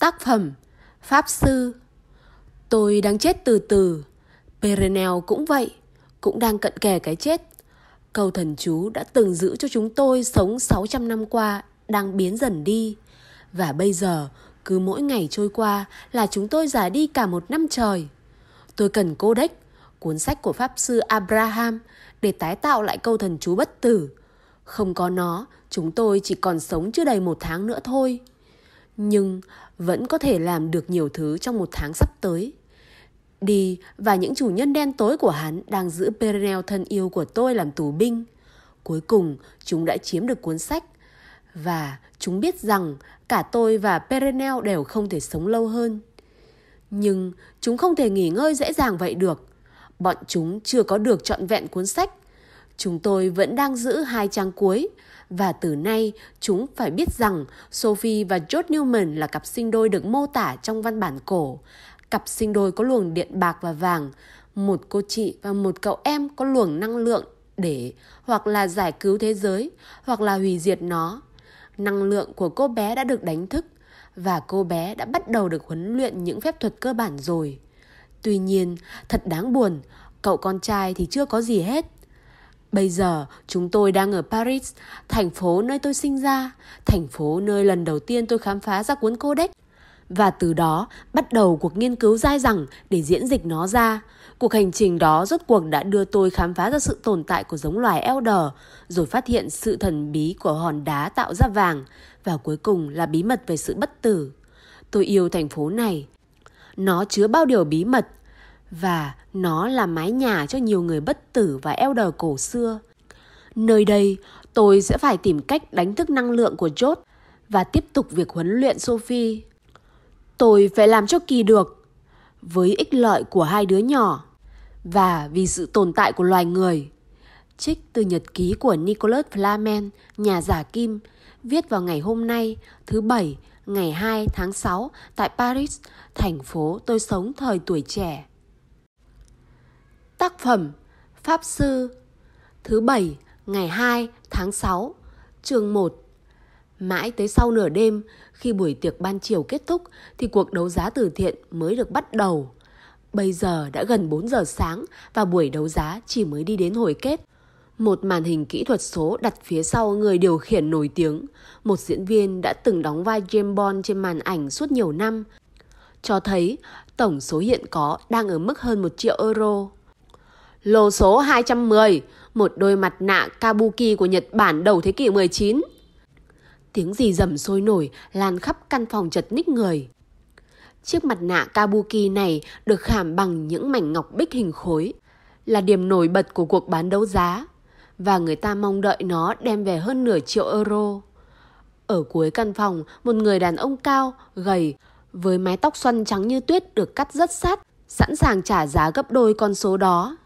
Tác phẩm Pháp Sư. Tôi đang chết từ từ. Perenel cũng vậy Cũng đang cận kề cái chết. Câu thần chú đã từng giữ cho chúng tôi sống 600 năm qua Đang biến dần đi. Và bây giờ cứ mỗi ngày trôi qua Là chúng tôi già đi cả một năm trời. Tôi cần cô đếch, Cuốn sách của Pháp Sư Abraham Để tái tạo lại câu thần chú bất tử. Không có nó Chúng tôi chỉ còn sống chưa đầy một tháng nữa thôi nhưng vẫn có thể làm được nhiều thứ trong một tháng sắp tới. Đi và những chủ nhân đen tối của hắn đang giữ Perenel thân yêu của tôi làm tù binh. Cuối cùng, chúng đã chiếm được cuốn sách. Và chúng biết rằng cả tôi và Perenel đều không thể sống lâu hơn. Nhưng chúng không thể nghỉ ngơi dễ dàng vậy được. Bọn chúng chưa có được trọn vẹn cuốn sách. Chúng tôi vẫn đang giữ hai trang cuối và từ nay chúng phải biết rằng Sophie và George Newman là cặp sinh đôi được mô tả trong văn bản cổ. Cặp sinh đôi có luồng điện bạc và vàng, một cô chị và một cậu em có luồng năng lượng để hoặc là giải cứu thế giới hoặc là hủy diệt nó. Năng lượng của cô bé đã được đánh thức và cô bé đã bắt đầu được huấn luyện những phép thuật cơ bản rồi. Tuy nhiên, thật đáng buồn, cậu con trai thì chưa có gì hết. Bây giờ chúng tôi đang ở Paris, thành phố nơi tôi sinh ra, thành phố nơi lần đầu tiên tôi khám phá ra cuốn Codex. Và từ đó bắt đầu cuộc nghiên cứu dai dẳng để diễn dịch nó ra. Cuộc hành trình đó rốt cuộc đã đưa tôi khám phá ra sự tồn tại của giống loài Elder, rồi phát hiện sự thần bí của hòn đá tạo ra vàng, và cuối cùng là bí mật về sự bất tử. Tôi yêu thành phố này. Nó chứa bao điều bí mật, và nó là mái nhà cho nhiều người bất tử và elder cổ xưa. Nơi đây, tôi sẽ phải tìm cách đánh thức năng lượng của Jot và tiếp tục việc huấn luyện Sophie. Tôi phải làm cho kỳ được, với ích lợi của hai đứa nhỏ và vì sự tồn tại của loài người. Trích từ nhật ký của Nicholas Flamen, nhà giả kim, viết vào ngày hôm nay, thứ Bảy, ngày 2 tháng 6 tại Paris, thành phố tôi sống thời tuổi trẻ. Tác phẩm Pháp Sư Thứ bảy ngày 2 tháng 6 Chương 1 Mãi tới sau nửa đêm Khi buổi tiệc ban chiều kết thúc Thì cuộc đấu giá từ thiện mới được bắt đầu. Bây giờ đã gần 4 giờ sáng Và buổi đấu giá chỉ mới đi đến hồi kết. Một màn hình kỹ thuật số đặt phía sau người điều khiển nổi tiếng, một diễn viên đã từng đóng vai James Bond trên màn ảnh suốt nhiều năm, cho thấy tổng số hiện có đang ở mức hơn 1 triệu euro. Lô số 210, một đôi mặt nạ kabuki của Nhật Bản đầu thế kỷ 19. Tiếng gì rầm sôi nổi lan khắp căn phòng chật ních người. Chiếc mặt nạ kabuki này được khảm bằng những mảnh ngọc bích hình khối, là điểm nổi bật của cuộc bán đấu giá và người ta mong đợi nó đem về hơn nửa triệu euro. Ở cuối căn phòng, một người đàn ông cao, gầy, với mái tóc xoăn trắng như tuyết được cắt rất sát, sẵn sàng trả giá gấp đôi con số đó.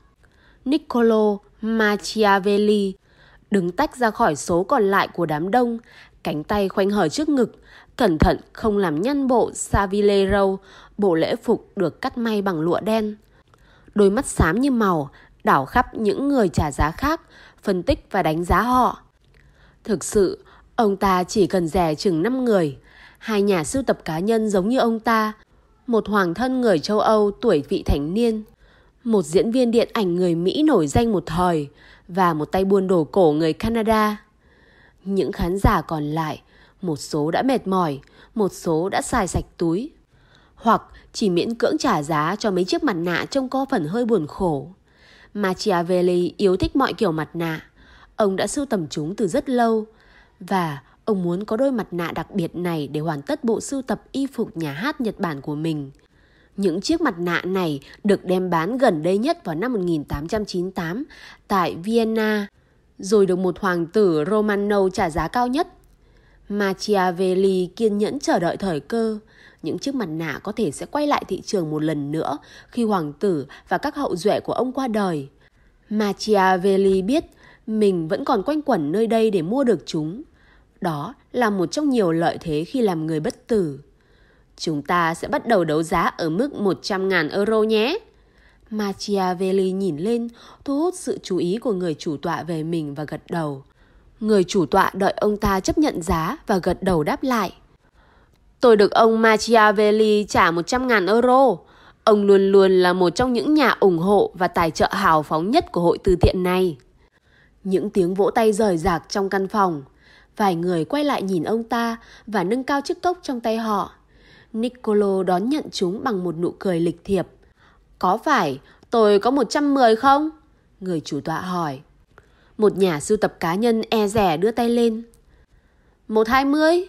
Niccolo Machiavelli đứng tách ra khỏi số còn lại của đám đông, cánh tay khoanh hở trước ngực, cẩn thận không làm nhăn bộ Savilero, bộ lễ phục được cắt may bằng lụa đen. Đôi mắt xám như màu, đảo khắp những người trả giá khác, phân tích và đánh giá họ. Thực sự, ông ta chỉ cần rẻ chừng 5 người, hai nhà sưu tập cá nhân giống như ông ta, một hoàng thân người châu Âu tuổi vị thành niên, một diễn viên điện ảnh người Mỹ nổi danh một thời và một tay buôn đồ cổ người Canada. Những khán giả còn lại, một số đã mệt mỏi, một số đã xài sạch túi. Hoặc chỉ miễn cưỡng trả giá cho mấy chiếc mặt nạ trông có phần hơi buồn khổ. Machiavelli yêu thích mọi kiểu mặt nạ. Ông đã sưu tầm chúng từ rất lâu. Và ông muốn có đôi mặt nạ đặc biệt này để hoàn tất bộ sưu tập y phục nhà hát Nhật Bản của mình – những chiếc mặt nạ này được đem bán gần đây nhất vào năm 1898 tại Vienna, rồi được một hoàng tử Romano trả giá cao nhất. Machiavelli kiên nhẫn chờ đợi thời cơ. Những chiếc mặt nạ có thể sẽ quay lại thị trường một lần nữa khi hoàng tử và các hậu duệ của ông qua đời. Machiavelli biết mình vẫn còn quanh quẩn nơi đây để mua được chúng. Đó là một trong nhiều lợi thế khi làm người bất tử. Chúng ta sẽ bắt đầu đấu giá ở mức 100.000 euro nhé. Machiavelli nhìn lên, thu hút sự chú ý của người chủ tọa về mình và gật đầu. Người chủ tọa đợi ông ta chấp nhận giá và gật đầu đáp lại. Tôi được ông Machiavelli trả 100.000 euro. Ông luôn luôn là một trong những nhà ủng hộ và tài trợ hào phóng nhất của hội từ thiện này. Những tiếng vỗ tay rời rạc trong căn phòng. Vài người quay lại nhìn ông ta và nâng cao chiếc cốc trong tay họ. Niccolo đón nhận chúng bằng một nụ cười lịch thiệp. Có phải tôi có 110 không? Người chủ tọa hỏi. Một nhà sưu tập cá nhân e rẻ đưa tay lên. 120?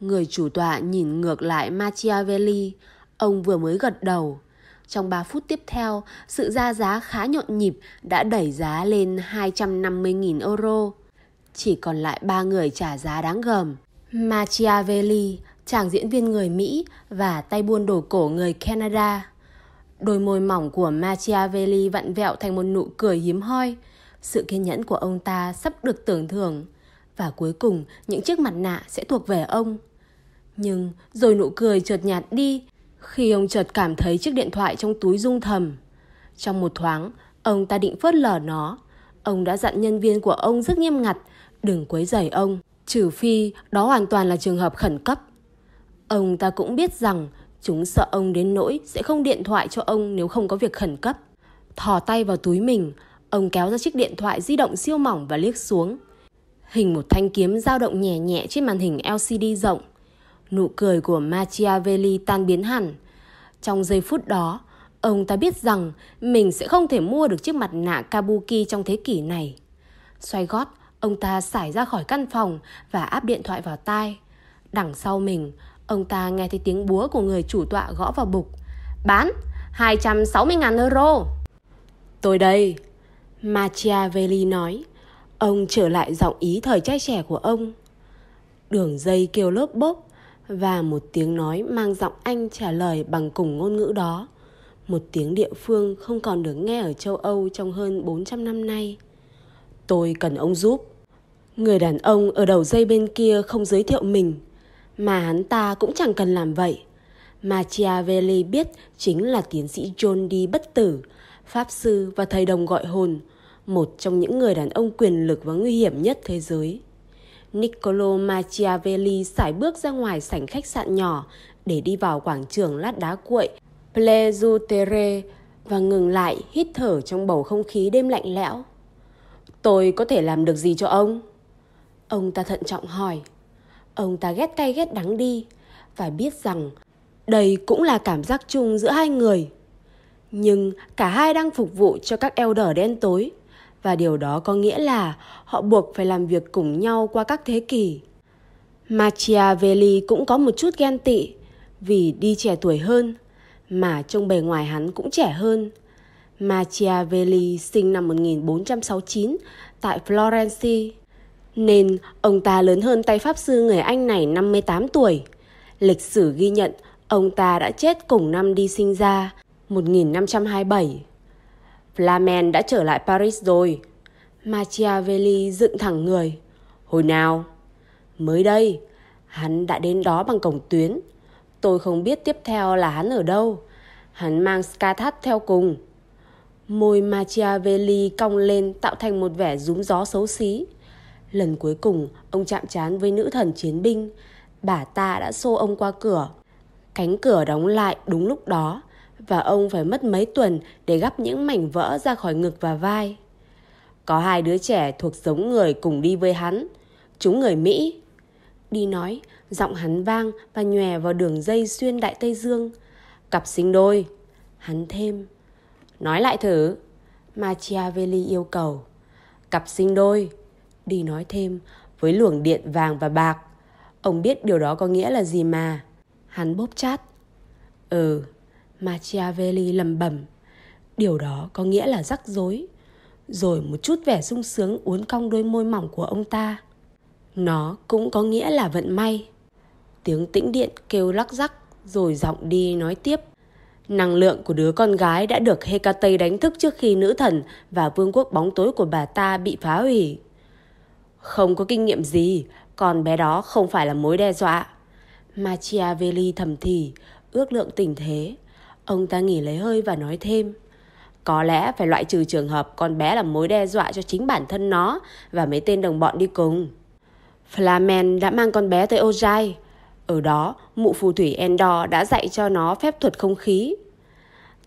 Người chủ tọa nhìn ngược lại Machiavelli. Ông vừa mới gật đầu. Trong 3 phút tiếp theo, sự ra giá khá nhộn nhịp đã đẩy giá lên 250.000 euro. Chỉ còn lại ba người trả giá đáng gờm. Machiavelli, chàng diễn viên người Mỹ và tay buôn đồ cổ người Canada. Đôi môi mỏng của Machiavelli vặn vẹo thành một nụ cười hiếm hoi. Sự kiên nhẫn của ông ta sắp được tưởng thưởng. Và cuối cùng, những chiếc mặt nạ sẽ thuộc về ông. Nhưng rồi nụ cười chợt nhạt đi khi ông chợt cảm thấy chiếc điện thoại trong túi rung thầm. Trong một thoáng, ông ta định phớt lờ nó. Ông đã dặn nhân viên của ông rất nghiêm ngặt, đừng quấy rầy ông, trừ phi đó hoàn toàn là trường hợp khẩn cấp. Ông ta cũng biết rằng chúng sợ ông đến nỗi sẽ không điện thoại cho ông nếu không có việc khẩn cấp. Thò tay vào túi mình, ông kéo ra chiếc điện thoại di động siêu mỏng và liếc xuống. Hình một thanh kiếm dao động nhẹ nhẹ trên màn hình LCD rộng. Nụ cười của Machiavelli tan biến hẳn. Trong giây phút đó, ông ta biết rằng mình sẽ không thể mua được chiếc mặt nạ Kabuki trong thế kỷ này. Xoay gót, ông ta xải ra khỏi căn phòng và áp điện thoại vào tai. Đằng sau mình, ông ta nghe thấy tiếng búa của người chủ tọa gõ vào bục. Bán 260.000 euro. Tôi đây, Machiavelli nói. Ông trở lại giọng ý thời trai trẻ của ông. Đường dây kêu lớp bốc và một tiếng nói mang giọng Anh trả lời bằng cùng ngôn ngữ đó. Một tiếng địa phương không còn được nghe ở châu Âu trong hơn 400 năm nay. Tôi cần ông giúp. Người đàn ông ở đầu dây bên kia không giới thiệu mình, mà hắn ta cũng chẳng cần làm vậy. Machiavelli biết chính là tiến sĩ John D. bất tử, pháp sư và thầy đồng gọi hồn, một trong những người đàn ông quyền lực và nguy hiểm nhất thế giới. Niccolo Machiavelli sải bước ra ngoài sảnh khách sạn nhỏ để đi vào quảng trường lát đá cuội Plezutere và ngừng lại hít thở trong bầu không khí đêm lạnh lẽo. Tôi có thể làm được gì cho ông? Ông ta thận trọng hỏi. Ông ta ghét cay ghét đắng đi và biết rằng đây cũng là cảm giác chung giữa hai người. Nhưng cả hai đang phục vụ cho các elder đen tối và điều đó có nghĩa là họ buộc phải làm việc cùng nhau qua các thế kỷ. Machiavelli cũng có một chút ghen tị vì đi trẻ tuổi hơn, mà trông bề ngoài hắn cũng trẻ hơn. Machiavelli sinh năm 1469 tại Florence, nên ông ta lớn hơn tay pháp sư người Anh này 58 tuổi. Lịch sử ghi nhận ông ta đã chết cùng năm đi sinh ra, 1527. Flamen đã trở lại Paris rồi. Machiavelli dựng thẳng người. Hồi nào? Mới đây, hắn đã đến đó bằng cổng tuyến. Tôi không biết tiếp theo là hắn ở đâu. Hắn mang Skathat theo cùng. Môi Machiavelli cong lên tạo thành một vẻ rúm gió xấu xí. Lần cuối cùng, ông chạm trán với nữ thần chiến binh. Bà ta đã xô ông qua cửa. Cánh cửa đóng lại đúng lúc đó và ông phải mất mấy tuần để gắp những mảnh vỡ ra khỏi ngực và vai. Có hai đứa trẻ thuộc giống người cùng đi với hắn. Chúng người Mỹ. Đi nói, giọng hắn vang và nhòe vào đường dây xuyên Đại Tây Dương. Cặp sinh đôi. Hắn thêm. Nói lại thử. Machiavelli yêu cầu. Cặp sinh đôi. Đi nói thêm với luồng điện vàng và bạc. Ông biết điều đó có nghĩa là gì mà. Hắn bóp chát. Ừ, Machiavelli lầm bẩm. Điều đó có nghĩa là rắc rối. Rồi một chút vẻ sung sướng uốn cong đôi môi mỏng của ông ta. Nó cũng có nghĩa là vận may. Tiếng tĩnh điện kêu lắc rắc rồi giọng đi nói tiếp. Năng lượng của đứa con gái đã được Hecate đánh thức trước khi nữ thần và vương quốc bóng tối của bà ta bị phá hủy. Không có kinh nghiệm gì, còn bé đó không phải là mối đe dọa. Machiavelli thầm thì, ước lượng tình thế. Ông ta nghỉ lấy hơi và nói thêm. Có lẽ phải loại trừ trường hợp con bé là mối đe dọa cho chính bản thân nó và mấy tên đồng bọn đi cùng. Flamen đã mang con bé tới Ojai. Ở đó, mụ phù thủy Endor đã dạy cho nó phép thuật không khí.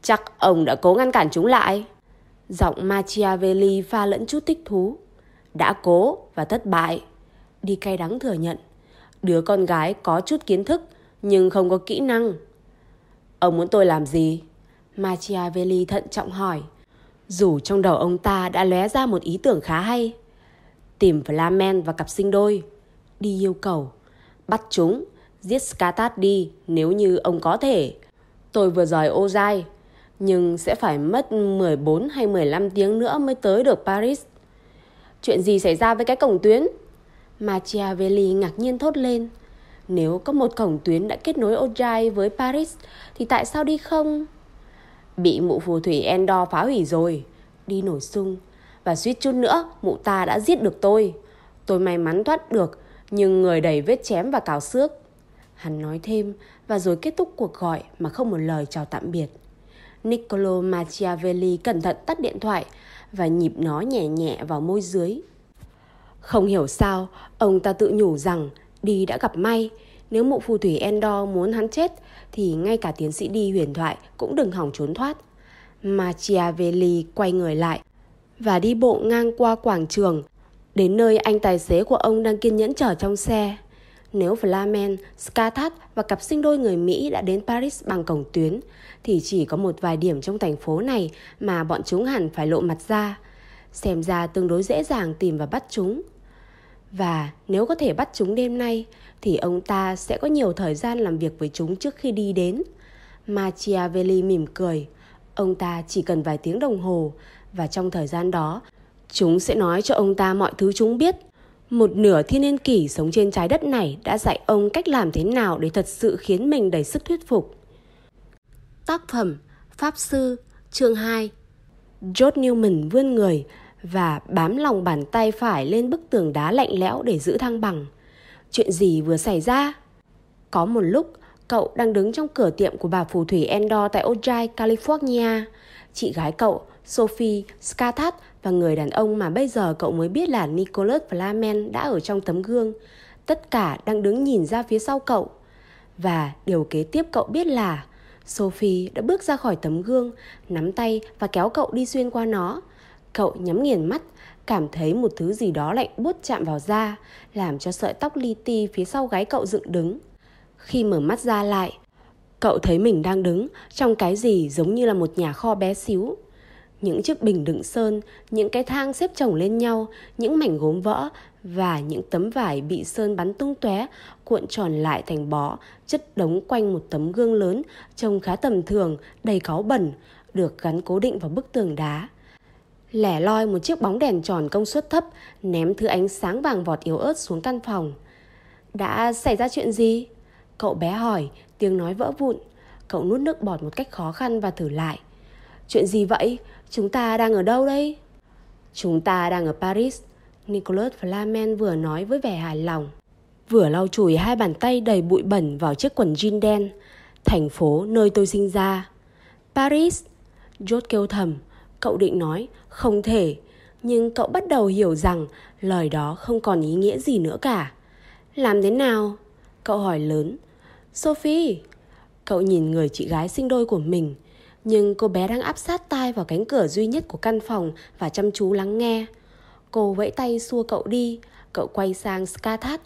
Chắc ông đã cố ngăn cản chúng lại. Giọng Machiavelli pha lẫn chút thích thú. Đã cố và thất bại. Đi cay đắng thừa nhận. Đứa con gái có chút kiến thức nhưng không có kỹ năng. Ông muốn tôi làm gì? Machiavelli thận trọng hỏi. Dù trong đầu ông ta đã lóe ra một ý tưởng khá hay. Tìm Flamen và cặp sinh đôi. Đi yêu cầu. Bắt chúng. Giết Skatat đi, nếu như ông có thể. Tôi vừa rời dai. Nhưng sẽ phải mất 14 hay 15 tiếng nữa mới tới được Paris. Chuyện gì xảy ra với cái cổng tuyến? Machiavelli ngạc nhiên thốt lên. Nếu có một cổng tuyến đã kết nối Ojai với Paris, thì tại sao đi không? Bị mụ phù thủy Endor phá hủy rồi. Đi nổi sung. Và suýt chút nữa, mụ ta đã giết được tôi. Tôi may mắn thoát được, nhưng người đầy vết chém và cào xước. Hắn nói thêm, và rồi kết thúc cuộc gọi mà không một lời chào tạm biệt. Niccolo Machiavelli cẩn thận tắt điện thoại và nhịp nó nhẹ nhẹ vào môi dưới. Không hiểu sao, ông ta tự nhủ rằng đi đã gặp may. Nếu mụ phù thủy Endor muốn hắn chết, thì ngay cả tiến sĩ đi huyền thoại cũng đừng hỏng trốn thoát. Machiavelli quay người lại và đi bộ ngang qua quảng trường đến nơi anh tài xế của ông đang kiên nhẫn chở trong xe. Nếu Flamen, Skathat và cặp sinh đôi người Mỹ đã đến Paris bằng cổng tuyến, thì chỉ có một vài điểm trong thành phố này mà bọn chúng hẳn phải lộ mặt ra. Xem ra tương đối dễ dàng tìm và bắt chúng. Và nếu có thể bắt chúng đêm nay, thì ông ta sẽ có nhiều thời gian làm việc với chúng trước khi đi đến. Machiavelli mỉm cười. Ông ta chỉ cần vài tiếng đồng hồ, và trong thời gian đó, chúng sẽ nói cho ông ta mọi thứ chúng biết. Một nửa thiên niên kỷ sống trên trái đất này đã dạy ông cách làm thế nào để thật sự khiến mình đầy sức thuyết phục. Tác phẩm Pháp Sư chương 2 George Newman vươn người và bám lòng bàn tay phải lên bức tường đá lạnh lẽo để giữ thăng bằng. Chuyện gì vừa xảy ra? Có một lúc, cậu đang đứng trong cửa tiệm của bà phù thủy Endor tại Ojai, California. Chị gái cậu, Sophie Skathat và người đàn ông mà bây giờ cậu mới biết là Nicholas Flamen đã ở trong tấm gương. Tất cả đang đứng nhìn ra phía sau cậu. Và điều kế tiếp cậu biết là Sophie đã bước ra khỏi tấm gương, nắm tay và kéo cậu đi xuyên qua nó. Cậu nhắm nghiền mắt, cảm thấy một thứ gì đó lạnh buốt chạm vào da, làm cho sợi tóc li ti phía sau gáy cậu dựng đứng. Khi mở mắt ra lại, cậu thấy mình đang đứng trong cái gì giống như là một nhà kho bé xíu. Những chiếc bình đựng sơn, những cái thang xếp chồng lên nhau, những mảnh gốm vỡ và những tấm vải bị sơn bắn tung tóe cuộn tròn lại thành bó, chất đống quanh một tấm gương lớn trông khá tầm thường, đầy cáu bẩn, được gắn cố định vào bức tường đá. Lẻ loi một chiếc bóng đèn tròn công suất thấp ném thứ ánh sáng vàng vọt yếu ớt xuống căn phòng. Đã xảy ra chuyện gì? Cậu bé hỏi, tiếng nói vỡ vụn. Cậu nuốt nước bọt một cách khó khăn và thử lại. Chuyện gì vậy? Chúng ta đang ở đâu đây? Chúng ta đang ở Paris. Nicolas Flamen vừa nói với vẻ hài lòng. Vừa lau chùi hai bàn tay đầy bụi bẩn vào chiếc quần jean đen. Thành phố nơi tôi sinh ra. Paris. George kêu thầm. Cậu định nói, không thể. Nhưng cậu bắt đầu hiểu rằng lời đó không còn ý nghĩa gì nữa cả. Làm thế nào? Cậu hỏi lớn. Sophie. Cậu nhìn người chị gái sinh đôi của mình. Nhưng cô bé đang áp sát tai vào cánh cửa duy nhất của căn phòng và chăm chú lắng nghe. Cô vẫy tay xua cậu đi. Cậu quay sang Skathat.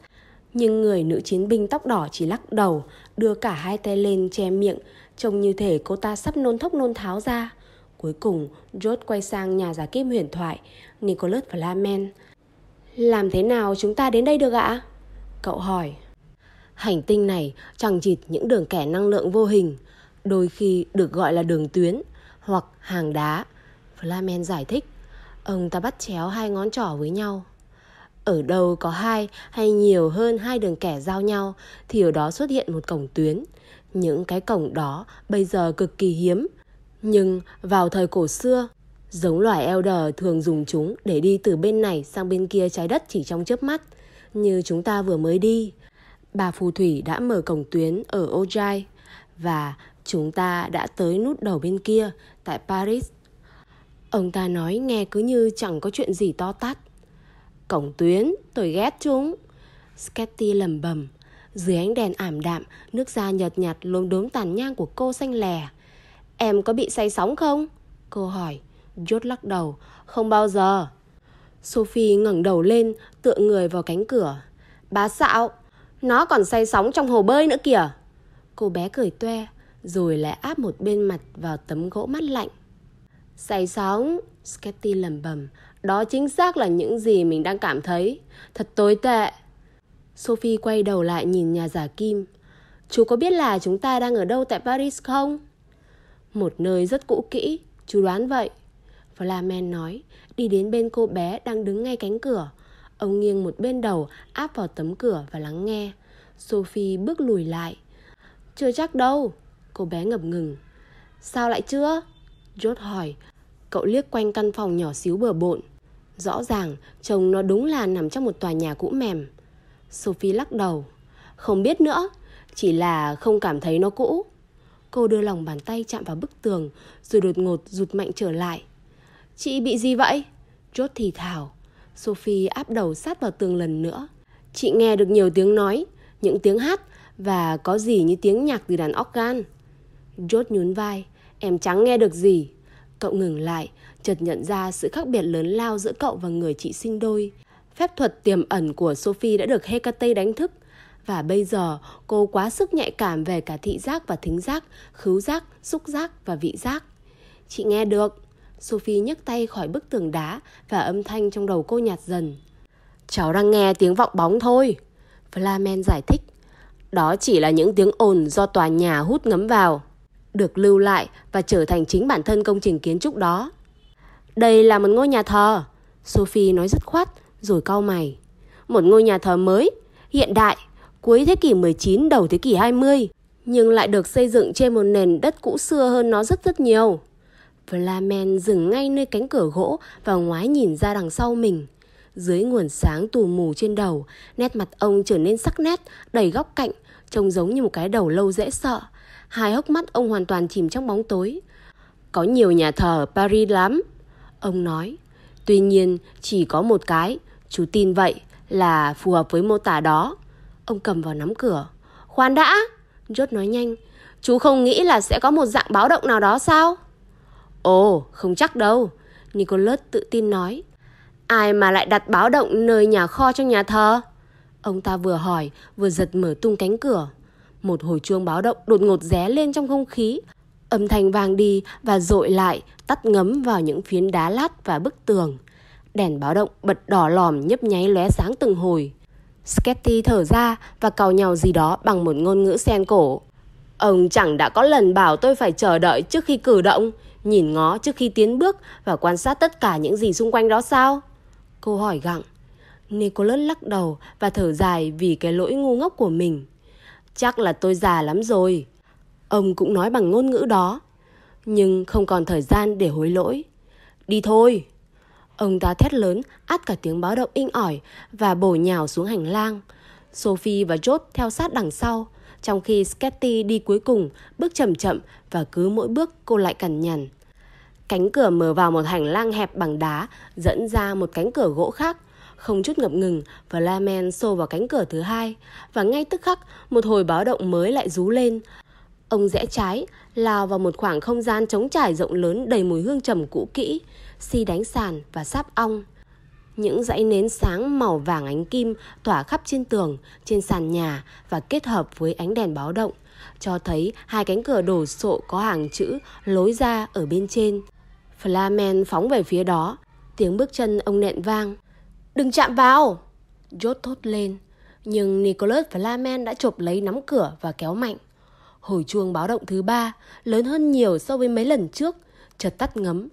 Nhưng người nữ chiến binh tóc đỏ chỉ lắc đầu, đưa cả hai tay lên che miệng, trông như thể cô ta sắp nôn thốc nôn tháo ra. Cuối cùng, George quay sang nhà giả kim huyền thoại, Nicholas Flamen. Làm thế nào chúng ta đến đây được ạ? Cậu hỏi. Hành tinh này chẳng chịt những đường kẻ năng lượng vô hình, đôi khi được gọi là đường tuyến hoặc hàng đá. Flamen giải thích. Ông ta bắt chéo hai ngón trỏ với nhau. Ở đâu có hai hay nhiều hơn hai đường kẻ giao nhau thì ở đó xuất hiện một cổng tuyến. Những cái cổng đó bây giờ cực kỳ hiếm. Nhưng vào thời cổ xưa, giống loài Elder thường dùng chúng để đi từ bên này sang bên kia trái đất chỉ trong chớp mắt, như chúng ta vừa mới đi. Bà phù thủy đã mở cổng tuyến ở Ojai và chúng ta đã tới nút đầu bên kia tại Paris. Ông ta nói nghe cứ như chẳng có chuyện gì to tát. Cổng tuyến, tôi ghét chúng. Sketty lầm bầm. Dưới ánh đèn ảm đạm, nước da nhợt nhạt lốm đốm tàn nhang của cô xanh lè. Em có bị say sóng không? Cô hỏi. George lắc đầu. Không bao giờ. Sophie ngẩng đầu lên, tựa người vào cánh cửa. Bá xạo, nó còn say sóng trong hồ bơi nữa kìa. Cô bé cười toe, rồi lại áp một bên mặt vào tấm gỗ mắt lạnh. Say sóng, Sketty lầm bầm. Đó chính xác là những gì mình đang cảm thấy. Thật tồi tệ. Sophie quay đầu lại nhìn nhà giả kim. Chú có biết là chúng ta đang ở đâu tại Paris không? Một nơi rất cũ kỹ, chú đoán vậy. Flamen nói, đi đến bên cô bé đang đứng ngay cánh cửa. Ông nghiêng một bên đầu, áp vào tấm cửa và lắng nghe. Sophie bước lùi lại. Chưa chắc đâu, cô bé ngập ngừng. Sao lại chưa? George hỏi. Cậu liếc quanh căn phòng nhỏ xíu bừa bộn. Rõ ràng, chồng nó đúng là nằm trong một tòa nhà cũ mềm. Sophie lắc đầu. Không biết nữa, chỉ là không cảm thấy nó cũ. Cô đưa lòng bàn tay chạm vào bức tường, rồi đột ngột rụt mạnh trở lại. Chị bị gì vậy? Chốt thì thào. Sophie áp đầu sát vào tường lần nữa. Chị nghe được nhiều tiếng nói, những tiếng hát và có gì như tiếng nhạc từ đàn organ. George nhún vai. Em chẳng nghe được gì. Cậu ngừng lại, chợt nhận ra sự khác biệt lớn lao giữa cậu và người chị sinh đôi. Phép thuật tiềm ẩn của Sophie đã được Hecate đánh thức. Và bây giờ cô quá sức nhạy cảm về cả thị giác và thính giác, khứu giác, xúc giác và vị giác. Chị nghe được. Sophie nhấc tay khỏi bức tường đá và âm thanh trong đầu cô nhạt dần. Cháu đang nghe tiếng vọng bóng thôi. Flamen giải thích. Đó chỉ là những tiếng ồn do tòa nhà hút ngấm vào. Được lưu lại và trở thành chính bản thân công trình kiến trúc đó. Đây là một ngôi nhà thờ. Sophie nói rất khoát rồi cau mày. Một ngôi nhà thờ mới, hiện đại, cuối thế kỷ 19 đầu thế kỷ 20, nhưng lại được xây dựng trên một nền đất cũ xưa hơn nó rất rất nhiều. Flamen dừng ngay nơi cánh cửa gỗ và ngoái nhìn ra đằng sau mình. Dưới nguồn sáng tù mù trên đầu, nét mặt ông trở nên sắc nét, đầy góc cạnh, trông giống như một cái đầu lâu dễ sợ. Hai hốc mắt ông hoàn toàn chìm trong bóng tối. Có nhiều nhà thờ ở Paris lắm, ông nói. Tuy nhiên, chỉ có một cái, chú tin vậy là phù hợp với mô tả đó. Ông cầm vào nắm cửa. Khoan đã! Jot nói nhanh. Chú không nghĩ là sẽ có một dạng báo động nào đó sao? Ồ, không chắc đâu. Nicholas tự tin nói. Ai mà lại đặt báo động nơi nhà kho trong nhà thờ? Ông ta vừa hỏi, vừa giật mở tung cánh cửa. Một hồi chuông báo động đột ngột ré lên trong không khí. Âm thanh vang đi và dội lại, tắt ngấm vào những phiến đá lát và bức tường. Đèn báo động bật đỏ lòm nhấp nháy lóe sáng từng hồi. Sketty thở ra và cào nhau gì đó bằng một ngôn ngữ sen cổ. Ông chẳng đã có lần bảo tôi phải chờ đợi trước khi cử động, nhìn ngó trước khi tiến bước và quan sát tất cả những gì xung quanh đó sao? Cô hỏi gặng. Nicholas lắc đầu và thở dài vì cái lỗi ngu ngốc của mình. Chắc là tôi già lắm rồi. Ông cũng nói bằng ngôn ngữ đó. Nhưng không còn thời gian để hối lỗi. Đi thôi. Ông ta thét lớn, át cả tiếng báo động inh ỏi và bổ nhào xuống hành lang. Sophie và George theo sát đằng sau, trong khi Sketty đi cuối cùng, bước chậm chậm và cứ mỗi bước cô lại cẩn nhằn. Cánh cửa mở vào một hành lang hẹp bằng đá, dẫn ra một cánh cửa gỗ khác. Không chút ngập ngừng, và Flamen xô vào cánh cửa thứ hai, và ngay tức khắc, một hồi báo động mới lại rú lên. Ông rẽ trái, lao vào một khoảng không gian trống trải rộng lớn đầy mùi hương trầm cũ kỹ, xi đánh sàn và sáp ong. Những dãy nến sáng màu vàng ánh kim tỏa khắp trên tường, trên sàn nhà và kết hợp với ánh đèn báo động, cho thấy hai cánh cửa đổ sộ có hàng chữ lối ra ở bên trên. Flamen phóng về phía đó, tiếng bước chân ông nện vang. Đừng chạm vào! George thốt lên, nhưng Nicholas và Lamen đã chộp lấy nắm cửa và kéo mạnh. Hồi chuông báo động thứ ba, lớn hơn nhiều so với mấy lần trước, chợt tắt ngấm,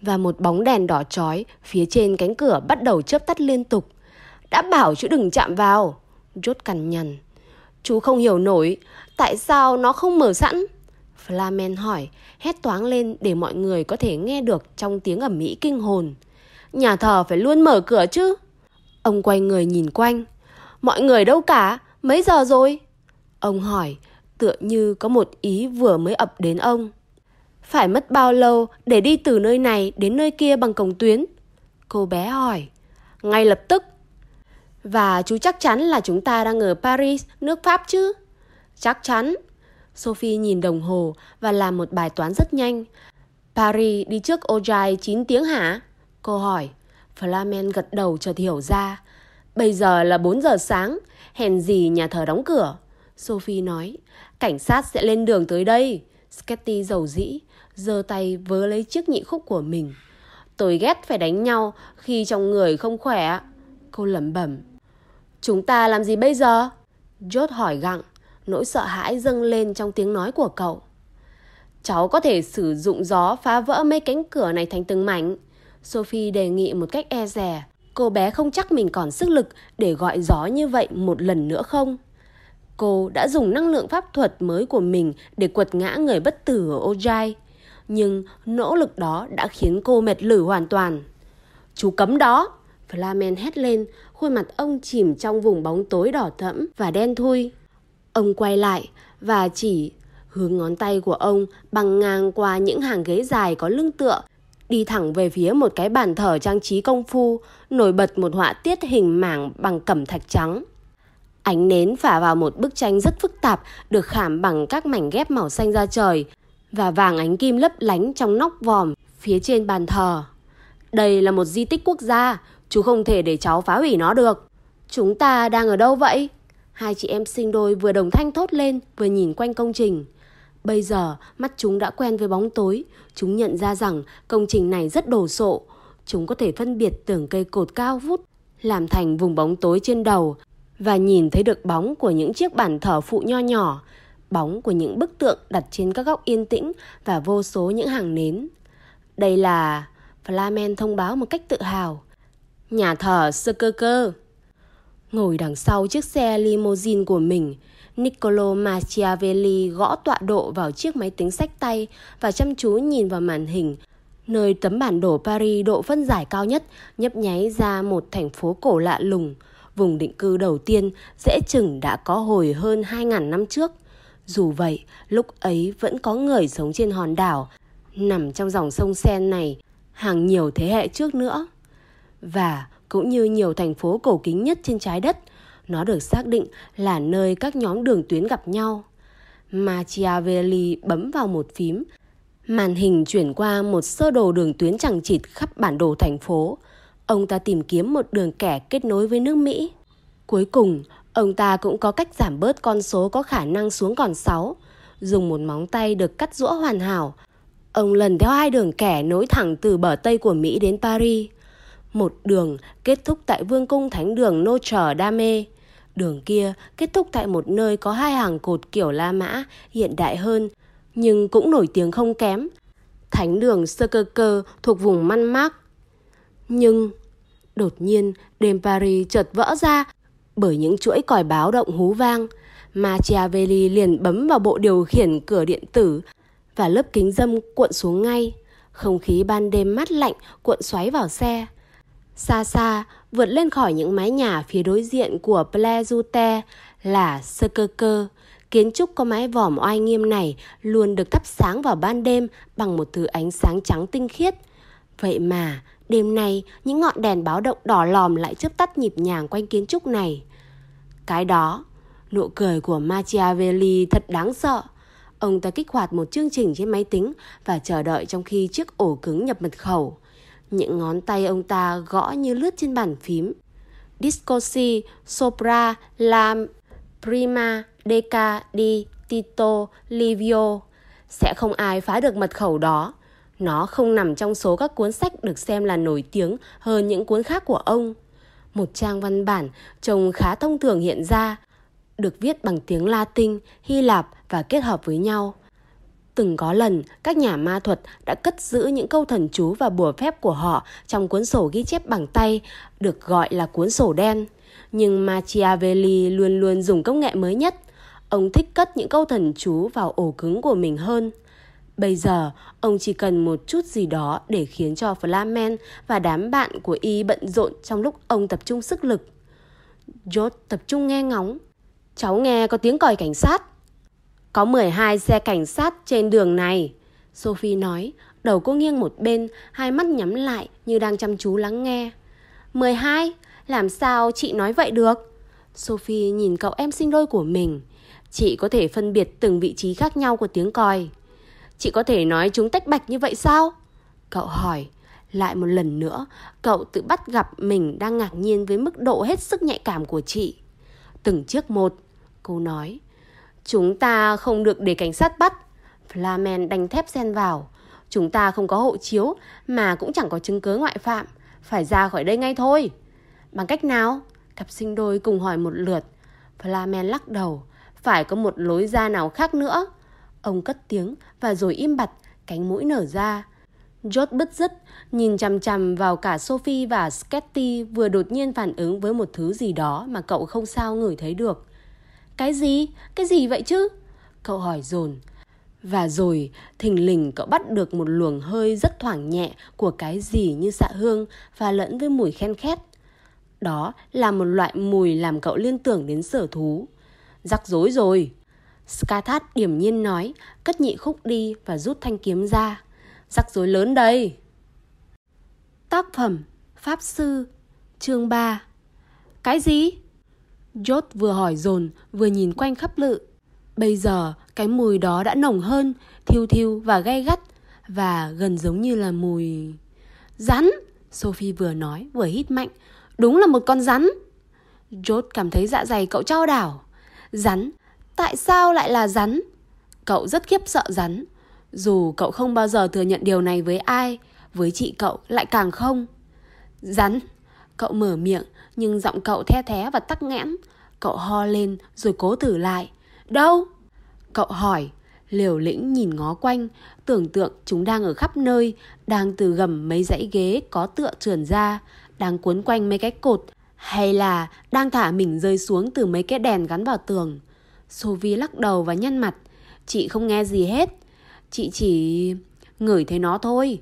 và một bóng đèn đỏ chói phía trên cánh cửa bắt đầu chớp tắt liên tục. Đã bảo chú đừng chạm vào. Rốt cằn nhằn. Chú không hiểu nổi, tại sao nó không mở sẵn? Flamen hỏi, hét toáng lên để mọi người có thể nghe được trong tiếng ẩm mỹ kinh hồn. Nhà thờ phải luôn mở cửa chứ. Ông quay người nhìn quanh. Mọi người đâu cả, mấy giờ rồi? Ông hỏi, tựa như có một ý vừa mới ập đến ông. Phải mất bao lâu để đi từ nơi này đến nơi kia bằng cổng tuyến? Cô bé hỏi. Ngay lập tức. Và chú chắc chắn là chúng ta đang ở Paris, nước Pháp chứ? Chắc chắn. Sophie nhìn đồng hồ và làm một bài toán rất nhanh. Paris đi trước Ojai 9 tiếng hả? Cô hỏi. Flamen gật đầu chợt hiểu ra. Bây giờ là 4 giờ sáng, hèn gì nhà thờ đóng cửa. Sophie nói, cảnh sát sẽ lên đường tới đây. Sketty dầu dĩ, giơ tay vớ lấy chiếc nhị khúc của mình. Tôi ghét phải đánh nhau khi trong người không khỏe. Cô lẩm bẩm. Chúng ta làm gì bây giờ? George hỏi gặng, nỗi sợ hãi dâng lên trong tiếng nói của cậu. Cháu có thể sử dụng gió phá vỡ mấy cánh cửa này thành từng mảnh. Sophie đề nghị một cách e rè. Cô bé không chắc mình còn sức lực để gọi gió như vậy một lần nữa không? Cô đã dùng năng lượng pháp thuật mới của mình để quật ngã người bất tử ở Ojai. Nhưng nỗ lực đó đã khiến cô mệt lử hoàn toàn. Chú cấm đó! Flamen hét lên, khuôn mặt ông chìm trong vùng bóng tối đỏ thẫm và đen thui. Ông quay lại và chỉ hướng ngón tay của ông băng ngang qua những hàng ghế dài có lưng tựa, đi thẳng về phía một cái bàn thờ trang trí công phu, nổi bật một họa tiết hình mảng bằng cẩm thạch trắng. Ánh nến phả vào một bức tranh rất phức tạp được khảm bằng các mảnh ghép màu xanh da trời và vàng ánh kim lấp lánh trong nóc vòm phía trên bàn thờ. Đây là một di tích quốc gia, chú không thể để cháu phá hủy nó được. Chúng ta đang ở đâu vậy? Hai chị em sinh đôi vừa đồng thanh thốt lên vừa nhìn quanh công trình. Bây giờ mắt chúng đã quen với bóng tối, chúng nhận ra rằng công trình này rất đồ sộ. Chúng có thể phân biệt tưởng cây cột cao vút, làm thành vùng bóng tối trên đầu và nhìn thấy được bóng của những chiếc bàn thờ phụ nho nhỏ, bóng của những bức tượng đặt trên các góc yên tĩnh và vô số những hàng nến. Đây là... Flamen thông báo một cách tự hào. Nhà thờ sơ cơ cơ. Ngồi đằng sau chiếc xe limousine của mình, Niccolo Machiavelli gõ tọa độ vào chiếc máy tính sách tay và chăm chú nhìn vào màn hình, nơi tấm bản đồ Paris độ phân giải cao nhất nhấp nháy ra một thành phố cổ lạ lùng. Vùng định cư đầu tiên dễ chừng đã có hồi hơn 2.000 năm trước. Dù vậy, lúc ấy vẫn có người sống trên hòn đảo, nằm trong dòng sông Sen này hàng nhiều thế hệ trước nữa. Và cũng như nhiều thành phố cổ kính nhất trên trái đất, nó được xác định là nơi các nhóm đường tuyến gặp nhau. Machiavelli bấm vào một phím, màn hình chuyển qua một sơ đồ đường tuyến chẳng chịt khắp bản đồ thành phố. Ông ta tìm kiếm một đường kẻ kết nối với nước Mỹ. Cuối cùng, ông ta cũng có cách giảm bớt con số có khả năng xuống còn 6, dùng một móng tay được cắt rũa hoàn hảo. Ông lần theo hai đường kẻ nối thẳng từ bờ Tây của Mỹ đến Paris. Một đường kết thúc tại vương cung thánh đường Notre Dame. Đường kia kết thúc tại một nơi có hai hàng cột kiểu La Mã hiện đại hơn, nhưng cũng nổi tiếng không kém. Thánh đường Sơ Cơ Cơ thuộc vùng Man Mác. Nhưng đột nhiên đêm Paris chợt vỡ ra bởi những chuỗi còi báo động hú vang. Machiavelli liền bấm vào bộ điều khiển cửa điện tử và lớp kính dâm cuộn xuống ngay. Không khí ban đêm mát lạnh cuộn xoáy vào xe. Xa xa, vượt lên khỏi những mái nhà phía đối diện của Plezute là sơ cơ cơ. Kiến trúc có mái vòm oai nghiêm này luôn được thắp sáng vào ban đêm bằng một thứ ánh sáng trắng tinh khiết. Vậy mà, đêm nay những ngọn đèn báo động đỏ lòm lại chớp tắt nhịp nhàng quanh kiến trúc này. Cái đó, nụ cười của Machiavelli thật đáng sợ. Ông ta kích hoạt một chương trình trên máy tính và chờ đợi trong khi chiếc ổ cứng nhập mật khẩu. Những ngón tay ông ta gõ như lướt trên bàn phím. Discorsi, sopra, la, prima, deca, di, tito, livio. Sẽ không ai phá được mật khẩu đó. Nó không nằm trong số các cuốn sách được xem là nổi tiếng hơn những cuốn khác của ông. Một trang văn bản trông khá thông thường hiện ra, được viết bằng tiếng Latin, Hy Lạp và kết hợp với nhau – Từng có lần, các nhà ma thuật đã cất giữ những câu thần chú và bùa phép của họ trong cuốn sổ ghi chép bằng tay, được gọi là cuốn sổ đen. Nhưng Machiavelli luôn luôn dùng công nghệ mới nhất. Ông thích cất những câu thần chú vào ổ cứng của mình hơn. Bây giờ, ông chỉ cần một chút gì đó để khiến cho Flamen và đám bạn của y bận rộn trong lúc ông tập trung sức lực. George tập trung nghe ngóng. Cháu nghe có tiếng còi cảnh sát. Có 12 xe cảnh sát trên đường này. Sophie nói, đầu cô nghiêng một bên, hai mắt nhắm lại như đang chăm chú lắng nghe. 12? Làm sao chị nói vậy được? Sophie nhìn cậu em sinh đôi của mình. Chị có thể phân biệt từng vị trí khác nhau của tiếng còi. Chị có thể nói chúng tách bạch như vậy sao? Cậu hỏi. Lại một lần nữa, cậu tự bắt gặp mình đang ngạc nhiên với mức độ hết sức nhạy cảm của chị. Từng chiếc một, cô nói. Chúng ta không được để cảnh sát bắt. Flamen đánh thép xen vào. Chúng ta không có hộ chiếu mà cũng chẳng có chứng cứ ngoại phạm. Phải ra khỏi đây ngay thôi. Bằng cách nào? Cặp sinh đôi cùng hỏi một lượt. Flamen lắc đầu. Phải có một lối ra nào khác nữa. Ông cất tiếng và rồi im bặt, cánh mũi nở ra. George bứt rứt, nhìn chằm chằm vào cả Sophie và Sketty vừa đột nhiên phản ứng với một thứ gì đó mà cậu không sao ngửi thấy được. Cái gì? Cái gì vậy chứ? Cậu hỏi dồn. Và rồi, thình lình cậu bắt được một luồng hơi rất thoảng nhẹ của cái gì như xạ hương và lẫn với mùi khen khét. Đó là một loại mùi làm cậu liên tưởng đến sở thú. Rắc rối rồi. Skathat điểm nhiên nói, cất nhị khúc đi và rút thanh kiếm ra. Rắc rối lớn đây. Tác phẩm Pháp Sư Chương 3 Cái gì? Jot vừa hỏi dồn vừa nhìn quanh khắp lự. Bây giờ cái mùi đó đã nồng hơn, thiêu thiêu và gay gắt và gần giống như là mùi... Rắn! Sophie vừa nói vừa hít mạnh. Đúng là một con rắn! Jot cảm thấy dạ dày cậu trao đảo. Rắn? Tại sao lại là rắn? Cậu rất khiếp sợ rắn. Dù cậu không bao giờ thừa nhận điều này với ai, với chị cậu lại càng không. Rắn! Cậu mở miệng, nhưng giọng cậu the thé và tắc nghẽn. Cậu ho lên rồi cố thử lại. Đâu? Cậu hỏi. Liều lĩnh nhìn ngó quanh, tưởng tượng chúng đang ở khắp nơi, đang từ gầm mấy dãy ghế có tựa trườn ra, đang cuốn quanh mấy cái cột, hay là đang thả mình rơi xuống từ mấy cái đèn gắn vào tường. Sophie lắc đầu và nhăn mặt. Chị không nghe gì hết. Chị chỉ ngửi thấy nó thôi.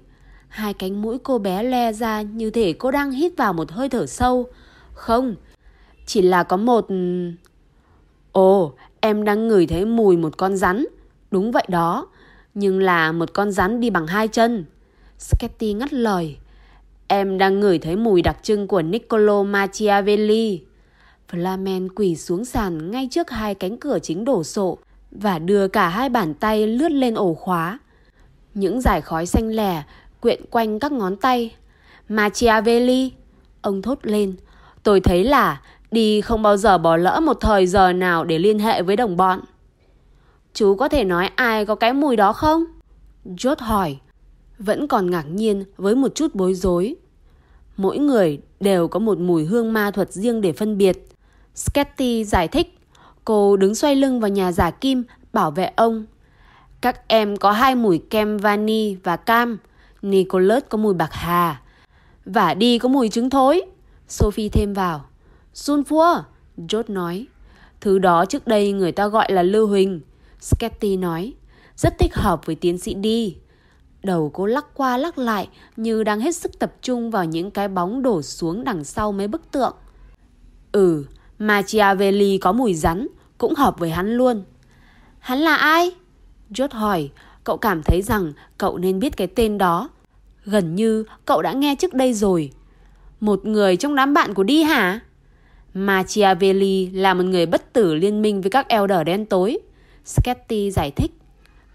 Hai cánh mũi cô bé le ra như thể cô đang hít vào một hơi thở sâu. Không, chỉ là có một... Ồ, em đang ngửi thấy mùi một con rắn. Đúng vậy đó, nhưng là một con rắn đi bằng hai chân. Sketty ngắt lời. Em đang ngửi thấy mùi đặc trưng của Niccolo Machiavelli. Flamen quỳ xuống sàn ngay trước hai cánh cửa chính đổ sộ và đưa cả hai bàn tay lướt lên ổ khóa. Những dải khói xanh lẻ quyện quanh các ngón tay. Machiavelli, ông thốt lên. Tôi thấy là đi không bao giờ bỏ lỡ một thời giờ nào để liên hệ với đồng bọn. Chú có thể nói ai có cái mùi đó không? George hỏi, vẫn còn ngạc nhiên với một chút bối rối. Mỗi người đều có một mùi hương ma thuật riêng để phân biệt. Sketty giải thích, cô đứng xoay lưng vào nhà giả kim bảo vệ ông. Các em có hai mùi kem vani và cam, Nicholas có mùi bạc hà. Và đi có mùi trứng thối. Sophie thêm vào. Sunfua, George nói. Thứ đó trước đây người ta gọi là lưu huỳnh. Sketty nói. Rất thích hợp với tiến sĩ đi. Đầu cô lắc qua lắc lại như đang hết sức tập trung vào những cái bóng đổ xuống đằng sau mấy bức tượng. Ừ, Machiavelli có mùi rắn, cũng hợp với hắn luôn. Hắn là ai? George hỏi, cậu cảm thấy rằng cậu nên biết cái tên đó. Gần như cậu đã nghe trước đây rồi. Một người trong đám bạn của đi hả? Machiavelli là một người bất tử liên minh với các elder đen tối. Sketty giải thích.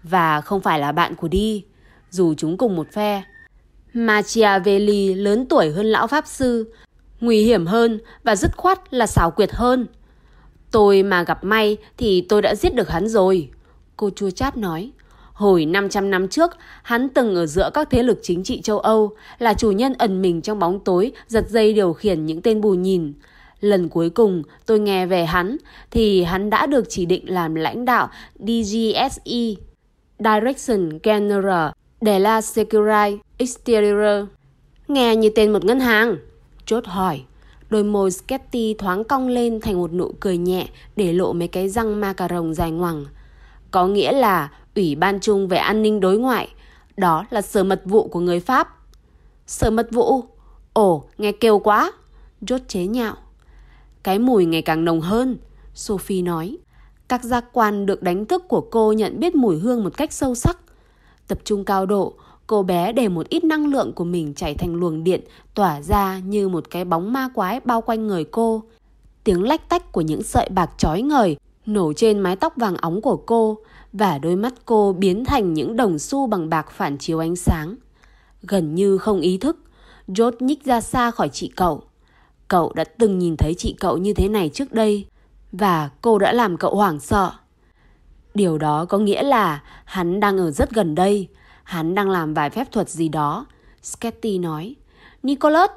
Và không phải là bạn của đi, dù chúng cùng một phe. Machiavelli lớn tuổi hơn lão pháp sư, nguy hiểm hơn và dứt khoát là xảo quyệt hơn. Tôi mà gặp may thì tôi đã giết được hắn rồi. Cô chua chát nói. Hồi 500 năm trước, hắn từng ở giữa các thế lực chính trị châu Âu, là chủ nhân ẩn mình trong bóng tối, giật dây điều khiển những tên bù nhìn. Lần cuối cùng tôi nghe về hắn, thì hắn đã được chỉ định làm lãnh đạo DGSE, Direction General de la Security Exterior. Nghe như tên một ngân hàng. Chốt hỏi. Đôi môi Sketty thoáng cong lên thành một nụ cười nhẹ để lộ mấy cái răng ma cà rồng dài ngoằng. Có nghĩa là Ủy ban chung về an ninh đối ngoại. Đó là sở mật vụ của người Pháp. Sở mật vụ? Ồ, nghe kêu quá. rốt chế nhạo. Cái mùi ngày càng nồng hơn, Sophie nói. Các giác quan được đánh thức của cô nhận biết mùi hương một cách sâu sắc. Tập trung cao độ, cô bé để một ít năng lượng của mình chảy thành luồng điện tỏa ra như một cái bóng ma quái bao quanh người cô. Tiếng lách tách của những sợi bạc chói ngời nổ trên mái tóc vàng óng của cô và đôi mắt cô biến thành những đồng xu bằng bạc phản chiếu ánh sáng. Gần như không ý thức, George nhích ra xa khỏi chị cậu. Cậu đã từng nhìn thấy chị cậu như thế này trước đây và cô đã làm cậu hoảng sợ. Điều đó có nghĩa là hắn đang ở rất gần đây, hắn đang làm vài phép thuật gì đó. Sketty nói, Nicholas,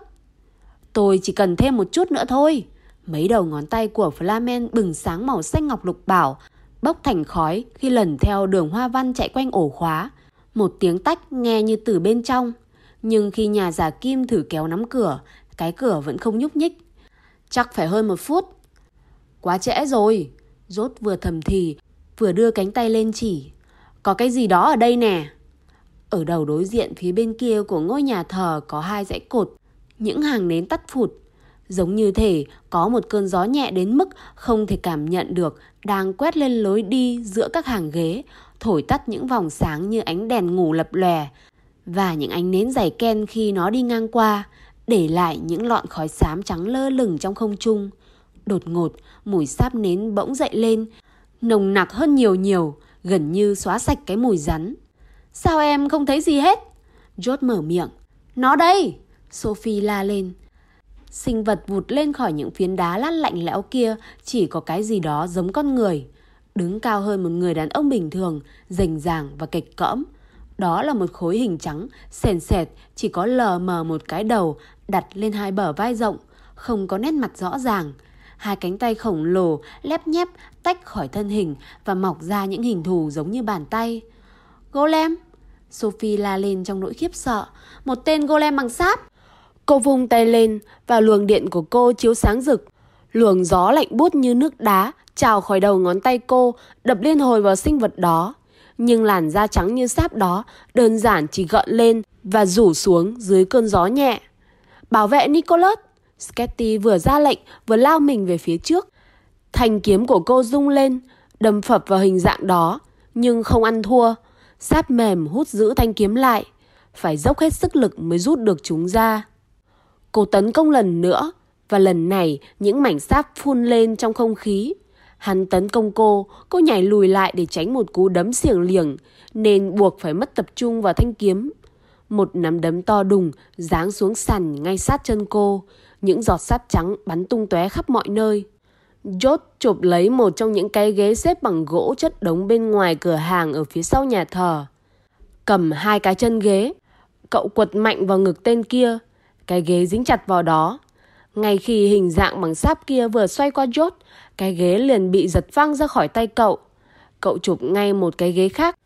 tôi chỉ cần thêm một chút nữa thôi. Mấy đầu ngón tay của Flamen bừng sáng màu xanh ngọc lục bảo, bốc thành khói khi lần theo đường hoa văn chạy quanh ổ khóa. Một tiếng tách nghe như từ bên trong. Nhưng khi nhà giả kim thử kéo nắm cửa, cái cửa vẫn không nhúc nhích. Chắc phải hơn một phút. Quá trễ rồi. Rốt vừa thầm thì, vừa đưa cánh tay lên chỉ. Có cái gì đó ở đây nè. Ở đầu đối diện phía bên kia của ngôi nhà thờ có hai dãy cột. Những hàng nến tắt phụt. Giống như thể có một cơn gió nhẹ đến mức không thể cảm nhận được đang quét lên lối đi giữa các hàng ghế, thổi tắt những vòng sáng như ánh đèn ngủ lập lòe và những ánh nến dày ken khi nó đi ngang qua, để lại những lọn khói xám trắng lơ lửng trong không trung. Đột ngột, mùi sáp nến bỗng dậy lên, nồng nặc hơn nhiều nhiều, gần như xóa sạch cái mùi rắn. Sao em không thấy gì hết? George mở miệng. Nó đây! Sophie la lên. Sinh vật vụt lên khỏi những phiến đá lát lạnh lẽo kia chỉ có cái gì đó giống con người. Đứng cao hơn một người đàn ông bình thường, rành ràng và kịch cõm. Đó là một khối hình trắng, sền sệt, chỉ có lờ mờ một cái đầu đặt lên hai bờ vai rộng, không có nét mặt rõ ràng. Hai cánh tay khổng lồ, lép nhép, tách khỏi thân hình và mọc ra những hình thù giống như bàn tay. Golem! Sophie la lên trong nỗi khiếp sợ. Một tên golem bằng sáp. Cô vung tay lên và luồng điện của cô chiếu sáng rực. Luồng gió lạnh bút như nước đá trào khỏi đầu ngón tay cô, đập liên hồi vào sinh vật đó. Nhưng làn da trắng như sáp đó đơn giản chỉ gợn lên và rủ xuống dưới cơn gió nhẹ. Bảo vệ Nicholas! Sketty vừa ra lệnh vừa lao mình về phía trước. Thanh kiếm của cô rung lên, đâm phập vào hình dạng đó, nhưng không ăn thua. Sáp mềm hút giữ thanh kiếm lại, phải dốc hết sức lực mới rút được chúng ra. Cô tấn công lần nữa, và lần này những mảnh sáp phun lên trong không khí. Hắn tấn công cô, cô nhảy lùi lại để tránh một cú đấm xiềng liềng, nên buộc phải mất tập trung vào thanh kiếm. Một nắm đấm to đùng giáng xuống sàn ngay sát chân cô, những giọt sáp trắng bắn tung tóe khắp mọi nơi. Jot chụp lấy một trong những cái ghế xếp bằng gỗ chất đống bên ngoài cửa hàng ở phía sau nhà thờ. Cầm hai cái chân ghế, cậu quật mạnh vào ngực tên kia, cái ghế dính chặt vào đó. Ngay khi hình dạng bằng sáp kia vừa xoay qua chốt, cái ghế liền bị giật văng ra khỏi tay cậu. Cậu chụp ngay một cái ghế khác,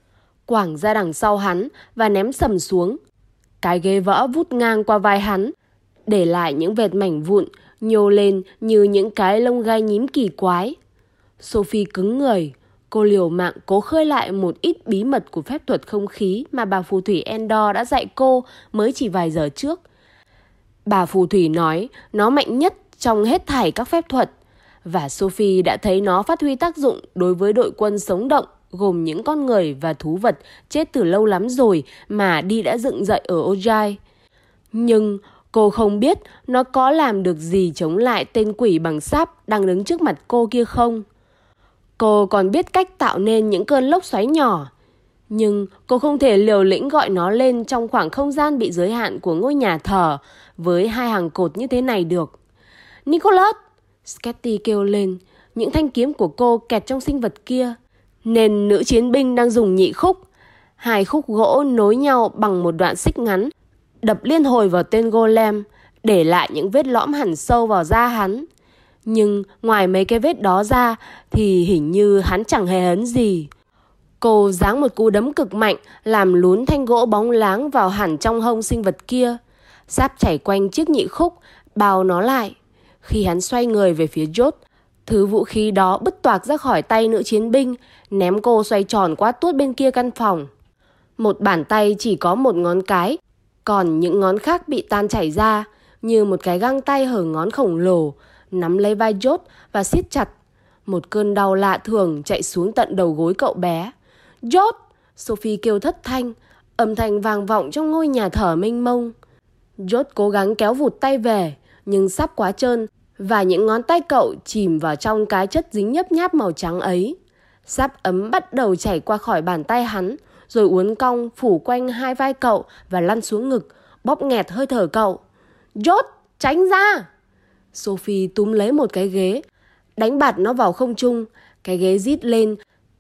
quảng ra đằng sau hắn và ném sầm xuống. Cái ghế vỡ vút ngang qua vai hắn, để lại những vệt mảnh vụn nhô lên như những cái lông gai nhím kỳ quái. Sophie cứng người, cô liều mạng cố khơi lại một ít bí mật của phép thuật không khí mà bà phù thủy Endor đã dạy cô mới chỉ vài giờ trước. Bà phù thủy nói, nó mạnh nhất trong hết thảy các phép thuật và Sophie đã thấy nó phát huy tác dụng đối với đội quân sống động, gồm những con người và thú vật chết từ lâu lắm rồi mà đi đã dựng dậy ở Ojai. Nhưng cô không biết nó có làm được gì chống lại tên quỷ bằng sáp đang đứng trước mặt cô kia không. Cô còn biết cách tạo nên những cơn lốc xoáy nhỏ. Nhưng cô không thể liều lĩnh gọi nó lên trong khoảng không gian bị giới hạn của ngôi nhà thờ với hai hàng cột như thế này được. Nicholas! Sketty kêu lên, những thanh kiếm của cô kẹt trong sinh vật kia. Nên nữ chiến binh đang dùng nhị khúc. Hai khúc gỗ nối nhau bằng một đoạn xích ngắn, đập liên hồi vào tên golem, để lại những vết lõm hẳn sâu vào da hắn. Nhưng ngoài mấy cái vết đó ra thì hình như hắn chẳng hề hấn gì. Cô giáng một cú đấm cực mạnh làm lún thanh gỗ bóng láng vào hẳn trong hông sinh vật kia. Sáp chảy quanh chiếc nhị khúc, bao nó lại. Khi hắn xoay người về phía chốt, thứ vũ khí đó bứt toạc ra khỏi tay nữ chiến binh, ném cô xoay tròn qua tuốt bên kia căn phòng. Một bàn tay chỉ có một ngón cái, còn những ngón khác bị tan chảy ra, như một cái găng tay hở ngón khổng lồ, nắm lấy vai chốt và siết chặt. Một cơn đau lạ thường chạy xuống tận đầu gối cậu bé. Chốt! Sophie kêu thất thanh. Âm thanh vang vọng trong ngôi nhà thở mênh mông. George cố gắng kéo vụt tay về, nhưng sắp quá trơn và những ngón tay cậu chìm vào trong cái chất dính nhấp nháp màu trắng ấy. Sáp ấm bắt đầu chảy qua khỏi bàn tay hắn, rồi uốn cong phủ quanh hai vai cậu và lăn xuống ngực, bóp nghẹt hơi thở cậu. George, tránh ra! Sophie túm lấy một cái ghế, đánh bạt nó vào không trung. Cái ghế rít lên,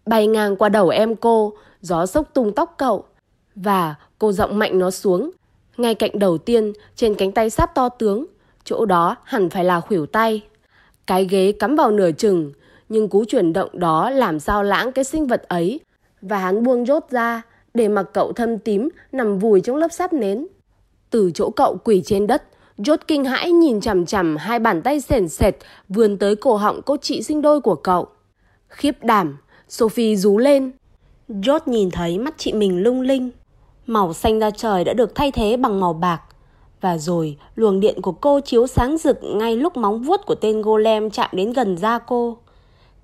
bay ngang qua đầu em cô, gió sốc tung tóc cậu. Và cô giọng mạnh nó xuống, ngay cạnh đầu tiên trên cánh tay sáp to tướng. Chỗ đó hẳn phải là khuỷu tay. Cái ghế cắm vào nửa chừng, nhưng cú chuyển động đó làm sao lãng cái sinh vật ấy. Và hắn buông rốt ra, để mặc cậu thâm tím nằm vùi trong lớp sáp nến. Từ chỗ cậu quỳ trên đất, Rốt kinh hãi nhìn chằm chằm hai bàn tay sền sệt vươn tới cổ họng cô chị sinh đôi của cậu. Khiếp đảm, Sophie rú lên. Jot nhìn thấy mắt chị mình lung linh. Màu xanh da trời đã được thay thế bằng màu bạc. Và rồi luồng điện của cô chiếu sáng rực ngay lúc móng vuốt của tên golem chạm đến gần da cô.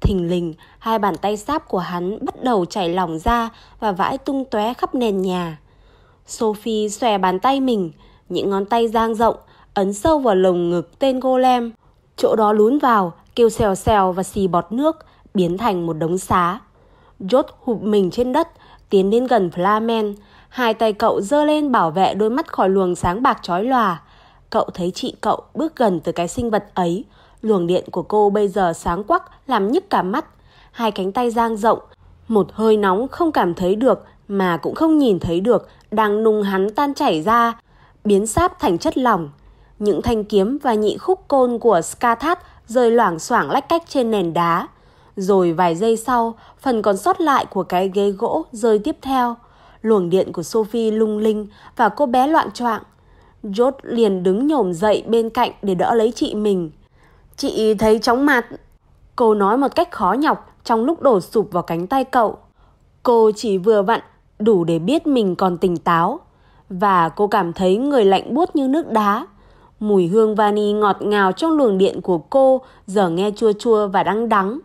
Thình lình, hai bàn tay sáp của hắn bắt đầu chảy lỏng ra và vãi tung tóe khắp nền nhà. Sophie xòe bàn tay mình, những ngón tay dang rộng, ấn sâu vào lồng ngực tên golem. Chỗ đó lún vào, kêu xèo xèo và xì bọt nước, biến thành một đống xá. Jot hụp mình trên đất, tiến đến gần Flamen. Hai tay cậu giơ lên bảo vệ đôi mắt khỏi luồng sáng bạc chói lòa. Cậu thấy chị cậu bước gần từ cái sinh vật ấy. Luồng điện của cô bây giờ sáng quắc, làm nhức cả mắt. Hai cánh tay giang rộng, một hơi nóng không cảm thấy được mà cũng không nhìn thấy được đang nung hắn tan chảy ra, biến sáp thành chất lỏng. Những thanh kiếm và nhị khúc côn của Skathat rơi loảng xoảng lách cách trên nền đá. Rồi vài giây sau, phần còn sót lại của cái ghế gỗ rơi tiếp theo. Luồng điện của Sophie lung linh và cô bé loạn choạng. George liền đứng nhổm dậy bên cạnh để đỡ lấy chị mình. Chị thấy chóng mặt. Cô nói một cách khó nhọc trong lúc đổ sụp vào cánh tay cậu. Cô chỉ vừa vặn đủ để biết mình còn tỉnh táo. Và cô cảm thấy người lạnh buốt như nước đá. Mùi hương vani ngọt ngào trong luồng điện của cô giờ nghe chua chua và đắng đắng.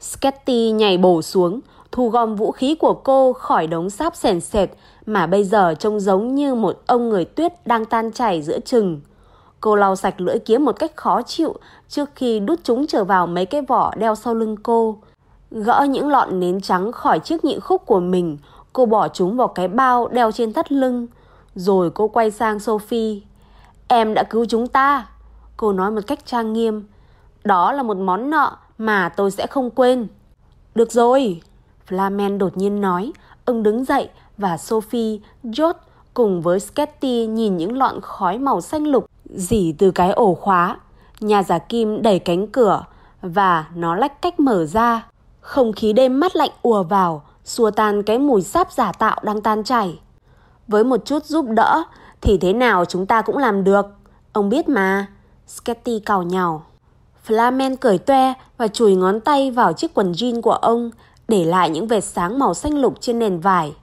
Sketty nhảy bổ xuống, thu gom vũ khí của cô khỏi đống sáp sền sệt mà bây giờ trông giống như một ông người tuyết đang tan chảy giữa chừng. Cô lau sạch lưỡi kiếm một cách khó chịu trước khi đút chúng trở vào mấy cái vỏ đeo sau lưng cô. Gỡ những lọn nến trắng khỏi chiếc nhị khúc của mình, cô bỏ chúng vào cái bao đeo trên thắt lưng. Rồi cô quay sang Sophie. Em đã cứu chúng ta. Cô nói một cách trang nghiêm. Đó là một món nợ mà tôi sẽ không quên. Được rồi. Flamen đột nhiên nói. Ông đứng dậy và Sophie, George cùng với Sketty nhìn những lọn khói màu xanh lục dỉ từ cái ổ khóa. Nhà giả kim đẩy cánh cửa và nó lách cách mở ra. Không khí đêm mát lạnh ùa vào, xua tan cái mùi sáp giả tạo đang tan chảy. Với một chút giúp đỡ, thì thế nào chúng ta cũng làm được. Ông biết mà. Sketty cào nhào. Flamen cười toe và chùi ngón tay vào chiếc quần jean của ông, để lại những vệt sáng màu xanh lục trên nền vải.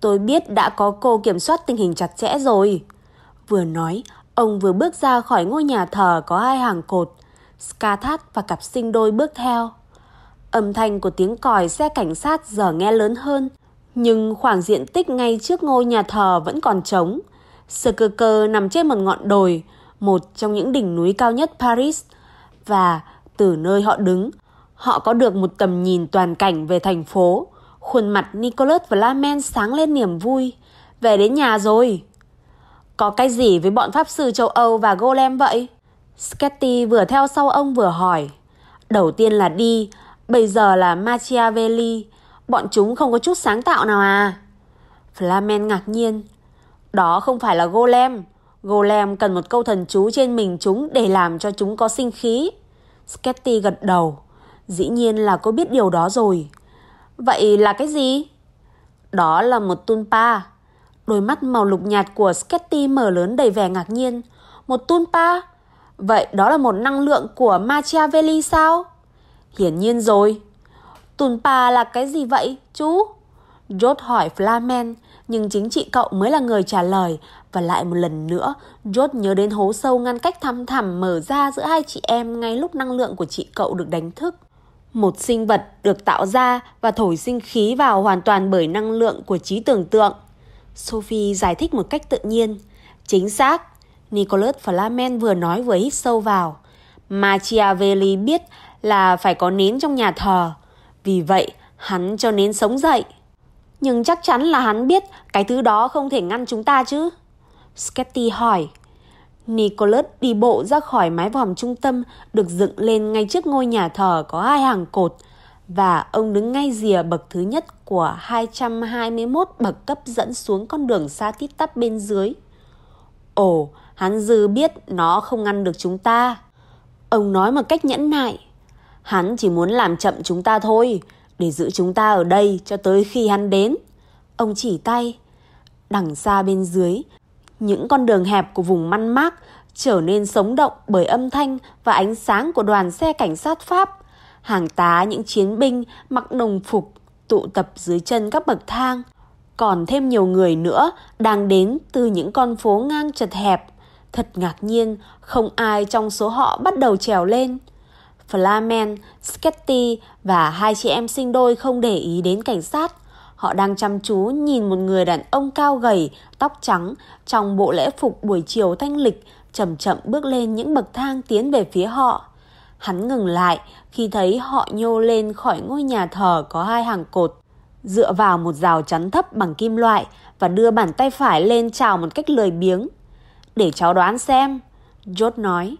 Tôi biết đã có cô kiểm soát tình hình chặt chẽ rồi. Vừa nói, ông vừa bước ra khỏi ngôi nhà thờ có hai hàng cột. Skathat và cặp sinh đôi bước theo. Âm thanh của tiếng còi xe cảnh sát giờ nghe lớn hơn, nhưng khoảng diện tích ngay trước ngôi nhà thờ vẫn còn trống. Sơ cơ cơ nằm trên một ngọn đồi, một trong những đỉnh núi cao nhất Paris. Và từ nơi họ đứng, họ có được một tầm nhìn toàn cảnh về thành phố. Khuôn mặt Nicholas và Lamen sáng lên niềm vui. Về đến nhà rồi. Có cái gì với bọn pháp sư châu Âu và Golem vậy? Sketty vừa theo sau ông vừa hỏi. Đầu tiên là đi, bây giờ là Machiavelli. Bọn chúng không có chút sáng tạo nào à? Flamen ngạc nhiên. Đó không phải là golem. Golem cần một câu thần chú trên mình chúng để làm cho chúng có sinh khí. Sketty gật đầu. Dĩ nhiên là cô biết điều đó rồi. Vậy là cái gì? Đó là một tunpa. Đôi mắt màu lục nhạt của Sketty mở lớn đầy vẻ ngạc nhiên. Một tunpa? Vậy đó là một năng lượng của Machiavelli sao? Hiển nhiên rồi. Tunpa là cái gì vậy, chú? George hỏi Flamen, nhưng chính chị cậu mới là người trả lời. Và lại một lần nữa, George nhớ đến hố sâu ngăn cách thăm thẳm mở ra giữa hai chị em ngay lúc năng lượng của chị cậu được đánh thức. Một sinh vật được tạo ra và thổi sinh khí vào hoàn toàn bởi năng lượng của trí tưởng tượng. Sophie giải thích một cách tự nhiên. Chính xác, Nicholas Flamen vừa nói vừa hít sâu vào. Machiavelli biết là phải có nến trong nhà thờ. Vì vậy, hắn cho nến sống dậy. Nhưng chắc chắn là hắn biết cái thứ đó không thể ngăn chúng ta chứ. Sketty hỏi. Nicholas đi bộ ra khỏi mái vòm trung tâm được dựng lên ngay trước ngôi nhà thờ có hai hàng cột và ông đứng ngay rìa bậc thứ nhất của 221 bậc cấp dẫn xuống con đường xa tít tắp bên dưới. Ồ, hắn dư biết nó không ngăn được chúng ta. Ông nói một cách nhẫn nại. Hắn chỉ muốn làm chậm chúng ta thôi, để giữ chúng ta ở đây cho tới khi hắn đến. Ông chỉ tay. Đằng xa bên dưới, những con đường hẹp của vùng Măn Mác trở nên sống động bởi âm thanh và ánh sáng của đoàn xe cảnh sát Pháp. Hàng tá những chiến binh mặc đồng phục tụ tập dưới chân các bậc thang. Còn thêm nhiều người nữa đang đến từ những con phố ngang chật hẹp. Thật ngạc nhiên, không ai trong số họ bắt đầu trèo lên. Flamen, Sketty và hai chị em sinh đôi không để ý đến cảnh sát. Họ đang chăm chú nhìn một người đàn ông cao gầy, tóc trắng, trong bộ lễ phục buổi chiều thanh lịch, chậm chậm bước lên những bậc thang tiến về phía họ. Hắn ngừng lại khi thấy họ nhô lên khỏi ngôi nhà thờ có hai hàng cột, dựa vào một rào chắn thấp bằng kim loại và đưa bàn tay phải lên chào một cách lười biếng. Để cháu đoán xem, George nói.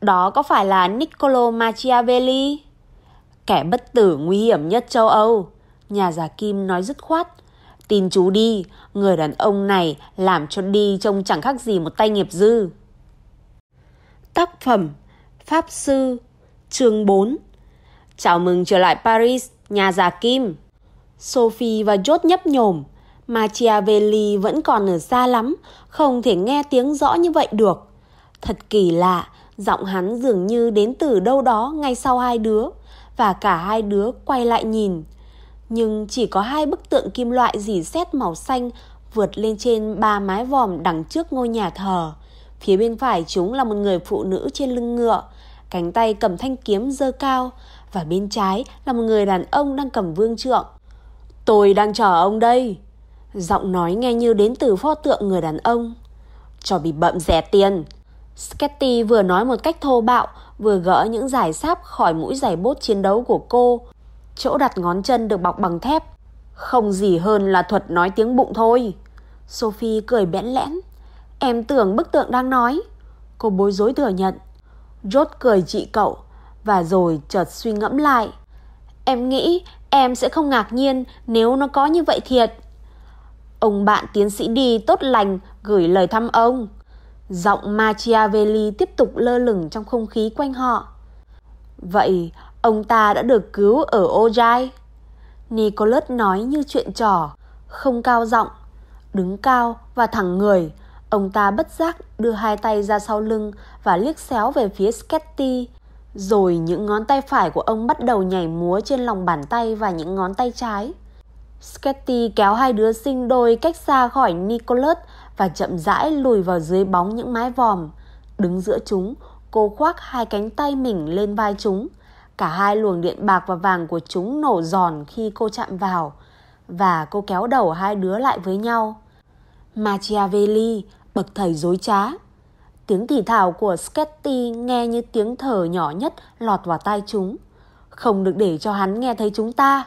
Đó có phải là Niccolo Machiavelli? Kẻ bất tử nguy hiểm nhất châu Âu. Nhà giả kim nói dứt khoát. Tin chú đi, người đàn ông này làm cho đi trông chẳng khác gì một tay nghiệp dư. Tác phẩm Pháp Sư Chương 4 Chào mừng trở lại Paris, nhà giả Kim. Sophie và George nhấp nhổm. Machiavelli vẫn còn ở xa lắm, không thể nghe tiếng rõ như vậy được. Thật kỳ lạ, giọng hắn dường như đến từ đâu đó ngay sau hai đứa, và cả hai đứa quay lại nhìn. Nhưng chỉ có hai bức tượng kim loại dì xét màu xanh vượt lên trên ba mái vòm đằng trước ngôi nhà thờ. Phía bên phải chúng là một người phụ nữ trên lưng ngựa, cánh tay cầm thanh kiếm dơ cao, và bên trái là một người đàn ông đang cầm vương trượng. Tôi đang chờ ông đây. Giọng nói nghe như đến từ pho tượng người đàn ông. Cho bị bậm rẻ tiền. Sketty vừa nói một cách thô bạo, vừa gỡ những giải sáp khỏi mũi giày bốt chiến đấu của cô. Chỗ đặt ngón chân được bọc bằng thép. Không gì hơn là thuật nói tiếng bụng thôi. Sophie cười bẽn lẽn. Em tưởng bức tượng đang nói. Cô bối rối thừa nhận. Rốt cười chị cậu và rồi chợt suy ngẫm lại. Em nghĩ em sẽ không ngạc nhiên nếu nó có như vậy thiệt. Ông bạn tiến sĩ đi tốt lành gửi lời thăm ông. Giọng Machiavelli tiếp tục lơ lửng trong không khí quanh họ. Vậy ông ta đã được cứu ở Ojai? Nicholas nói như chuyện trò, không cao giọng, đứng cao và thẳng người. Ông ta bất giác đưa hai tay ra sau lưng và liếc xéo về phía Sketty. Rồi những ngón tay phải của ông bắt đầu nhảy múa trên lòng bàn tay và những ngón tay trái. Sketty kéo hai đứa sinh đôi cách xa khỏi Nicholas và chậm rãi lùi vào dưới bóng những mái vòm. Đứng giữa chúng, cô khoác hai cánh tay mình lên vai chúng. Cả hai luồng điện bạc và vàng của chúng nổ giòn khi cô chạm vào. Và cô kéo đầu hai đứa lại với nhau. Machiavelli, bậc thầy dối trá. Tiếng thì thào của Sketty nghe như tiếng thở nhỏ nhất lọt vào tai chúng. Không được để cho hắn nghe thấy chúng ta.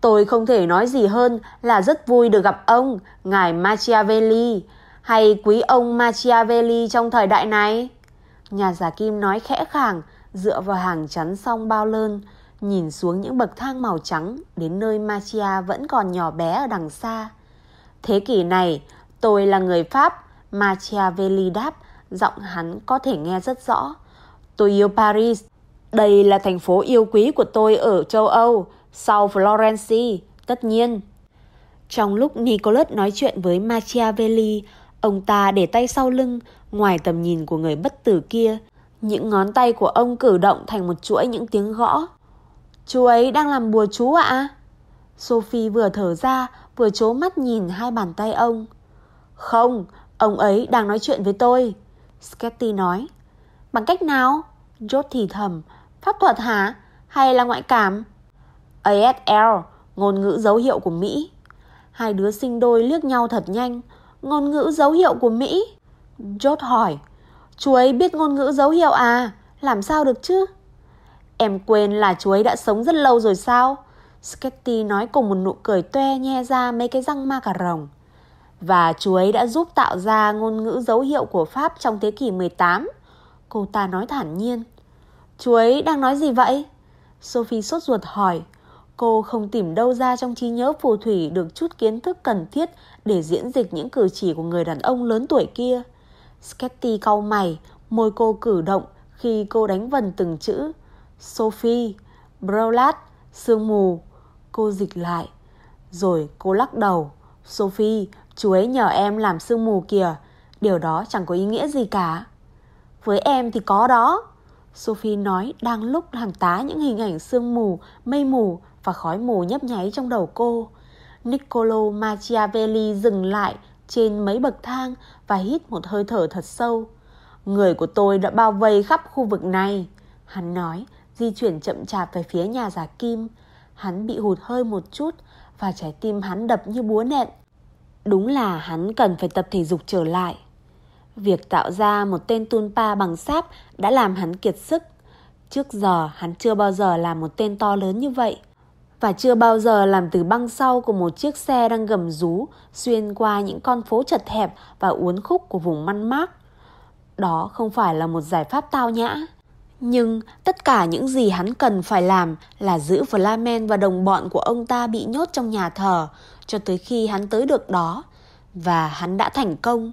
Tôi không thể nói gì hơn là rất vui được gặp ông, ngài Machiavelli, hay quý ông Machiavelli trong thời đại này. Nhà giả kim nói khẽ khàng, dựa vào hàng chắn song bao lơn, nhìn xuống những bậc thang màu trắng đến nơi Machia vẫn còn nhỏ bé ở đằng xa. Thế kỷ này, tôi là người Pháp, Machiavelli đáp, giọng hắn có thể nghe rất rõ. Tôi yêu Paris, đây là thành phố yêu quý của tôi ở châu Âu, sau Florence, tất nhiên. Trong lúc Nicholas nói chuyện với Machiavelli, ông ta để tay sau lưng, ngoài tầm nhìn của người bất tử kia. Những ngón tay của ông cử động thành một chuỗi những tiếng gõ. Chú ấy đang làm bùa chú ạ? Sophie vừa thở ra, vừa chố mắt nhìn hai bàn tay ông. Không, ông ấy đang nói chuyện với tôi. Sketty nói. Bằng cách nào? Jot thì thầm. Pháp thuật hả? Hay là ngoại cảm? ASL, ngôn ngữ dấu hiệu của Mỹ. Hai đứa sinh đôi liếc nhau thật nhanh. Ngôn ngữ dấu hiệu của Mỹ. Jot hỏi. Chú ấy biết ngôn ngữ dấu hiệu à? Làm sao được chứ? Em quên là chú ấy đã sống rất lâu rồi sao? Sketty nói cùng một nụ cười toe nhe ra mấy cái răng ma cà rồng. Và chú ấy đã giúp tạo ra ngôn ngữ dấu hiệu của Pháp trong thế kỷ 18. Cô ta nói thản nhiên. Chú ấy đang nói gì vậy? Sophie sốt ruột hỏi. Cô không tìm đâu ra trong trí nhớ phù thủy được chút kiến thức cần thiết để diễn dịch những cử chỉ của người đàn ông lớn tuổi kia. Sketty cau mày, môi cô cử động khi cô đánh vần từng chữ. Sophie, Brolat, sương mù. Cô dịch lại. Rồi cô lắc đầu. Sophie, chú ấy nhờ em làm sương mù kìa. Điều đó chẳng có ý nghĩa gì cả. Với em thì có đó. Sophie nói đang lúc hàng tá những hình ảnh sương mù, mây mù và khói mù nhấp nháy trong đầu cô. Niccolo Machiavelli dừng lại trên mấy bậc thang và hít một hơi thở thật sâu. Người của tôi đã bao vây khắp khu vực này. Hắn nói, di chuyển chậm chạp về phía nhà giả kim. Hắn bị hụt hơi một chút và trái tim hắn đập như búa nện. Đúng là hắn cần phải tập thể dục trở lại. Việc tạo ra một tên Tunpa bằng sáp đã làm hắn kiệt sức. Trước giờ hắn chưa bao giờ làm một tên to lớn như vậy. Và chưa bao giờ làm từ băng sau của một chiếc xe đang gầm rú, xuyên qua những con phố chật hẹp và uốn khúc của vùng Măn Mác. Đó không phải là một giải pháp tao nhã. Nhưng tất cả những gì hắn cần phải làm là giữ Flamen và đồng bọn của ông ta bị nhốt trong nhà thờ cho tới khi hắn tới được đó. Và hắn đã thành công.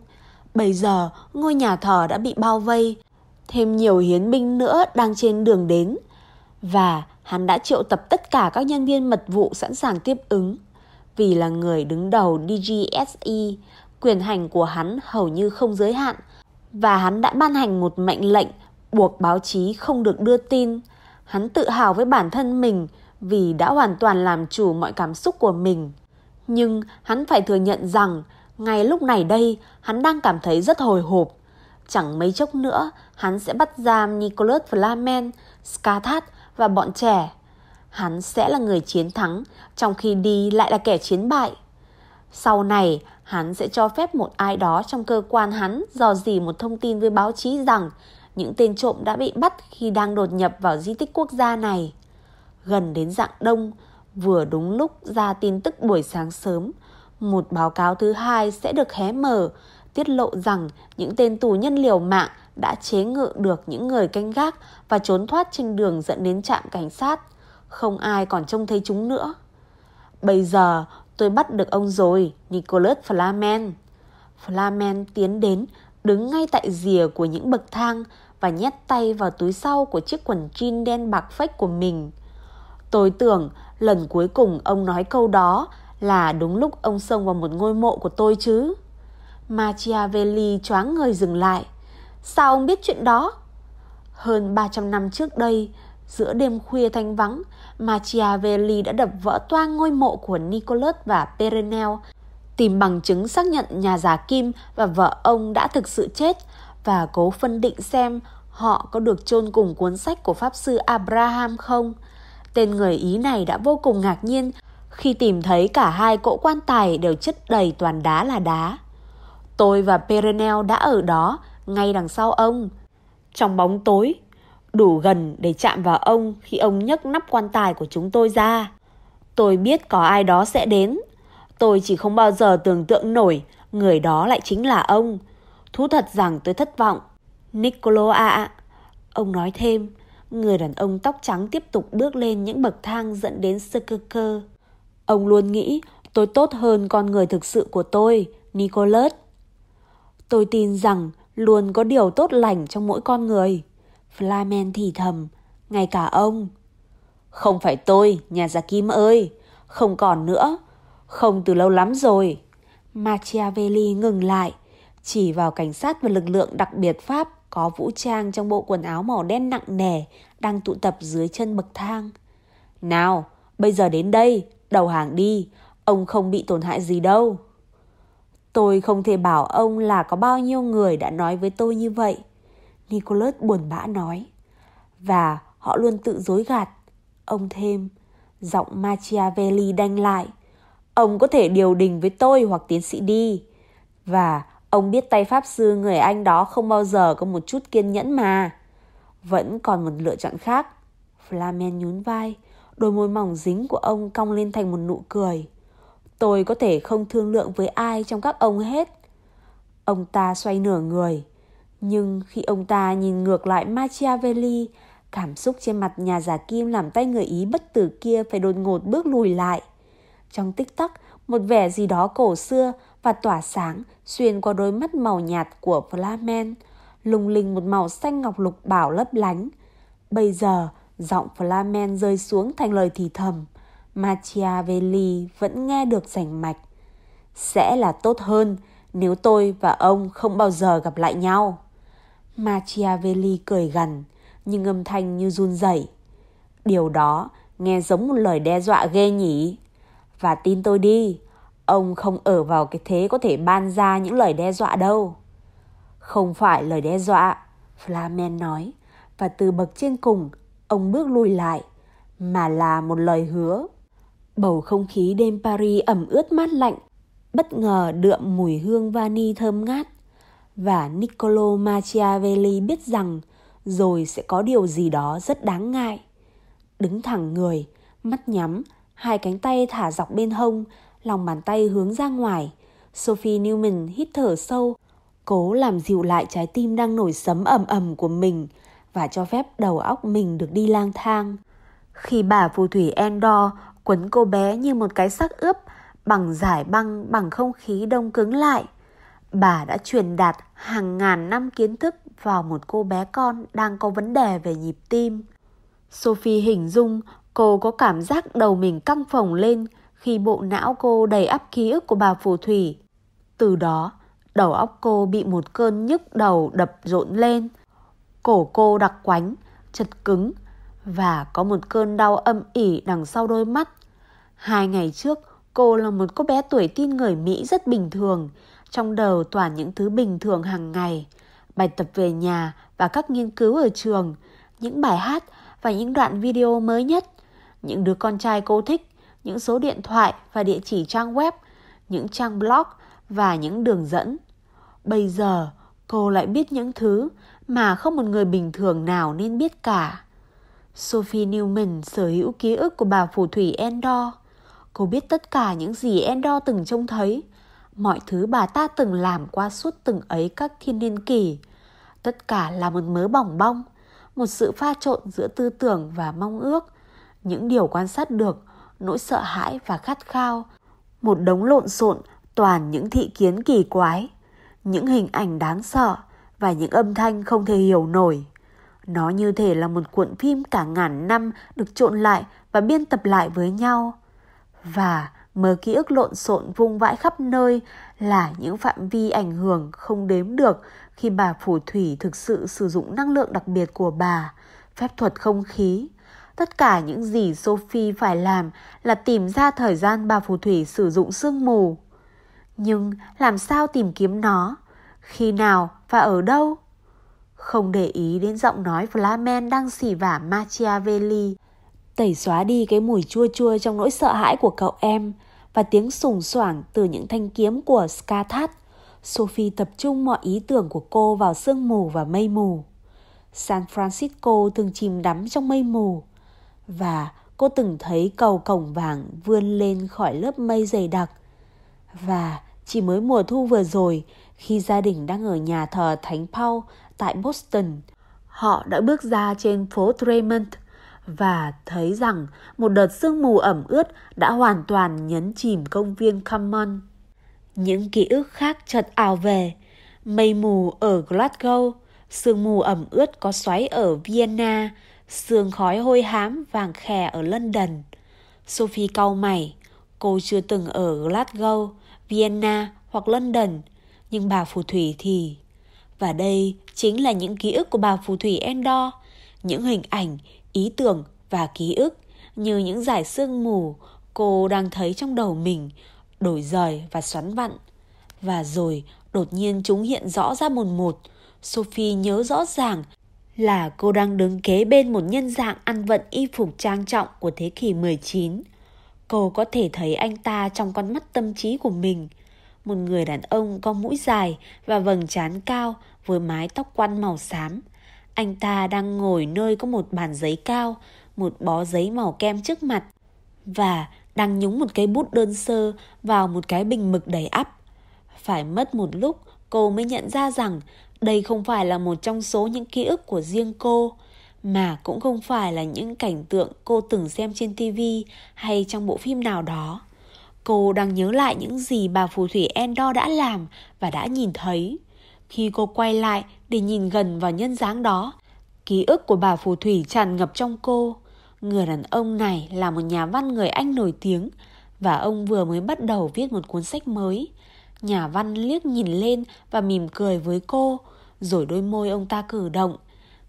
Bây giờ, ngôi nhà thờ đã bị bao vây. Thêm nhiều hiến binh nữa đang trên đường đến. Và hắn đã triệu tập tất cả các nhân viên mật vụ sẵn sàng tiếp ứng. Vì là người đứng đầu DGSE, quyền hành của hắn hầu như không giới hạn. Và hắn đã ban hành một mệnh lệnh buộc báo chí không được đưa tin. Hắn tự hào với bản thân mình vì đã hoàn toàn làm chủ mọi cảm xúc của mình. Nhưng hắn phải thừa nhận rằng ngay lúc này đây hắn đang cảm thấy rất hồi hộp. Chẳng mấy chốc nữa hắn sẽ bắt giam Nicholas Flamen, Skathat và bọn trẻ. Hắn sẽ là người chiến thắng trong khi đi lại là kẻ chiến bại. Sau này hắn sẽ cho phép một ai đó trong cơ quan hắn dò dỉ một thông tin với báo chí rằng những tên trộm đã bị bắt khi đang đột nhập vào di tích quốc gia này. Gần đến dạng đông, vừa đúng lúc ra tin tức buổi sáng sớm, một báo cáo thứ hai sẽ được hé mở, tiết lộ rằng những tên tù nhân liều mạng đã chế ngự được những người canh gác và trốn thoát trên đường dẫn đến trạm cảnh sát. Không ai còn trông thấy chúng nữa. Bây giờ tôi bắt được ông rồi, Nicholas Flamen. Flamen tiến đến, đứng ngay tại rìa của những bậc thang và nhét tay vào túi sau của chiếc quần jean đen bạc phách của mình. Tôi tưởng lần cuối cùng ông nói câu đó là đúng lúc ông xông vào một ngôi mộ của tôi chứ. Machiavelli choáng người dừng lại. Sao ông biết chuyện đó? Hơn 300 năm trước đây, giữa đêm khuya thanh vắng, Machiavelli đã đập vỡ toang ngôi mộ của Nicholas và Perenel, tìm bằng chứng xác nhận nhà giả Kim và vợ ông đã thực sự chết và cố phân định xem họ có được chôn cùng cuốn sách của Pháp sư Abraham không. Tên người Ý này đã vô cùng ngạc nhiên khi tìm thấy cả hai cỗ quan tài đều chất đầy toàn đá là đá. Tôi và Perenel đã ở đó, ngay đằng sau ông. Trong bóng tối, đủ gần để chạm vào ông khi ông nhấc nắp quan tài của chúng tôi ra. Tôi biết có ai đó sẽ đến. Tôi chỉ không bao giờ tưởng tượng nổi người đó lại chính là ông. Thú thật rằng tôi thất vọng. Niccolo ạ. Ông nói thêm, người đàn ông tóc trắng tiếp tục bước lên những bậc thang dẫn đến Skirker. Ông luôn nghĩ tôi tốt hơn con người thực sự của tôi, Nicholas. Tôi tin rằng luôn có điều tốt lành trong mỗi con người. Flamen thì thầm, ngay cả ông. Không phải tôi, nhà già Kim ơi, không còn nữa, không từ lâu lắm rồi. Machiavelli ngừng lại, chỉ vào cảnh sát và lực lượng đặc biệt Pháp có vũ trang trong bộ quần áo màu đen nặng nề đang tụ tập dưới chân bậc thang. Nào, bây giờ đến đây, đầu hàng đi, ông không bị tổn hại gì đâu. Tôi không thể bảo ông là có bao nhiêu người đã nói với tôi như vậy. Nicholas buồn bã nói. Và họ luôn tự dối gạt. Ông thêm, giọng Machiavelli đanh lại. Ông có thể điều đình với tôi hoặc tiến sĩ đi. Và ông biết tay pháp sư người Anh đó không bao giờ có một chút kiên nhẫn mà. Vẫn còn một lựa chọn khác. Flamen nhún vai, đôi môi mỏng dính của ông cong lên thành một nụ cười. Tôi có thể không thương lượng với ai trong các ông hết. Ông ta xoay nửa người. Nhưng khi ông ta nhìn ngược lại Machiavelli, cảm xúc trên mặt nhà giả kim làm tay người Ý bất tử kia phải đột ngột bước lùi lại. Trong tích tắc, một vẻ gì đó cổ xưa và tỏa sáng xuyên qua đôi mắt màu nhạt của Flamen, lung linh một màu xanh ngọc lục bảo lấp lánh. Bây giờ, giọng Flamen rơi xuống thành lời thì thầm. Machiavelli vẫn nghe được rành mạch. Sẽ là tốt hơn nếu tôi và ông không bao giờ gặp lại nhau. Machiavelli cười gằn, nhưng âm thanh như run rẩy. Điều đó nghe giống một lời đe dọa ghê nhỉ. Và tin tôi đi, ông không ở vào cái thế có thể ban ra những lời đe dọa đâu. Không phải lời đe dọa, Flamen nói, và từ bậc trên cùng, ông bước lùi lại, mà là một lời hứa. Bầu không khí đêm Paris ẩm ướt mát lạnh, bất ngờ đượm mùi hương vani thơm ngát. Và Niccolo Machiavelli biết rằng rồi sẽ có điều gì đó rất đáng ngại. Đứng thẳng người, mắt nhắm, hai cánh tay thả dọc bên hông, lòng bàn tay hướng ra ngoài. Sophie Newman hít thở sâu, cố làm dịu lại trái tim đang nổi sấm ầm ầm của mình và cho phép đầu óc mình được đi lang thang. Khi bà phù thủy Endor quấn cô bé như một cái xác ướp bằng giải băng bằng không khí đông cứng lại, bà đã truyền đạt hàng ngàn năm kiến thức vào một cô bé con đang có vấn đề về nhịp tim. Sophie hình dung cô có cảm giác đầu mình căng phồng lên khi bộ não cô đầy ắp ký ức của bà phù thủy. Từ đó, đầu óc cô bị một cơn nhức đầu đập rộn lên. Cổ cô đặc quánh, chật cứng và có một cơn đau âm ỉ đằng sau đôi mắt. Hai ngày trước, cô là một cô bé tuổi tin người Mỹ rất bình thường, trong đầu toàn những thứ bình thường hàng ngày, bài tập về nhà và các nghiên cứu ở trường, những bài hát và những đoạn video mới nhất, những đứa con trai cô thích, những số điện thoại và địa chỉ trang web, những trang blog và những đường dẫn. Bây giờ, cô lại biết những thứ mà không một người bình thường nào nên biết cả. Sophie Newman sở hữu ký ức của bà phù thủy Endor. Cô biết tất cả những gì Endor từng trông thấy, mọi thứ bà ta từng làm qua suốt từng ấy các thiên niên kỷ. Tất cả là một mớ bỏng bong, một sự pha trộn giữa tư tưởng và mong ước, những điều quan sát được, nỗi sợ hãi và khát khao, một đống lộn xộn toàn những thị kiến kỳ quái, những hình ảnh đáng sợ và những âm thanh không thể hiểu nổi. Nó như thể là một cuộn phim cả ngàn năm được trộn lại và biên tập lại với nhau. Và mớ ký ức lộn xộn vung vãi khắp nơi là những phạm vi ảnh hưởng không đếm được khi bà phù thủy thực sự sử dụng năng lượng đặc biệt của bà, phép thuật không khí. Tất cả những gì Sophie phải làm là tìm ra thời gian bà phù thủy sử dụng sương mù. Nhưng làm sao tìm kiếm nó? Khi nào và ở đâu? Không để ý đến giọng nói Flamen đang xỉ vả Machiavelli, tẩy xóa đi cái mùi chua chua trong nỗi sợ hãi của cậu em và tiếng sùng soảng từ những thanh kiếm của Skathat. Sophie tập trung mọi ý tưởng của cô vào sương mù và mây mù. San Francisco thường chìm đắm trong mây mù và cô từng thấy cầu cổng vàng vươn lên khỏi lớp mây dày đặc. Và chỉ mới mùa thu vừa rồi, khi gia đình đang ở nhà thờ Thánh Paul tại Boston, họ đã bước ra trên phố Tremont và thấy rằng một đợt sương mù ẩm ướt đã hoàn toàn nhấn chìm công viên Common. Những ký ức khác chợt ảo về, mây mù ở Glasgow, sương mù ẩm ướt có xoáy ở Vienna, sương khói hôi hám vàng khè ở London. Sophie cau mày, cô chưa từng ở Glasgow, Vienna hoặc London, nhưng bà phù thủy thì... Và đây chính là những ký ức của bà phù thủy Endor, những hình ảnh, ý tưởng và ký ức như những giải sương mù cô đang thấy trong đầu mình đổi rời và xoắn vặn. Và rồi đột nhiên chúng hiện rõ ra một một. Sophie nhớ rõ ràng là cô đang đứng kế bên một nhân dạng ăn vận y phục trang trọng của thế kỷ 19. Cô có thể thấy anh ta trong con mắt tâm trí của mình. Một người đàn ông có mũi dài và vầng trán cao với mái tóc quăn màu xám. Anh ta đang ngồi nơi có một bàn giấy cao, một bó giấy màu kem trước mặt và đang nhúng một cây bút đơn sơ vào một cái bình mực đầy ắp. Phải mất một lúc cô mới nhận ra rằng đây không phải là một trong số những ký ức của riêng cô, mà cũng không phải là những cảnh tượng cô từng xem trên TV hay trong bộ phim nào đó. Cô đang nhớ lại những gì bà phù thủy Endor đã làm và đã nhìn thấy. Khi cô quay lại để nhìn gần vào nhân dáng đó, ký ức của bà phù thủy tràn ngập trong cô. Người đàn ông này là một nhà văn người Anh nổi tiếng và ông vừa mới bắt đầu viết một cuốn sách mới. Nhà văn liếc nhìn lên và mỉm cười với cô, rồi đôi môi ông ta cử động,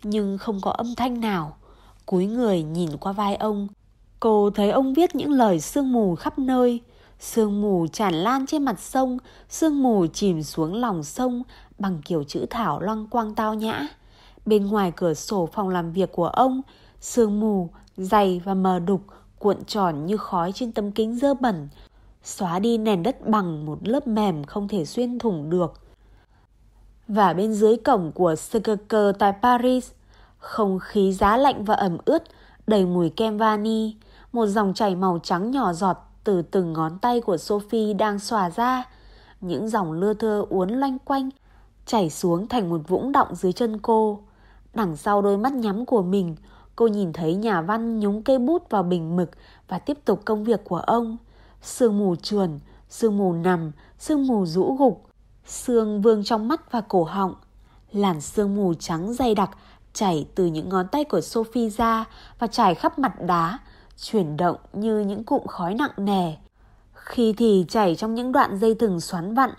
nhưng không có âm thanh nào. Cúi người nhìn qua vai ông, cô thấy ông viết những lời sương mù khắp nơi. Sương mù tràn lan trên mặt sông, sương mù chìm xuống lòng sông bằng kiểu chữ thảo loang quang tao nhã. Bên ngoài cửa sổ phòng làm việc của ông, sương mù, dày và mờ đục cuộn tròn như khói trên tấm kính dơ bẩn, xóa đi nền đất bằng một lớp mềm không thể xuyên thủng được. Và bên dưới cổng của Skirker tại Paris, không khí giá lạnh và ẩm ướt, đầy mùi kem vani, một dòng chảy màu trắng nhỏ giọt từ từng ngón tay của Sophie đang xòa ra. Những dòng lưa thưa uốn loanh quanh, chảy xuống thành một vũng động dưới chân cô. Đằng sau đôi mắt nhắm của mình, cô nhìn thấy nhà văn nhúng cây bút vào bình mực và tiếp tục công việc của ông. Sương mù trườn, sương mù nằm, sương mù rũ gục, sương vương trong mắt và cổ họng. Làn sương mù trắng dày đặc chảy từ những ngón tay của Sophie ra và trải khắp mặt đá, chuyển động như những cụm khói nặng nề. Khi thì chảy trong những đoạn dây thừng xoắn vặn,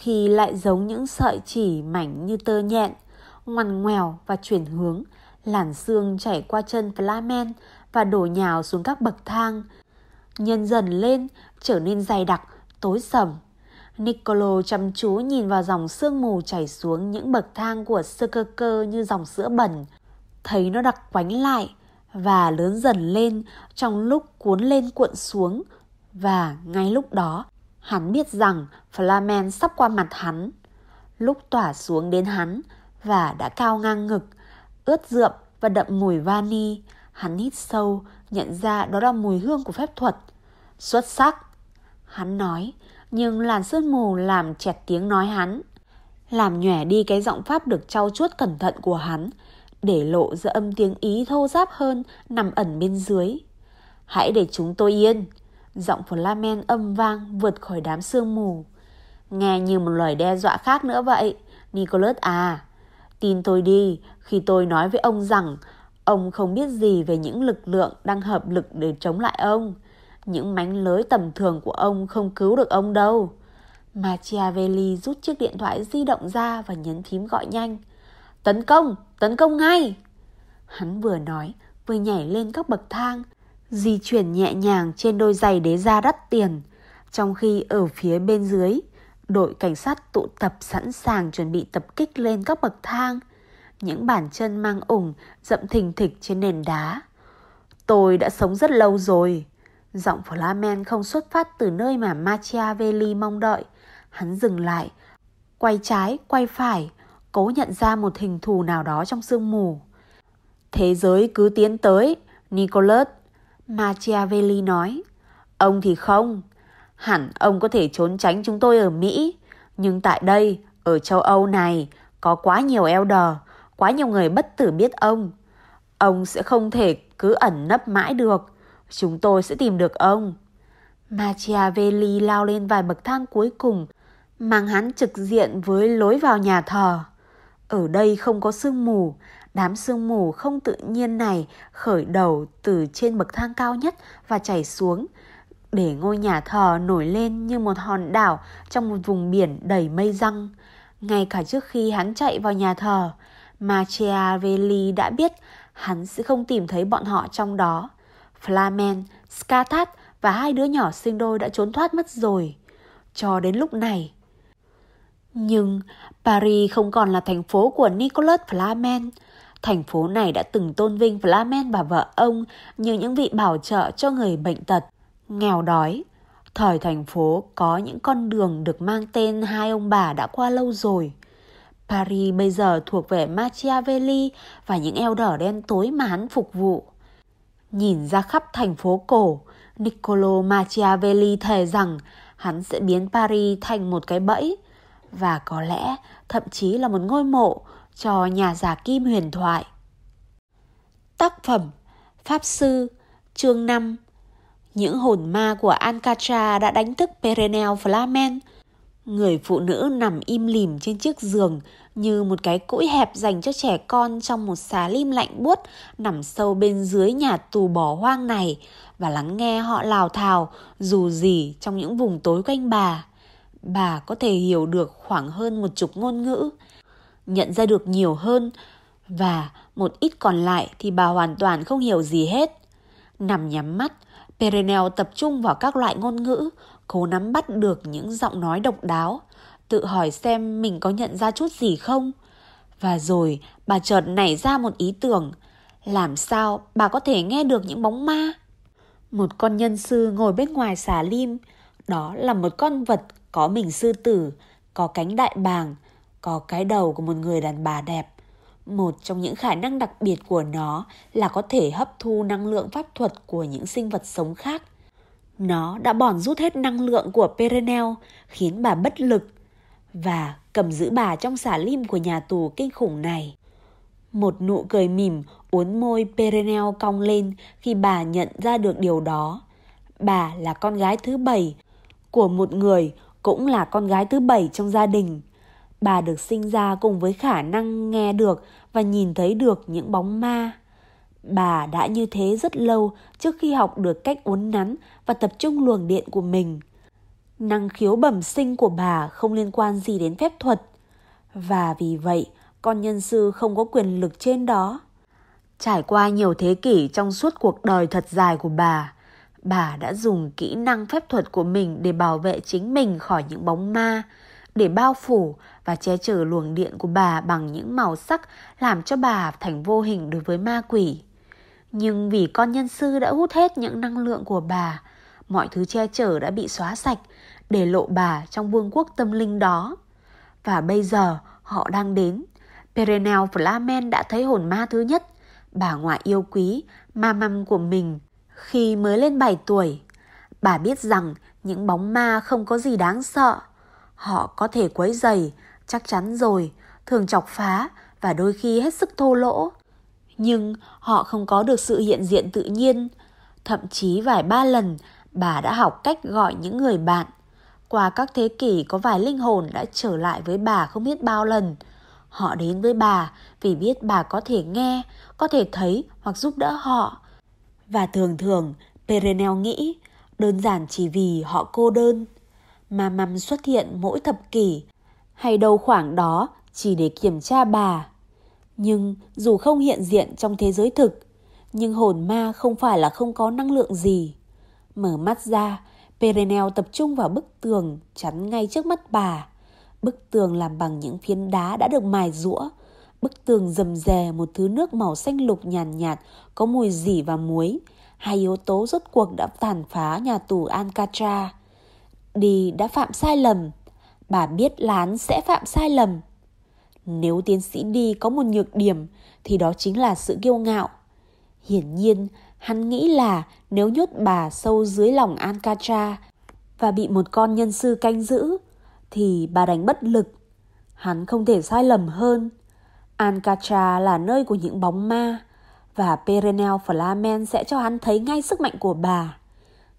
khi lại giống những sợi chỉ mảnh như tơ nhện, ngoằn ngoèo và chuyển hướng, làn xương chảy qua chân Flamen và đổ nhào xuống các bậc thang, nhân dần lên, trở nên dày đặc, tối sầm. Niccolo chăm chú nhìn vào dòng sương mù chảy xuống những bậc thang của sơ cơ cơ như dòng sữa bẩn. Thấy nó đặc quánh lại và lớn dần lên trong lúc cuốn lên cuộn xuống. Và ngay lúc đó, hắn biết rằng Flamen sắp qua mặt hắn. Lúc tỏa xuống đến hắn và đã cao ngang ngực, ướt rượm và đậm mùi vani, hắn hít sâu, nhận ra đó là mùi hương của phép thuật. Xuất sắc! Hắn nói, nhưng làn sương mù làm chẹt tiếng nói hắn. Làm nhòe đi cái giọng pháp được trau chuốt cẩn thận của hắn, để lộ ra âm tiếng ý thô giáp hơn nằm ẩn bên dưới. Hãy để chúng tôi yên. Giọng Flamen âm vang vượt khỏi đám sương mù. Nghe như một lời đe dọa khác nữa vậy. Nicholas à, tin tôi đi khi tôi nói với ông rằng ông không biết gì về những lực lượng đang hợp lực để chống lại ông. Những mánh lưới tầm thường của ông không cứu được ông đâu. Machiavelli rút chiếc điện thoại di động ra và nhấn phím gọi nhanh. Tấn công! Tấn công ngay! Hắn vừa nói, vừa nhảy lên các bậc thang, di chuyển nhẹ nhàng trên đôi giày đế da đắt tiền. Trong khi ở phía bên dưới, đội cảnh sát tụ tập sẵn sàng chuẩn bị tập kích lên các bậc thang. Những bàn chân mang ủng dậm thình thịch trên nền đá. Tôi đã sống rất lâu rồi. Giọng Flamen không xuất phát từ nơi mà Machiavelli mong đợi. Hắn dừng lại, quay trái, quay phải, cố nhận ra một hình thù nào đó trong sương mù. Thế giới cứ tiến tới, Nicholas, Machiavelli nói. Ông thì không. Hẳn ông có thể trốn tránh chúng tôi ở Mỹ. Nhưng tại đây, ở châu Âu này, có quá nhiều elder, quá nhiều người bất tử biết ông. Ông sẽ không thể cứ ẩn nấp mãi được. Chúng tôi sẽ tìm được ông. Machiavelli lao lên vài bậc thang cuối cùng, mang hắn trực diện với lối vào nhà thờ. Ở đây không có sương mù, đám sương mù không tự nhiên này khởi đầu từ trên bậc thang cao nhất và chảy xuống, để ngôi nhà thờ nổi lên như một hòn đảo trong một vùng biển đầy mây răng. Ngay cả trước khi hắn chạy vào nhà thờ, Machiavelli đã biết hắn sẽ không tìm thấy bọn họ trong đó. Flamen, Scatat và hai đứa nhỏ sinh đôi đã trốn thoát mất rồi. Cho đến lúc này. Nhưng Paris không còn là thành phố của Nicolas Flamen. Thành phố này đã từng tôn vinh Flamen và vợ ông như những vị bảo trợ cho người bệnh tật. nghèo đói. Thời thành phố có những con đường được mang tên hai ông bà đã qua lâu rồi. Paris bây giờ thuộc về Machiavelli và những eo đỏ đen tối mà hắn phục vụ. Nhìn ra khắp thành phố cổ, Niccolo Machiavelli thề rằng hắn sẽ biến Paris thành một cái bẫy và có lẽ thậm chí là một ngôi mộ cho nhà giả kim huyền thoại. Tác phẩm Pháp Sư Chương 5 Những hồn ma của Ancatra đã đánh thức Perenel Flamen. Người phụ nữ nằm im lìm trên chiếc giường như một cái cũi hẹp dành cho trẻ con trong một xá lim lạnh buốt nằm sâu bên dưới nhà tù bỏ hoang này và lắng nghe họ lào thào dù gì trong những vùng tối quanh bà. Bà có thể hiểu được khoảng hơn một chục ngôn ngữ, nhận ra được nhiều hơn và một ít còn lại thì bà hoàn toàn không hiểu gì hết. Nằm nhắm mắt, Perenel tập trung vào các loại ngôn ngữ, cố nắm bắt được những giọng nói độc đáo, tự hỏi xem mình có nhận ra chút gì không. Và rồi bà chợt nảy ra một ý tưởng, làm sao bà có thể nghe được những bóng ma? Một con nhân sư ngồi bên ngoài xà lim, đó là một con vật có mình sư tử, có cánh đại bàng, có cái đầu của một người đàn bà đẹp. Một trong những khả năng đặc biệt của nó là có thể hấp thu năng lượng pháp thuật của những sinh vật sống khác. Nó đã bòn rút hết năng lượng của Perenel, khiến bà bất lực và cầm giữ bà trong xả lim của nhà tù kinh khủng này. Một nụ cười mỉm uốn môi Perenel cong lên khi bà nhận ra được điều đó. Bà là con gái thứ bảy của một người cũng là con gái thứ bảy trong gia đình. Bà được sinh ra cùng với khả năng nghe được và nhìn thấy được những bóng ma. Bà đã như thế rất lâu trước khi học được cách uốn nắn và tập trung luồng điện của mình. Năng khiếu bẩm sinh của bà không liên quan gì đến phép thuật. Và vì vậy, con nhân sư không có quyền lực trên đó. Trải qua nhiều thế kỷ trong suốt cuộc đời thật dài của bà, bà đã dùng kỹ năng phép thuật của mình để bảo vệ chính mình khỏi những bóng ma, để bao phủ và che chở luồng điện của bà bằng những màu sắc làm cho bà thành vô hình đối với ma quỷ. Nhưng vì con nhân sư đã hút hết những năng lượng của bà, mọi thứ che chở đã bị xóa sạch để lộ bà trong vương quốc tâm linh đó. Và bây giờ họ đang đến. Perenel Flamen đã thấy hồn ma thứ nhất, bà ngoại yêu quý, ma măm của mình khi mới lên 7 tuổi. Bà biết rằng những bóng ma không có gì đáng sợ. Họ có thể quấy dày, chắc chắn rồi, thường chọc phá và đôi khi hết sức thô lỗ. Nhưng họ không có được sự hiện diện tự nhiên. Thậm chí vài ba lần bà đã học cách gọi những người bạn. Qua các thế kỷ có vài linh hồn đã trở lại với bà không biết bao lần. Họ đến với bà vì biết bà có thể nghe, có thể thấy hoặc giúp đỡ họ. Và thường thường Perenel nghĩ đơn giản chỉ vì họ cô đơn. mà mầm xuất hiện mỗi thập kỷ hay đâu khoảng đó chỉ để kiểm tra bà. Nhưng dù không hiện diện trong thế giới thực, nhưng hồn ma không phải là không có năng lượng gì. Mở mắt ra, Perenel tập trung vào bức tường chắn ngay trước mắt bà. Bức tường làm bằng những phiến đá đã được mài rũa. Bức tường rầm rè một thứ nước màu xanh lục nhàn nhạt, nhạt, có mùi dỉ và muối. Hai yếu tố rốt cuộc đã tàn phá nhà tù Alcatra. Đi đã phạm sai lầm. Bà biết Lán sẽ phạm sai lầm. Nếu tiến sĩ đi có một nhược điểm thì đó chính là sự kiêu ngạo. Hiển nhiên, hắn nghĩ là nếu nhốt bà sâu dưới lòng Ankatra và bị một con nhân sư canh giữ thì bà đánh bất lực. Hắn không thể sai lầm hơn. Ankatra là nơi của những bóng ma và Perenel Flamen sẽ cho hắn thấy ngay sức mạnh của bà.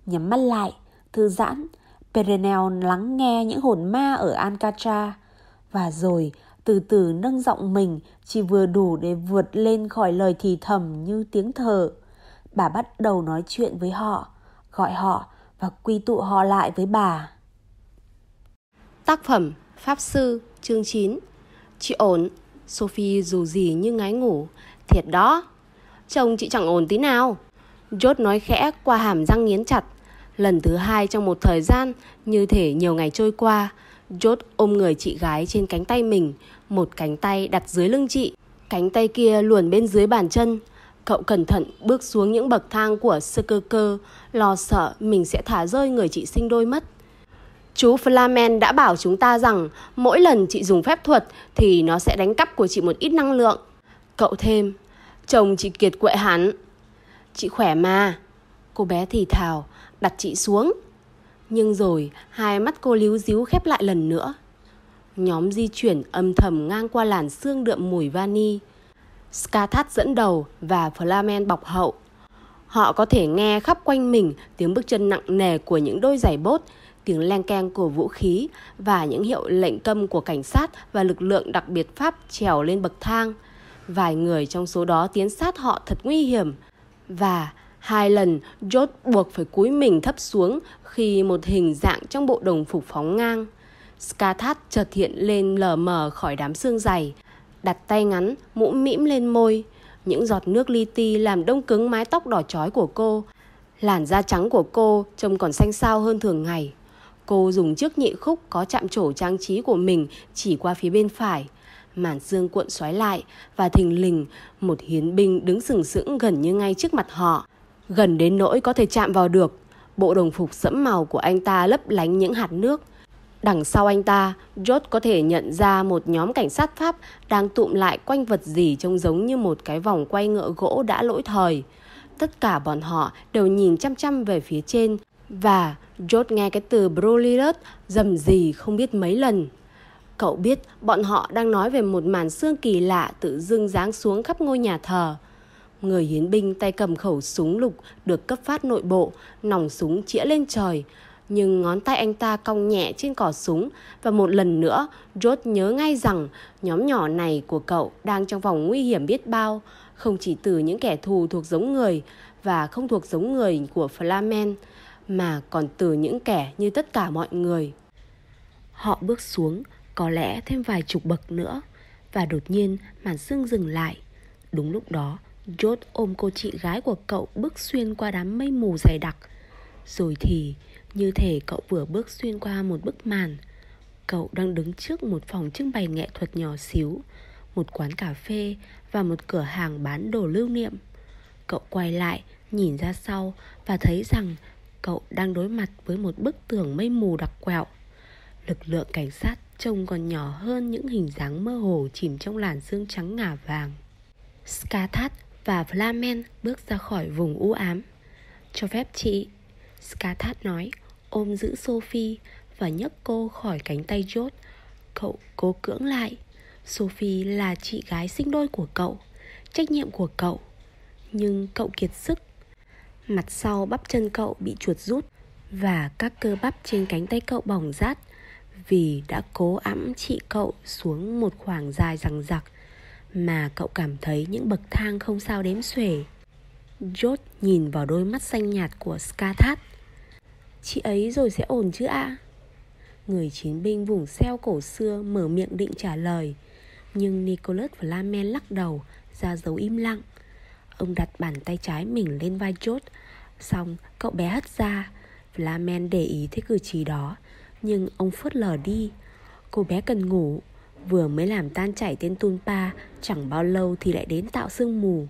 Nhắm mắt lại, thư giãn, Perenel lắng nghe những hồn ma ở Alcatra và rồi từ từ nâng giọng mình chỉ vừa đủ để vượt lên khỏi lời thì thầm như tiếng thở. Bà bắt đầu nói chuyện với họ, gọi họ và quy tụ họ lại với bà. Tác phẩm Pháp Sư chương 9 Chị ổn Sophie dù gì như ngái ngủ. Thiệt đó. Chồng chị chẳng ổn tí nào. George nói khẽ qua hàm răng nghiến chặt. Lần thứ hai trong một thời gian Như thể nhiều ngày trôi qua jot ôm người chị gái trên cánh tay mình Một cánh tay đặt dưới lưng chị Cánh tay kia luồn bên dưới bàn chân Cậu cẩn thận bước xuống những bậc thang của sơ cơ cơ, lo sợ mình sẽ thả rơi người chị sinh đôi mất. Chú Flamen đã bảo chúng ta rằng mỗi lần chị dùng phép thuật thì nó sẽ đánh cắp của chị một ít năng lượng. Cậu thêm, chồng chị kiệt quệ hẳn. Chị khỏe mà. Cô bé thì thào, đặt chị xuống. Nhưng rồi hai mắt cô líu díu khép lại lần nữa. Nhóm di chuyển âm thầm ngang qua làn xương đượm mùi vani. Skathat dẫn đầu và Flamen bọc hậu. Họ có thể nghe khắp quanh mình tiếng bước chân nặng nề của những đôi giày bốt, tiếng len keng của vũ khí và những hiệu lệnh câm của cảnh sát và lực lượng đặc biệt Pháp trèo lên bậc thang. Vài người trong số đó tiến sát họ thật nguy hiểm. Và hai lần George buộc phải cúi mình thấp xuống khi một hình dạng trong bộ đồng phục phóng ngang. Skathat chợt hiện lên lờ mờ khỏi đám xương dày, đặt tay ngắn, mũ mĩm lên môi. Những giọt nước li ti làm đông cứng mái tóc đỏ chói của cô. Làn da trắng của cô trông còn xanh xao hơn thường ngày. Cô dùng chiếc nhị khúc có chạm trổ trang trí của mình chỉ qua phía bên phải. Màn xương cuộn xoáy lại và thình lình một hiến binh đứng sừng sững gần như ngay trước mặt họ. Gần đến nỗi có thể chạm vào được. Bộ đồng phục sẫm màu của anh ta lấp lánh những hạt nước. Đằng sau anh ta, George có thể nhận ra một nhóm cảnh sát Pháp đang tụm lại quanh vật gì trông giống như một cái vòng quay ngựa gỗ đã lỗi thời. Tất cả bọn họ đều nhìn chăm chăm về phía trên và George nghe cái từ Brolyrus dầm gì không biết mấy lần. Cậu biết bọn họ đang nói về một màn xương kỳ lạ tự dưng giáng xuống khắp ngôi nhà thờ. Người hiến binh tay cầm khẩu súng lục được cấp phát nội bộ, nòng súng chĩa lên trời. Nhưng ngón tay anh ta cong nhẹ trên cỏ súng và một lần nữa George nhớ ngay rằng nhóm nhỏ này của cậu đang trong vòng nguy hiểm biết bao, không chỉ từ những kẻ thù thuộc giống người và không thuộc giống người của Flamen, mà còn từ những kẻ như tất cả mọi người. Họ bước xuống, có lẽ thêm vài chục bậc nữa, và đột nhiên màn sương dừng lại. Đúng lúc đó, George ôm cô chị gái của cậu bước xuyên qua đám mây mù dày đặc. Rồi thì, như thể cậu vừa bước xuyên qua một bức màn. Cậu đang đứng trước một phòng trưng bày nghệ thuật nhỏ xíu, một quán cà phê và một cửa hàng bán đồ lưu niệm. Cậu quay lại, nhìn ra sau và thấy rằng cậu đang đối mặt với một bức tường mây mù đặc quẹo. Lực lượng cảnh sát trông còn nhỏ hơn những hình dáng mơ hồ chìm trong làn xương trắng ngả vàng. Skathat và Flamen bước ra khỏi vùng u ám. Cho phép chị, Skathat nói, ôm giữ Sophie và nhấc cô khỏi cánh tay chốt. Cậu cố cưỡng lại. Sophie là chị gái sinh đôi của cậu, trách nhiệm của cậu. Nhưng cậu kiệt sức. Mặt sau bắp chân cậu bị chuột rút và các cơ bắp trên cánh tay cậu bỏng rát vì đã cố ẵm chị cậu xuống một khoảng dài rằng rặc mà cậu cảm thấy những bậc thang không sao đếm xuể. George nhìn vào đôi mắt xanh nhạt của Skathat. Chị ấy rồi sẽ ổn chứ ạ? À? Người chiến binh vùng xeo cổ xưa mở miệng định trả lời. Nhưng Nicholas Flamen lắc đầu, ra dấu im lặng. Ông đặt bàn tay trái mình lên vai George. Xong cậu bé hất ra. Flamen để ý thấy cử chỉ đó. Nhưng ông phớt lờ đi. Cô bé cần ngủ Vừa mới làm tan chảy tên Tunpa Chẳng bao lâu thì lại đến tạo sương mù.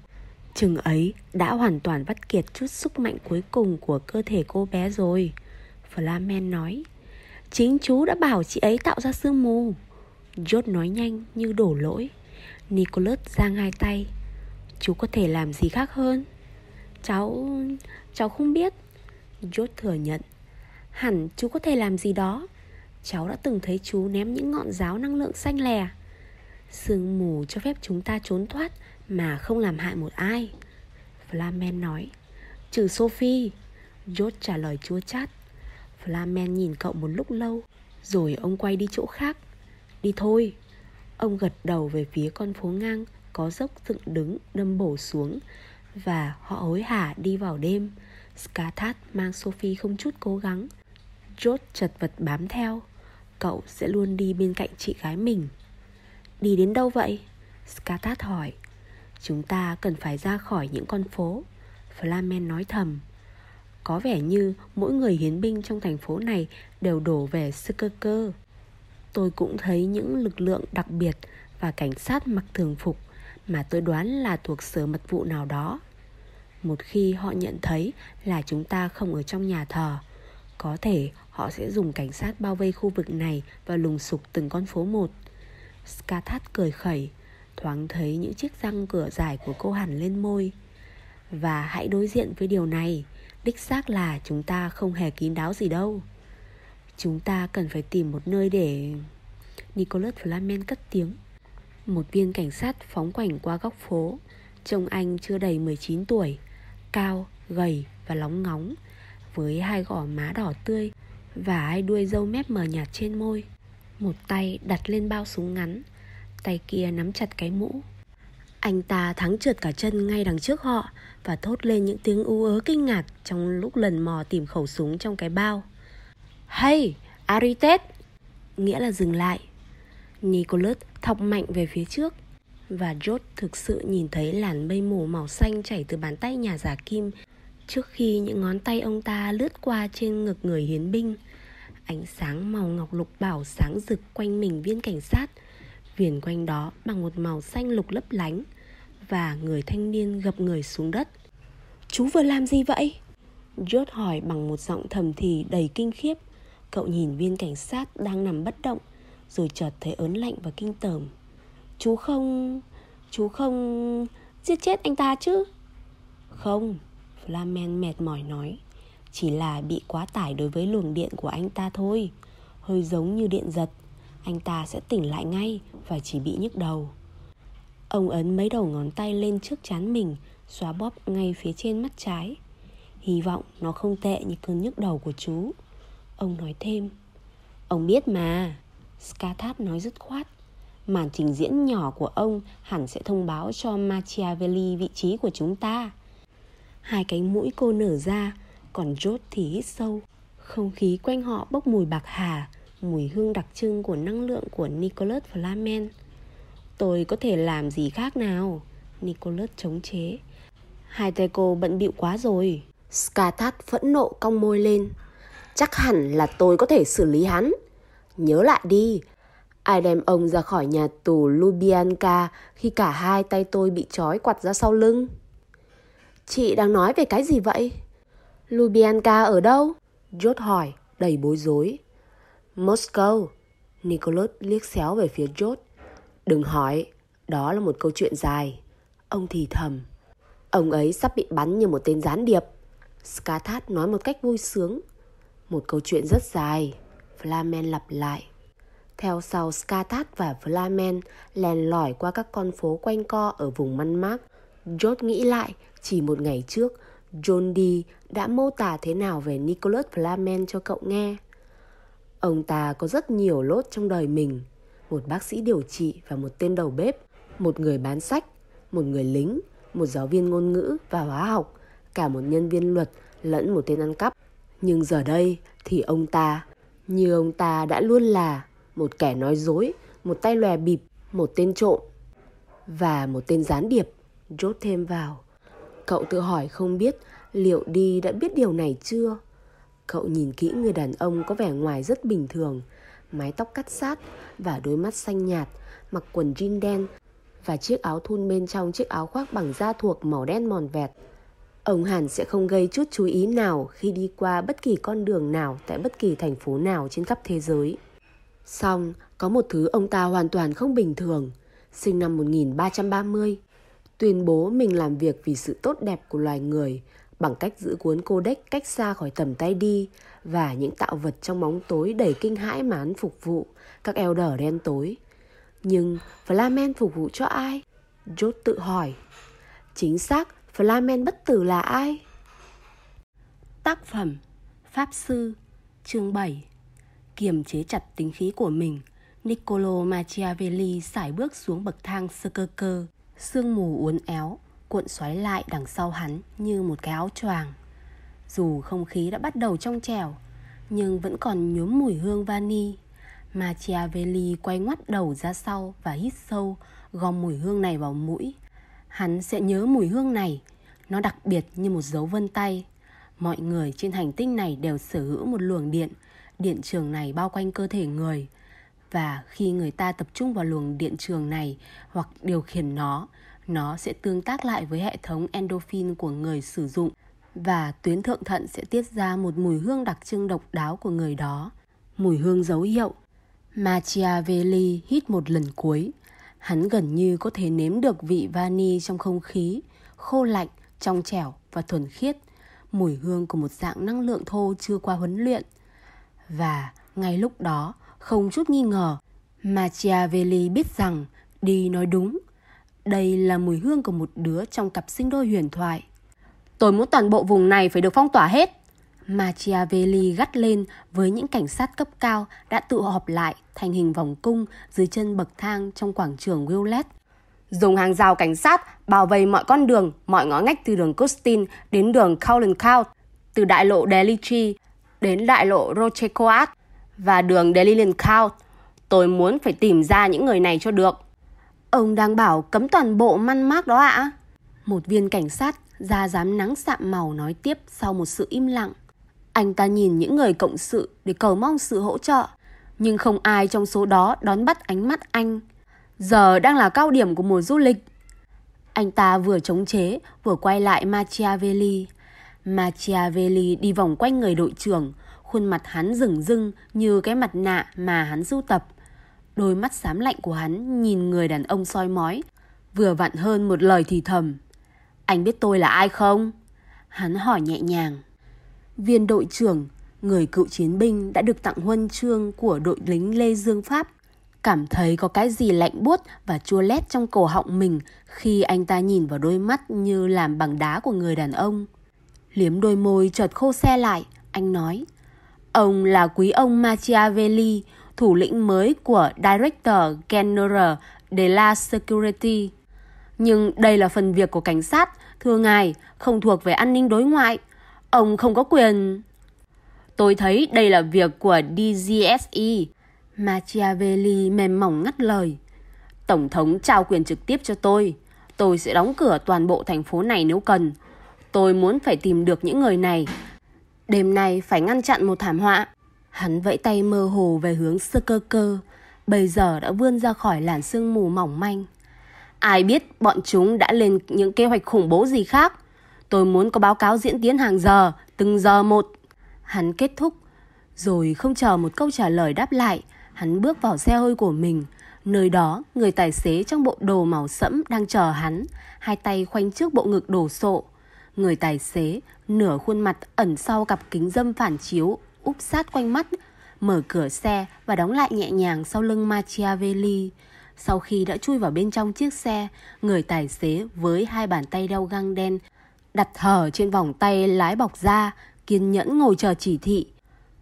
Chừng ấy, đã hoàn toàn vắt kiệt chút sức mạnh cuối cùng của cơ thể cô bé rồi. Flamen nói, Chính chú đã bảo chị ấy tạo ra sương mù. Jot nói nhanh như đổ lỗi. Nicholas giang hai tay, Chú có thể làm gì khác hơn? Cháu... cháu không biết. Jot thừa nhận, Hẳn chú có thể làm gì đó. Cháu đã từng thấy chú ném những ngọn giáo năng lượng xanh lè Sương mù cho phép chúng ta trốn thoát Mà không làm hại một ai. Flamen nói. Trừ Sophie. George trả lời chua chát. Flamen nhìn cậu một lúc lâu, Rồi ông quay đi chỗ khác. Đi thôi. Ông gật đầu về phía con phố ngang Có dốc dựng đứng đâm bổ xuống Và họ hối hả đi vào đêm. Skathat mang Sophie không chút cố gắng. George chật vật bám theo. Cậu sẽ luôn đi bên cạnh chị gái mình. Đi đến đâu vậy? Skatat hỏi. Chúng ta cần phải ra khỏi những con phố. Flamen nói thầm. Có vẻ như mỗi người hiến binh trong thành phố này đều đổ về Skirker Tôi cũng thấy những lực lượng đặc biệt và cảnh sát mặc thường phục mà tôi đoán là thuộc sở mật vụ nào đó. Một khi họ nhận thấy là chúng ta không ở trong nhà thờ, có thể họ sẽ dùng cảnh sát bao vây khu vực này và lùng sục từng con phố một. Skathat cười khẩy, thoáng thấy những chiếc răng cửa dài của cô hẳn lên môi. Và hãy đối diện với điều này, đích xác là chúng ta không hề kín đáo gì đâu. Chúng ta cần phải tìm một nơi để... Nicholas Flamen cất tiếng. Một viên cảnh sát phóng quảnh qua góc phố. Trông anh chưa đầy 19 tuổi, cao, gầy và lóng ngóng, với hai gò má đỏ tươi và hai đuôi râu mép mờ nhạt trên môi. Một tay đặt lên bao súng ngắn, tay kia nắm chặt cái mũ. Anh ta thắng trượt cả chân ngay đằng trước họ và thốt lên những tiếng ú ớ kinh ngạc trong lúc lần mò tìm khẩu súng trong cái bao. Hey, Aritet! Nghĩa là dừng lại. Nicholas thọc mạnh về phía trước và George thực sự nhìn thấy làn mây mù màu xanh chảy từ bàn tay nhà giả kim trước khi những ngón tay ông ta lướt qua trên ngực người hiến binh. Ánh sáng màu ngọc lục bảo sáng rực quanh mình viên cảnh sát, viền quanh đó bằng một màu xanh lục lấp lánh và người thanh niên gập người xuống đất. Chú vừa làm gì vậy? George hỏi bằng một giọng thầm thì đầy kinh khiếp. Cậu nhìn viên cảnh sát đang nằm bất động Rồi chợt thấy ớn lạnh và kinh tởm Chú không... Chú không... Giết chết anh ta chứ Không Flamen mệt mỏi nói. Chỉ là bị quá tải đối với luồng điện của anh ta thôi. Hơi giống như điện giật. Anh ta sẽ tỉnh lại ngay Và chỉ bị nhức đầu. Ông ấn mấy đầu ngón tay lên trước chán mình, Xóa bóp ngay phía trên mắt trái. Hy vọng nó không tệ như cơn nhức đầu của chú. Ông nói thêm. Ông biết mà. Skathat nói dứt khoát. Màn trình diễn nhỏ của ông hẳn sẽ thông báo cho Machiavelli vị trí của chúng ta. Hai cánh mũi cô nở ra, Còn chốt thì hít sâu. Không khí quanh họ bốc mùi bạc hà, Mùi hương đặc trưng của năng lượng của Nicholas Flamen. Tôi có thể làm gì khác nào? Nicholas chống chế. Hai tay cô bận bịu quá rồi. Skathat phẫn nộ cong môi lên. Chắc hẳn là tôi có thể xử lý hắn. Nhớ lại đi. Ai đem ông ra khỏi nhà tù Lubyanka Khi cả hai tay tôi bị trói quặt ra sau lưng? Chị đang nói về cái gì vậy? Lubyanka ở đâu? Jot hỏi, đầy bối rối. Moscow. Nicholas liếc xéo về phía Jot. Đừng hỏi, đó là một câu chuyện dài. Ông thì thầm. Ông ấy sắp bị bắn như một tên gián điệp. Skathat nói một cách vui sướng. Một câu chuyện rất dài. Flamen lặp lại. Theo sau Skathat và Flamen lèn lỏi qua các con phố quanh co ở vùng Măn Mác. George nghĩ lại chỉ một ngày trước, John Dee đã mô tả thế nào về Nicholas Flamen cho cậu nghe. Ông ta có rất nhiều lốt trong đời mình. Một bác sĩ điều trị và một tên đầu bếp, một người bán sách, một người lính, một giáo viên ngôn ngữ và hóa học, cả một nhân viên luật lẫn một tên ăn cắp. Nhưng giờ đây thì ông ta, như ông ta đã luôn là một kẻ nói dối, một tay lòe bịp, một tên trộm và một tên gián điệp. Rốt thêm vào. Cậu tự hỏi không biết liệu đi đã biết điều này chưa? Cậu nhìn kỹ người đàn ông có vẻ ngoài rất bình thường, mái tóc cắt sát và đôi mắt xanh nhạt, mặc quần jean đen và chiếc áo thun bên trong chiếc áo khoác bằng da thuộc màu đen mòn vẹt. Ông hẳn sẽ không gây chút chú ý nào khi đi qua bất kỳ con đường nào tại bất kỳ thành phố nào trên khắp thế giới. Xong, có một thứ ông ta hoàn toàn không bình thường. Sinh năm 1330, tuyên bố mình làm việc vì sự tốt đẹp của loài người bằng cách giữ cuốn codex cách xa khỏi tầm tay đi và những tạo vật trong bóng tối đầy kinh hãi mà hắn phục vụ các elder đen tối. Nhưng Flamen phục vụ cho ai? Jot tự hỏi. Chính xác, Flamen bất tử là ai? Tác phẩm Pháp Sư Chương 7 Kiềm chế chặt tính khí của mình Niccolo Machiavelli sải bước xuống bậc thang sơ cơ cơ Sương mù uốn éo, Cuộn xoáy lại đằng sau hắn như một cái áo choàng. Dù không khí đã bắt đầu trong trẻo, Nhưng vẫn còn nhuốm mùi hương vani. Machiavelli quay ngoắt đầu ra sau và hít sâu, Gom mùi hương này vào mũi. Hắn sẽ nhớ mùi hương này, Nó đặc biệt như một dấu vân tay. Mọi người trên hành tinh này đều sở hữu một luồng điện Điện trường này bao quanh cơ thể người. Và khi người ta tập trung vào luồng điện trường này Hoặc điều khiển nó nó sẽ tương tác lại với hệ thống endorphin của người sử dụng và tuyến thượng thận sẽ tiết ra một mùi hương đặc trưng độc đáo của người đó. Mùi hương dấu hiệu. Machiavelli hít một lần cuối. Hắn gần như có thể nếm được vị vani trong không khí, khô lạnh, trong trẻo và thuần khiết, mùi hương của một dạng năng lượng thô chưa qua huấn luyện. Và ngay lúc đó, không chút nghi ngờ, Machiavelli biết rằng đi nói đúng. Đây là mùi hương của một đứa trong cặp sinh đôi huyền thoại. Tôi muốn toàn bộ vùng này phải được phong tỏa hết. Machiavelli gắt lên với những cảnh sát cấp cao đã tụ họp lại thành hình vòng cung dưới chân bậc thang trong quảng trường Willett. Dùng hàng rào cảnh sát bao vây mọi con đường, mọi ngõ ngách từ đường Costin đến đường Cullen Court, từ đại lộ Delici đến đại lộ Rochecoat và đường Delilian Count. Tôi muốn phải tìm ra những người này cho được. Ông đang bảo cấm toàn bộ măn mác đó ạ? À? Một viên cảnh sát da dám nắng sạm màu nói tiếp sau một sự im lặng. Anh ta nhìn những người cộng sự để cầu mong sự hỗ trợ, nhưng không ai trong số đó đón bắt ánh mắt anh. Giờ đang là cao điểm của mùa du lịch. Anh ta vừa chống chế, vừa quay lại Machiavelli. Machiavelli đi vòng quanh người đội trưởng, khuôn mặt hắn rừng rưng như cái mặt nạ mà hắn sưu tập. Đôi mắt xám lạnh của hắn nhìn người đàn ông soi mói, vừa vặn hơn một lời thì thầm. Anh biết tôi là ai không? Hắn hỏi nhẹ nhàng. Viên đội trưởng, người cựu chiến binh đã được tặng huân chương của đội lính Lê Dương Pháp, cảm thấy có cái gì lạnh buốt và chua lét trong cổ họng mình khi anh ta nhìn vào đôi mắt như làm bằng đá của người đàn ông. Liếm đôi môi chợt khô xe lại, anh nói. Ông là quý ông Machiavelli, thủ lĩnh mới của Director General de la Security. Nhưng đây là phần việc của cảnh sát, thưa ngài, không thuộc về an ninh đối ngoại. Ông không có quyền... Tôi thấy đây là việc của DGSE. Machiavelli mềm mỏng ngắt lời. Tổng thống trao quyền trực tiếp cho tôi. Tôi sẽ đóng cửa toàn bộ thành phố này nếu cần. Tôi muốn phải tìm được những người này. Đêm nay phải ngăn chặn một thảm họa. Hắn vẫy tay mơ hồ về hướng sơ cơ cơ. Bây giờ đã vươn ra khỏi làn sương mù mỏng manh. Ai biết bọn chúng đã lên những kế hoạch khủng bố gì khác. Tôi muốn có báo cáo diễn tiến hàng giờ, từng giờ một. Hắn kết thúc. Rồi không chờ một câu trả lời đáp lại, hắn bước vào xe hơi của mình. Nơi đó, người tài xế trong bộ đồ màu sẫm đang chờ hắn, hai tay khoanh trước bộ ngực đổ sộ. Người tài xế, nửa khuôn mặt ẩn sau cặp kính dâm phản chiếu, úp sát quanh mắt, mở cửa xe và đóng lại nhẹ nhàng sau lưng Machiavelli. Sau khi đã chui vào bên trong chiếc xe, người tài xế với hai bàn tay đeo găng đen đặt hở trên vòng tay lái bọc ra, kiên nhẫn ngồi chờ chỉ thị.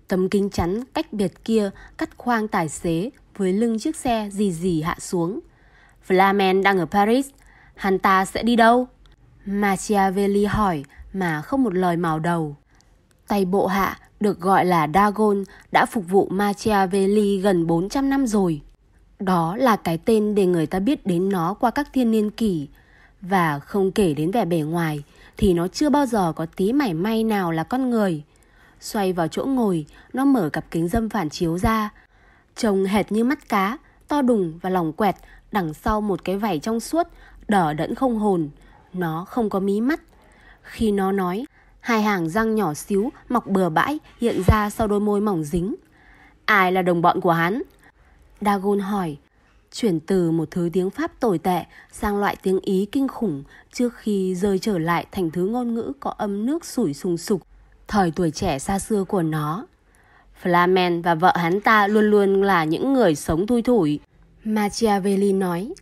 Tấm kính chắn cách biệt kia cắt khoang tài xế với lưng chiếc xe dì dì hạ xuống. Flamen đang ở Paris, hắn ta sẽ đi đâu? Machiavelli hỏi mà không một lời màu đầu. Tay bộ hạ được gọi là Dagon đã phục vụ Machiavelli gần 400 năm rồi. Đó là cái tên để người ta biết đến nó qua các thiên niên kỷ. Và không kể đến vẻ bề ngoài thì nó chưa bao giờ có tí mảy may nào là con người. Xoay vào chỗ ngồi, nó mở cặp kính dâm phản chiếu ra. Trông hệt như mắt cá, to đùng và lòng quẹt, đằng sau một cái vảy trong suốt, đỏ đẫn không hồn. Nó không có mí mắt. Khi nó nói, hai hàng răng nhỏ xíu mọc bừa bãi hiện ra sau đôi môi mỏng dính. Ai là đồng bọn của hắn? Dagon hỏi, chuyển từ một thứ tiếng Pháp tồi tệ sang loại tiếng Ý kinh khủng trước khi rơi trở lại thành thứ ngôn ngữ có âm nước sủi sùng sục, thời tuổi trẻ xa xưa của nó. Flamen và vợ hắn ta luôn luôn là những người sống thui thủi. Machiavelli nói,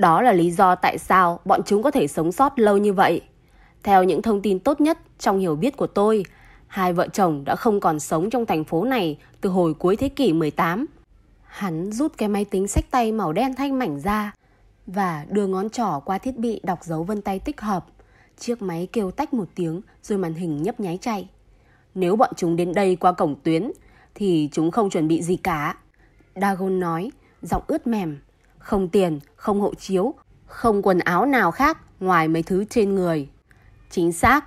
đó là lý do tại sao bọn chúng có thể sống sót lâu như vậy. Theo những thông tin tốt nhất trong hiểu biết của tôi, hai vợ chồng đã không còn sống trong thành phố này từ hồi cuối thế kỷ 18 Hắn rút cái máy tính sách tay màu đen thanh mảnh ra và đưa ngón trỏ qua thiết bị đọc dấu vân tay tích hợp. Chiếc máy kêu tách một tiếng rồi màn hình nhấp nháy chạy. Nếu bọn chúng đến đây qua cổng tuyến thì chúng không chuẩn bị gì cả. Dagon nói, giọng ướt mềm. Không tiền, không hộ chiếu, không quần áo nào khác ngoài mấy thứ trên người. Chính xác,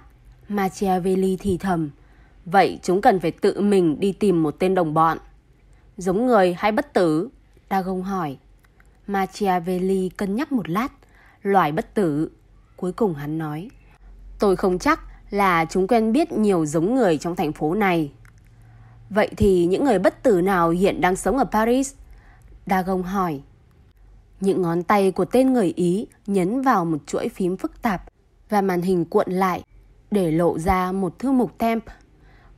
Machiavelli thì thầm. Vậy chúng cần phải tự mình đi tìm một tên đồng bọn. Giống người hay bất tử? Dagon hỏi. Machiavelli cân nhắc một lát. loài bất tử. Cuối cùng hắn nói, tôi không chắc là chúng quen biết nhiều giống người trong thành phố này. Vậy thì những người bất tử nào hiện đang sống ở Paris? Dagon hỏi. Những ngón tay của tên người Ý nhấn vào một chuỗi phím phức tạp và màn hình cuộn lại để lộ ra một thư mục temp.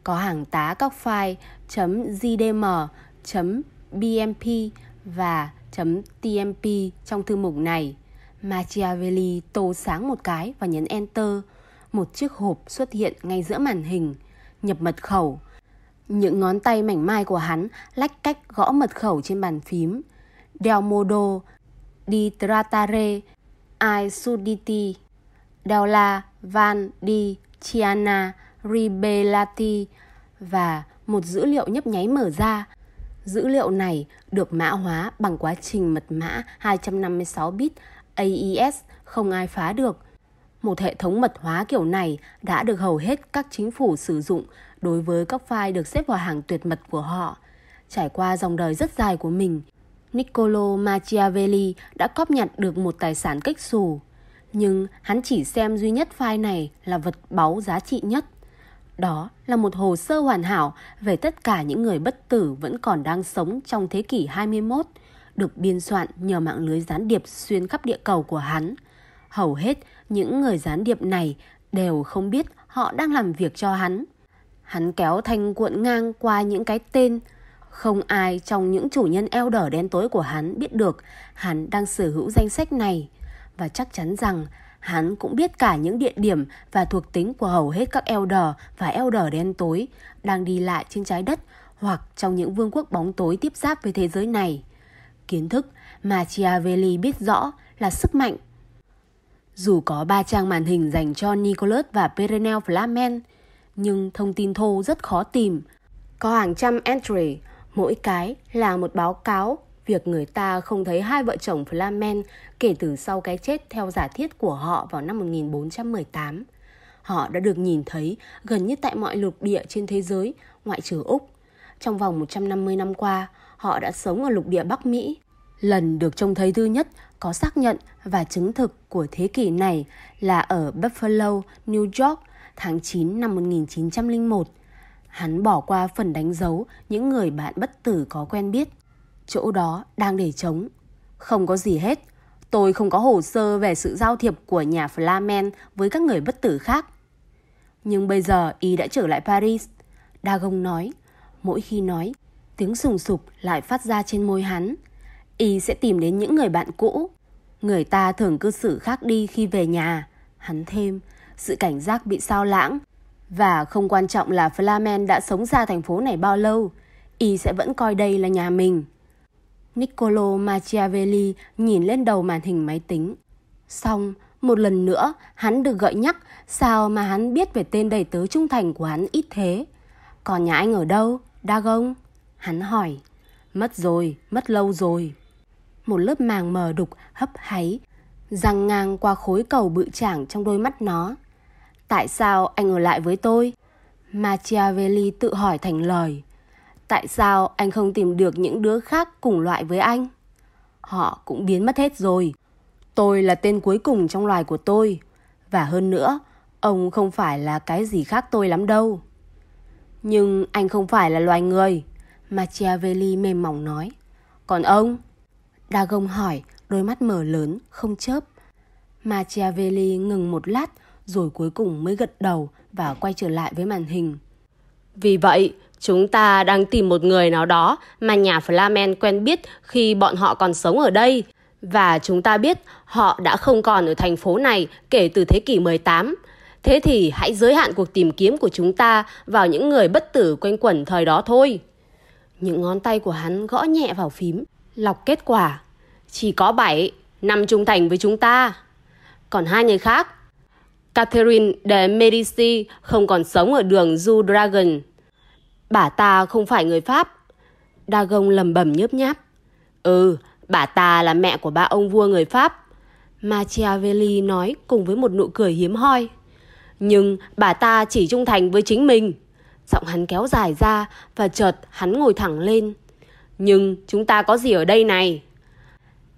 Có hàng tá các file .gdm, .bmp và .tmp trong thư mục này. Machiavelli tô sáng một cái và nhấn Enter. Một chiếc hộp xuất hiện ngay giữa màn hình. Nhập mật khẩu. Những ngón tay mảnh mai của hắn lách cách gõ mật khẩu trên bàn phím. Del modo di Tratare, ai suditi Daula Van di Chiana Ribelati và một dữ liệu nhấp nháy mở ra. Dữ liệu này được mã hóa bằng quá trình mật mã 256 bit AES không ai phá được. Một hệ thống mật hóa kiểu này đã được hầu hết các chính phủ sử dụng đối với các file được xếp vào hàng tuyệt mật của họ. Trải qua dòng đời rất dài của mình, Niccolo Machiavelli đã cóp nhặt được một tài sản cách xù. Nhưng hắn chỉ xem duy nhất file này là vật báu giá trị nhất. Đó là một hồ sơ hoàn hảo về tất cả những người bất tử vẫn còn đang sống trong thế kỷ 21, được biên soạn nhờ mạng lưới gián điệp xuyên khắp địa cầu của hắn. Hầu hết những người gián điệp này đều không biết họ đang làm việc cho hắn. Hắn kéo thanh cuộn ngang qua những cái tên. Không ai trong những chủ nhân eo đỏ đen tối của hắn biết được hắn đang sở hữu danh sách này. Và chắc chắn rằng hắn cũng biết cả những địa điểm và thuộc tính của hầu hết các eo đỏ và eo đỏ đen tối đang đi lại trên trái đất hoặc trong những vương quốc bóng tối tiếp giáp với thế giới này. Kiến thức mà Machiavelli biết rõ là sức mạnh. Dù có ba trang màn hình dành cho Nicholas và Perenel Flamen, nhưng thông tin thô rất khó tìm. Có hàng trăm entry, mỗi cái là một báo cáo việc người ta không thấy hai vợ chồng Flamen kể từ sau cái chết theo giả thiết của họ vào năm 1418. Họ đã được nhìn thấy gần như tại mọi lục địa trên thế giới, ngoại trừ Úc. Trong vòng 150 năm qua, họ đã sống ở lục địa Bắc Mỹ. Lần được trông thấy thứ nhất có xác nhận và chứng thực của thế kỷ này là ở Buffalo, New York, tháng 9 năm 1901. Hắn bỏ qua phần đánh dấu những người bạn bất tử có quen biết. Chỗ đó đang để trống. Không có gì hết. Tôi không có hồ sơ về sự giao thiệp của nhà Flamen với các người bất tử khác. Nhưng bây giờ y đã trở lại Paris. Dagon nói. Mỗi khi nói, tiếng sùng sục lại phát ra trên môi hắn. Y sẽ tìm đến những người bạn cũ. Người ta thường cư xử khác đi khi về nhà. Hắn thêm, sự cảnh giác bị sao lãng. Và không quan trọng là Flamen đã sống ra thành phố này bao lâu. Y sẽ vẫn coi đây là nhà mình. Niccolo Machiavelli nhìn lên đầu màn hình máy tính. Xong, một lần nữa, hắn được gợi nhắc sao mà hắn biết về tên đầy tớ trung thành của hắn ít thế. Còn nhà anh ở đâu, Dagon? Hắn hỏi. Mất rồi, mất lâu rồi. Một lớp màng mờ đục hấp háy, răng ngang qua khối cầu bự chảng trong đôi mắt nó. Tại sao anh ở lại với tôi? Machiavelli tự hỏi thành lời. Tại sao anh không tìm được những đứa khác cùng loại với anh? Họ cũng biến mất hết rồi. Tôi là tên cuối cùng trong loài của tôi. Và hơn nữa, ông không phải là cái gì khác tôi lắm đâu. Nhưng anh không phải là loài người. Machiavelli mềm mỏng nói. Còn ông? Dagon hỏi, đôi mắt mở lớn, không chớp. Machiavelli ngừng một lát, rồi cuối cùng mới gật đầu và quay trở lại với màn hình. Vì vậy, Chúng ta đang tìm một người nào đó mà nhà Flamen quen biết khi bọn họ còn sống ở đây. Và chúng ta biết họ đã không còn ở thành phố này kể từ thế kỷ 18. Thế thì hãy giới hạn cuộc tìm kiếm của chúng ta vào những người bất tử quanh quẩn thời đó thôi. Những ngón tay của hắn gõ nhẹ vào phím, lọc kết quả. Chỉ có 7, năm trung thành với chúng ta. Còn hai người khác, Catherine de Medici không còn sống ở đường Du Dragon Bà ta không phải người Pháp. Dagon lầm bầm nhớp nháp. Ừ, bà ta là mẹ của ba ông vua người Pháp. Machiavelli nói cùng với một nụ cười hiếm hoi. Nhưng bà ta chỉ trung thành với chính mình. Giọng hắn kéo dài ra và chợt hắn ngồi thẳng lên. Nhưng chúng ta có gì ở đây này?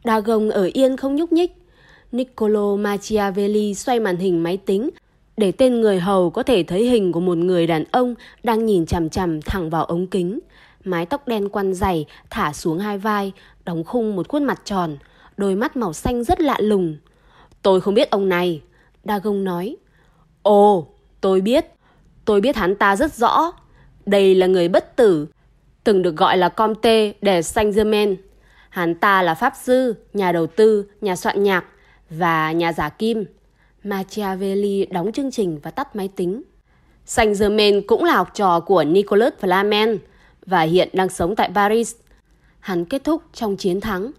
Dagon ở yên không nhúc nhích. Niccolo Machiavelli xoay màn hình máy tính để tên người hầu có thể thấy hình của một người đàn ông đang nhìn chằm chằm thẳng vào ống kính. Mái tóc đen quăn dày thả xuống hai vai, đóng khung một khuôn mặt tròn, đôi mắt màu xanh rất lạ lùng. Tôi không biết ông này, Dagon nói. Ồ, tôi biết. Tôi biết hắn ta rất rõ. Đây là người bất tử, từng được gọi là Comte de Saint-Germain. Hắn ta là pháp sư, nhà đầu tư, nhà soạn nhạc và nhà giả kim. Machiavelli đóng chương trình và tắt máy tính. Saint-Germain cũng là học trò của Nicolas Flamel và hiện đang sống tại Paris. Hắn kết thúc trong chiến thắng.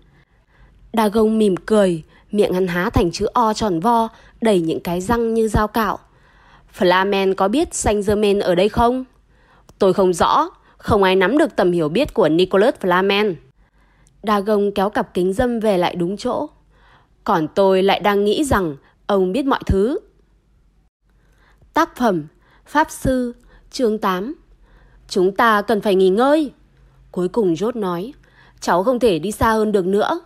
Dagon mỉm cười, miệng hắn há thành chữ O tròn vo, đầy những cái răng như dao cạo. Flamen có biết Saint-Germain ở đây không? Tôi không rõ, không ai nắm được tầm hiểu biết của Nicolas Flamen. Dagon kéo cặp kính dâm về lại đúng chỗ. Còn tôi lại đang nghĩ rằng ông biết mọi thứ. Tác phẩm Pháp Sư chương 8 Chúng ta cần phải nghỉ ngơi. Cuối cùng Rốt nói, cháu không thể đi xa hơn được nữa.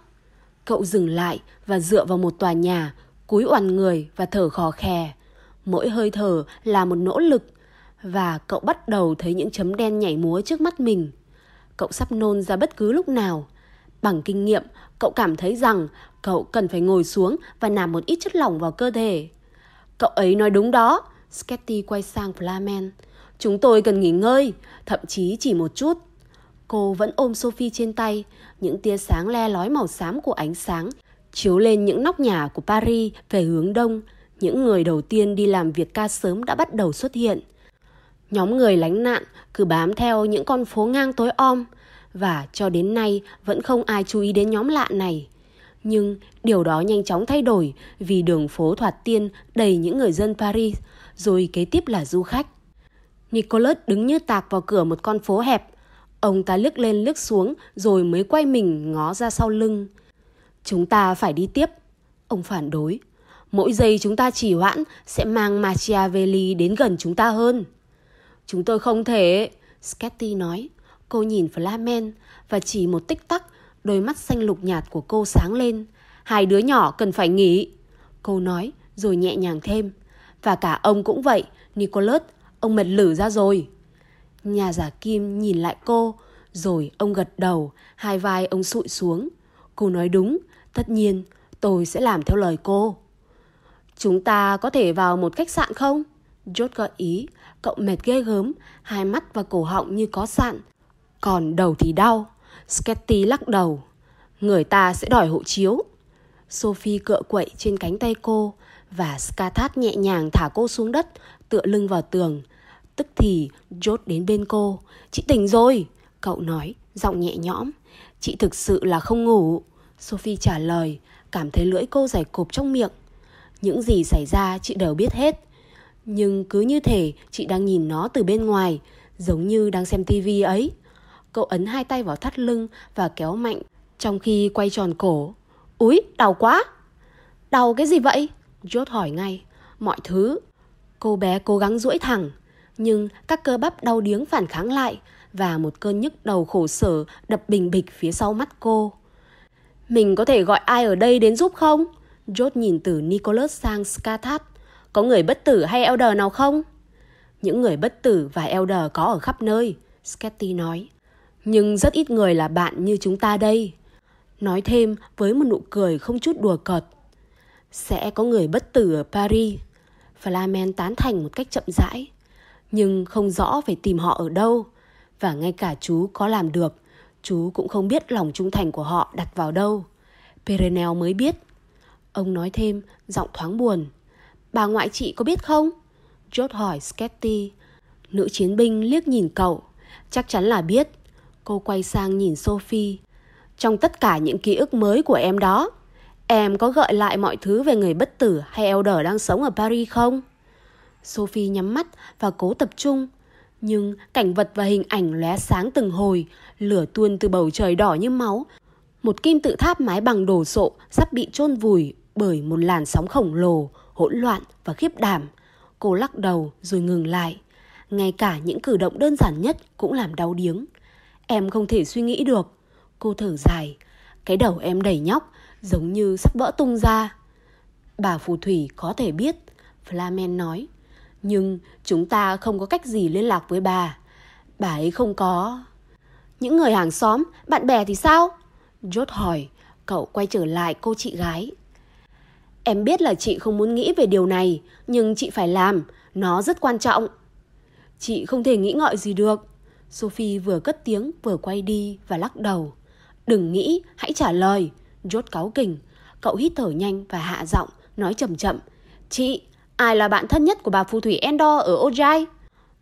Cậu dừng lại và dựa vào một tòa nhà, cúi oằn người và thở khò khè. Mỗi hơi thở là một nỗ lực và cậu bắt đầu thấy những chấm đen nhảy múa trước mắt mình. Cậu sắp nôn ra bất cứ lúc nào. Bằng kinh nghiệm, cậu cảm thấy rằng cậu cần phải ngồi xuống và nạp một ít chất lỏng vào cơ thể. Cậu ấy nói đúng đó. Sketty quay sang Flamen. Chúng tôi cần nghỉ ngơi, thậm chí chỉ một chút. Cô vẫn ôm Sophie trên tay, những tia sáng le lói màu xám của ánh sáng chiếu lên những nóc nhà của Paris về hướng đông. Những người đầu tiên đi làm việc ca sớm đã bắt đầu xuất hiện. Nhóm người lánh nạn cứ bám theo những con phố ngang tối om và cho đến nay vẫn không ai chú ý đến nhóm lạ này. Nhưng điều đó nhanh chóng thay đổi vì đường phố Thoạt Tiên đầy những người dân Paris, rồi kế tiếp là du khách. Nicholas đứng như tạc vào cửa một con phố hẹp. Ông ta lướt lên lướt xuống rồi mới quay mình ngó ra sau lưng. Chúng ta phải đi tiếp. Ông phản đối. Mỗi giây chúng ta trì hoãn sẽ mang Machiavelli đến gần chúng ta hơn. Chúng tôi không thể, Sketty nói. Cô nhìn Flamen và chỉ một tích tắc, đôi mắt xanh lục nhạt của cô sáng lên. Hai đứa nhỏ cần phải nghỉ. Cô nói rồi nhẹ nhàng thêm. Và cả ông cũng vậy, Nicholas, ông mệt lử ra rồi. Nhà giả kim nhìn lại cô, rồi ông gật đầu, hai vai ông sụi xuống. Cô nói đúng, tất nhiên tôi sẽ làm theo lời cô. Chúng ta có thể vào một khách sạn không? George gợi ý, cậu mệt ghê gớm, hai mắt và cổ họng như có sạn. Còn đầu thì đau. Sketty lắc đầu. Người ta sẽ đòi hộ chiếu. Sophie cựa quậy trên cánh tay cô và Skathat nhẹ nhàng thả cô xuống đất, tựa lưng vào tường. Tức thì George đến bên cô. Chị tỉnh rồi, cậu nói, giọng nhẹ nhõm. Chị thực sự là không ngủ. Sophie trả lời, cảm thấy lưỡi cô dày cộp trong miệng. Những gì xảy ra chị đều biết hết. Nhưng cứ như thể chị đang nhìn nó từ bên ngoài, giống như đang xem tivi ấy. Cậu ấn hai tay vào thắt lưng và kéo mạnh trong khi quay tròn cổ. Úi, đau quá! Đau cái gì vậy? George hỏi ngay. Mọi thứ. Cô bé cố gắng duỗi thẳng, nhưng các cơ bắp đau điếng phản kháng lại và một cơn nhức đầu khổ sở đập bình bịch phía sau mắt cô. Mình có thể gọi ai ở đây đến giúp không? George nhìn từ Nicholas sang Skathat. Có người bất tử hay Elder nào không? Những người bất tử và Elder có ở khắp nơi, Sketty nói. Nhưng rất ít người là bạn như chúng ta đây. Nói thêm với một nụ cười không chút đùa cợt. Sẽ có người bất tử ở Paris. Flamen tán thành một cách chậm rãi. Nhưng không rõ phải tìm họ ở đâu. Và ngay cả chú có làm được, chú cũng không biết lòng trung thành của họ đặt vào đâu. Perenel mới biết. Ông nói thêm, giọng thoáng buồn. Bà ngoại chị có biết không? George hỏi Sketty. Nữ chiến binh liếc nhìn cậu. Chắc chắn là biết. Cô quay sang nhìn Sophie. Trong tất cả những ký ức mới của em đó, em có gợi lại mọi thứ về người bất tử hay Elder đang sống ở Paris không? Sophie nhắm mắt và cố tập trung. Nhưng cảnh vật và hình ảnh lóe sáng từng hồi, lửa tuôn từ bầu trời đỏ như máu. Một kim tự tháp mái bằng đồ sộ sắp bị chôn vùi bởi một làn sóng khổng lồ, hỗn loạn và khiếp đảm. Cô lắc đầu rồi ngừng lại. Ngay cả những cử động đơn giản nhất cũng làm đau điếng. Em không thể suy nghĩ được. Cô thở dài. Cái đầu em đầy nhóc, giống như sắp vỡ tung ra. Bà phù thủy có thể biết, Flamen nói. Nhưng chúng ta không có cách gì liên lạc với bà. Bà ấy không có... Những người hàng xóm, bạn bè thì sao? Jot hỏi, cậu quay trở lại cô chị gái. Em biết là chị không muốn nghĩ về điều này, nhưng chị phải làm, nó rất quan trọng. Chị không thể nghĩ ngợi gì được. Sophie vừa cất tiếng vừa quay đi và lắc đầu. Đừng nghĩ, hãy trả lời. George cáu kỉnh. Cậu hít thở nhanh và hạ giọng, nói chậm chậm. Chị, ai là bạn thân nhất của bà phù thủy Endor ở Ojai?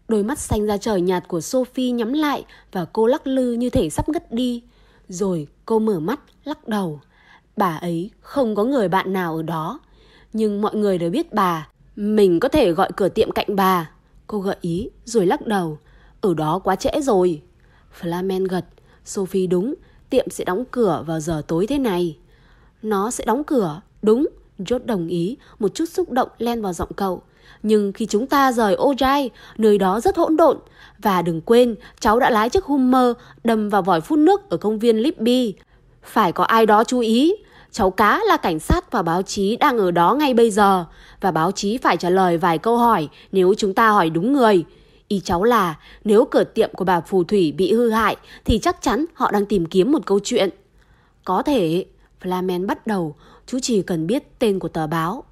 Đôi mắt xanh ra trời nhạt của Sophie nhắm lại và cô lắc lư như thể sắp ngất đi. Rồi cô mở mắt, lắc đầu. Bà ấy không có người bạn nào ở đó. Nhưng mọi người đều biết bà. Mình có thể gọi cửa tiệm cạnh bà. Cô gợi ý rồi lắc đầu. Ở đó quá trễ rồi. Flamen gật. Sophie đúng, tiệm sẽ đóng cửa vào giờ tối thế này. Nó sẽ đóng cửa, đúng. Jot đồng ý, một chút xúc động len vào giọng cậu. Nhưng khi chúng ta rời Ojai, nơi đó rất hỗn độn. Và đừng quên, cháu đã lái chiếc Hummer đâm vào vòi phun nước ở công viên Libby. Phải có ai đó chú ý. Cháu cá là cảnh sát và báo chí đang ở đó ngay bây giờ. Và báo chí phải trả lời vài câu hỏi nếu chúng ta hỏi đúng người. Ý cháu là nếu cửa tiệm của bà phù thủy bị hư hại thì chắc chắn họ đang tìm kiếm một câu chuyện. Có thể, Flamen bắt đầu, chú chỉ cần biết tên của tờ báo.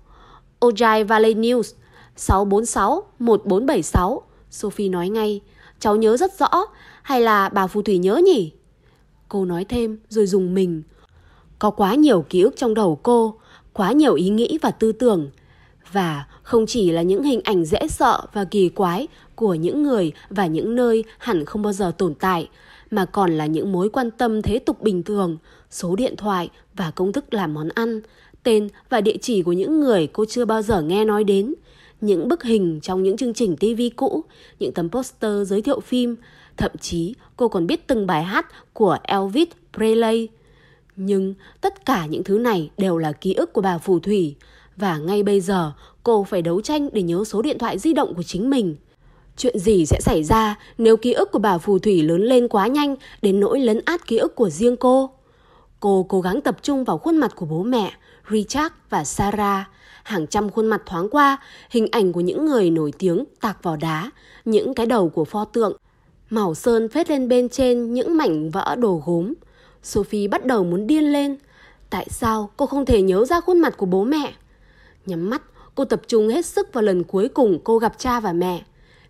Ojai Valley News 646 1476 Sophie nói ngay Cháu nhớ rất rõ Hay là bà phù thủy nhớ nhỉ Cô nói thêm rồi dùng mình Có quá nhiều ký ức trong đầu cô Quá nhiều ý nghĩ và tư tưởng Và không chỉ là những hình ảnh dễ sợ và kỳ quái của những người và những nơi hẳn không bao giờ tồn tại Mà còn là những mối quan tâm thế tục bình thường Số điện thoại và công thức làm món ăn Tên và địa chỉ của những người cô chưa bao giờ nghe nói đến những bức hình trong những chương trình TV cũ, những tấm poster giới thiệu phim, thậm chí cô còn biết từng bài hát của Elvis Presley. Nhưng tất cả những thứ này đều là ký ức của bà phù thủy và ngay bây giờ cô phải đấu tranh để nhớ số điện thoại di động của chính mình. Chuyện gì sẽ xảy ra nếu ký ức của bà phù thủy lớn lên quá nhanh đến nỗi lấn át ký ức của riêng cô? Cô cố gắng tập trung vào khuôn mặt của bố mẹ, Richard và Sarah hàng trăm khuôn mặt thoáng qua, hình ảnh của những người nổi tiếng tạc vào đá, những cái đầu của pho tượng, màu sơn phết lên bên trên những mảnh vỡ đồ gốm. Sophie bắt đầu muốn điên lên. Tại sao cô không thể nhớ ra khuôn mặt của bố mẹ? Nhắm mắt, cô tập trung hết sức vào lần cuối cùng cô gặp cha và mẹ.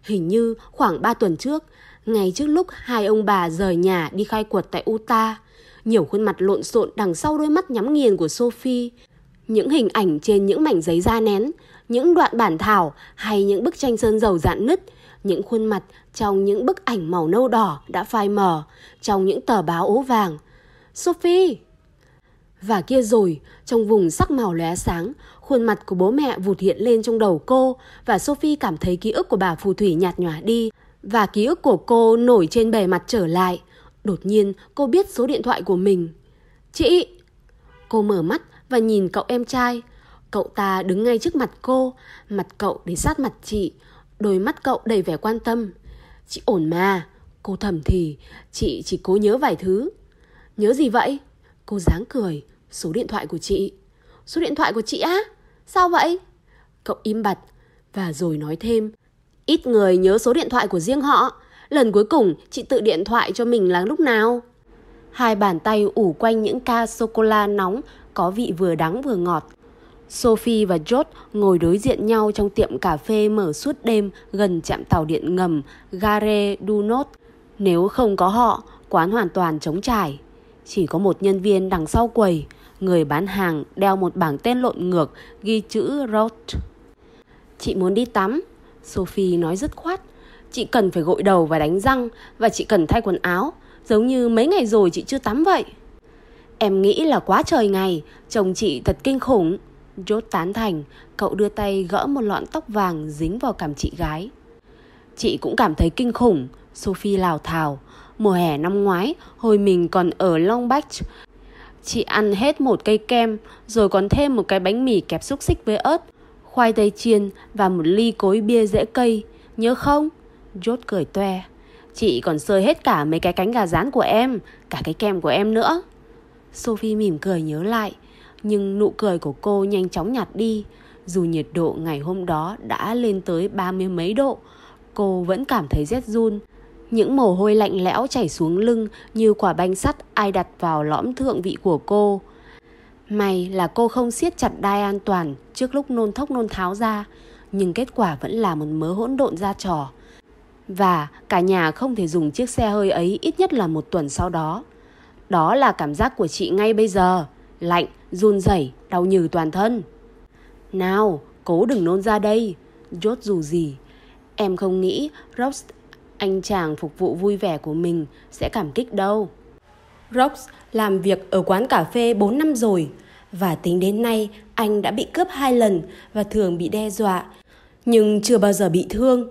Hình như khoảng 3 tuần trước, ngay trước lúc hai ông bà rời nhà đi khai quật tại Utah. Nhiều khuôn mặt lộn xộn đằng sau đôi mắt nhắm nghiền của Sophie. Những hình ảnh trên những mảnh giấy da nén, những đoạn bản thảo hay những bức tranh sơn dầu dạn nứt, những khuôn mặt trong những bức ảnh màu nâu đỏ đã phai mờ trong những tờ báo ố vàng. Sophie! Và kia rồi, trong vùng sắc màu lóe sáng, khuôn mặt của bố mẹ vụt hiện lên trong đầu cô và Sophie cảm thấy ký ức của bà phù thủy nhạt nhòa đi và ký ức của cô nổi trên bề mặt trở lại. Đột nhiên, cô biết số điện thoại của mình. Chị! Cô mở mắt và nhìn cậu em trai. Cậu ta đứng ngay trước mặt cô, mặt cậu để sát mặt chị, đôi mắt cậu đầy vẻ quan tâm. Chị ổn mà, cô thầm thì, chị chỉ cố nhớ vài thứ. Nhớ gì vậy? Cô dáng cười, số điện thoại của chị. Số điện thoại của chị á? Sao vậy? Cậu im bặt và rồi nói thêm. Ít người nhớ số điện thoại của riêng họ. Lần cuối cùng chị tự điện thoại cho mình là lúc nào? Hai bàn tay ủ quanh những ca sô-cô-la nóng có vị vừa đắng vừa ngọt. Sophie và George ngồi đối diện nhau trong tiệm cà phê mở suốt đêm gần trạm tàu điện ngầm Gare du Nord. Nếu không có họ, quán hoàn toàn trống trải. Chỉ có một nhân viên đằng sau quầy, người bán hàng đeo một bảng tên lộn ngược ghi chữ Roth. Chị muốn đi tắm, Sophie nói dứt khoát. Chị cần phải gội đầu và đánh răng và chị cần thay quần áo, giống như mấy ngày rồi chị chưa tắm vậy. Em nghĩ là quá trời ngày, chồng chị thật kinh khủng. Jot tán thành, cậu đưa tay gỡ một lọn tóc vàng dính vào cằm chị gái. Chị cũng cảm thấy kinh khủng, Sophie lào thào. Mùa hè năm ngoái, hồi mình còn ở Long Beach, chị ăn hết một cây kem, rồi còn thêm một cái bánh mì kẹp xúc xích với ớt, khoai tây chiên và một ly cối bia rễ cây. Nhớ không? George cười toe. Chị còn sơi hết cả mấy cái cánh gà rán của em, cả cái kem của em nữa. Sophie mỉm cười nhớ lại. Nhưng nụ cười của cô nhanh chóng nhạt đi. Dù nhiệt độ ngày hôm đó đã lên tới ba mươi mấy độ, cô vẫn cảm thấy rét run. Những mồ hôi lạnh lẽo chảy xuống lưng như quả bánh sắt ai đặt vào lõm thượng vị của cô. May là cô không siết chặt đai an toàn trước lúc nôn thốc nôn tháo ra, nhưng kết quả vẫn là một mớ hỗn độn ra trò. Và cả nhà không thể dùng chiếc xe hơi ấy ít nhất là một tuần sau đó. Đó là cảm giác của chị ngay bây giờ, lạnh, run rẩy, đau nhừ toàn thân. Nào, cố đừng nôn ra đây, chốt dù gì. Em không nghĩ Rost anh chàng phục vụ vui vẻ của mình, sẽ cảm kích đâu. Rox làm việc ở quán cà phê 4 năm rồi và tính đến nay anh đã bị cướp hai lần và thường bị đe dọa, nhưng chưa bao giờ bị thương.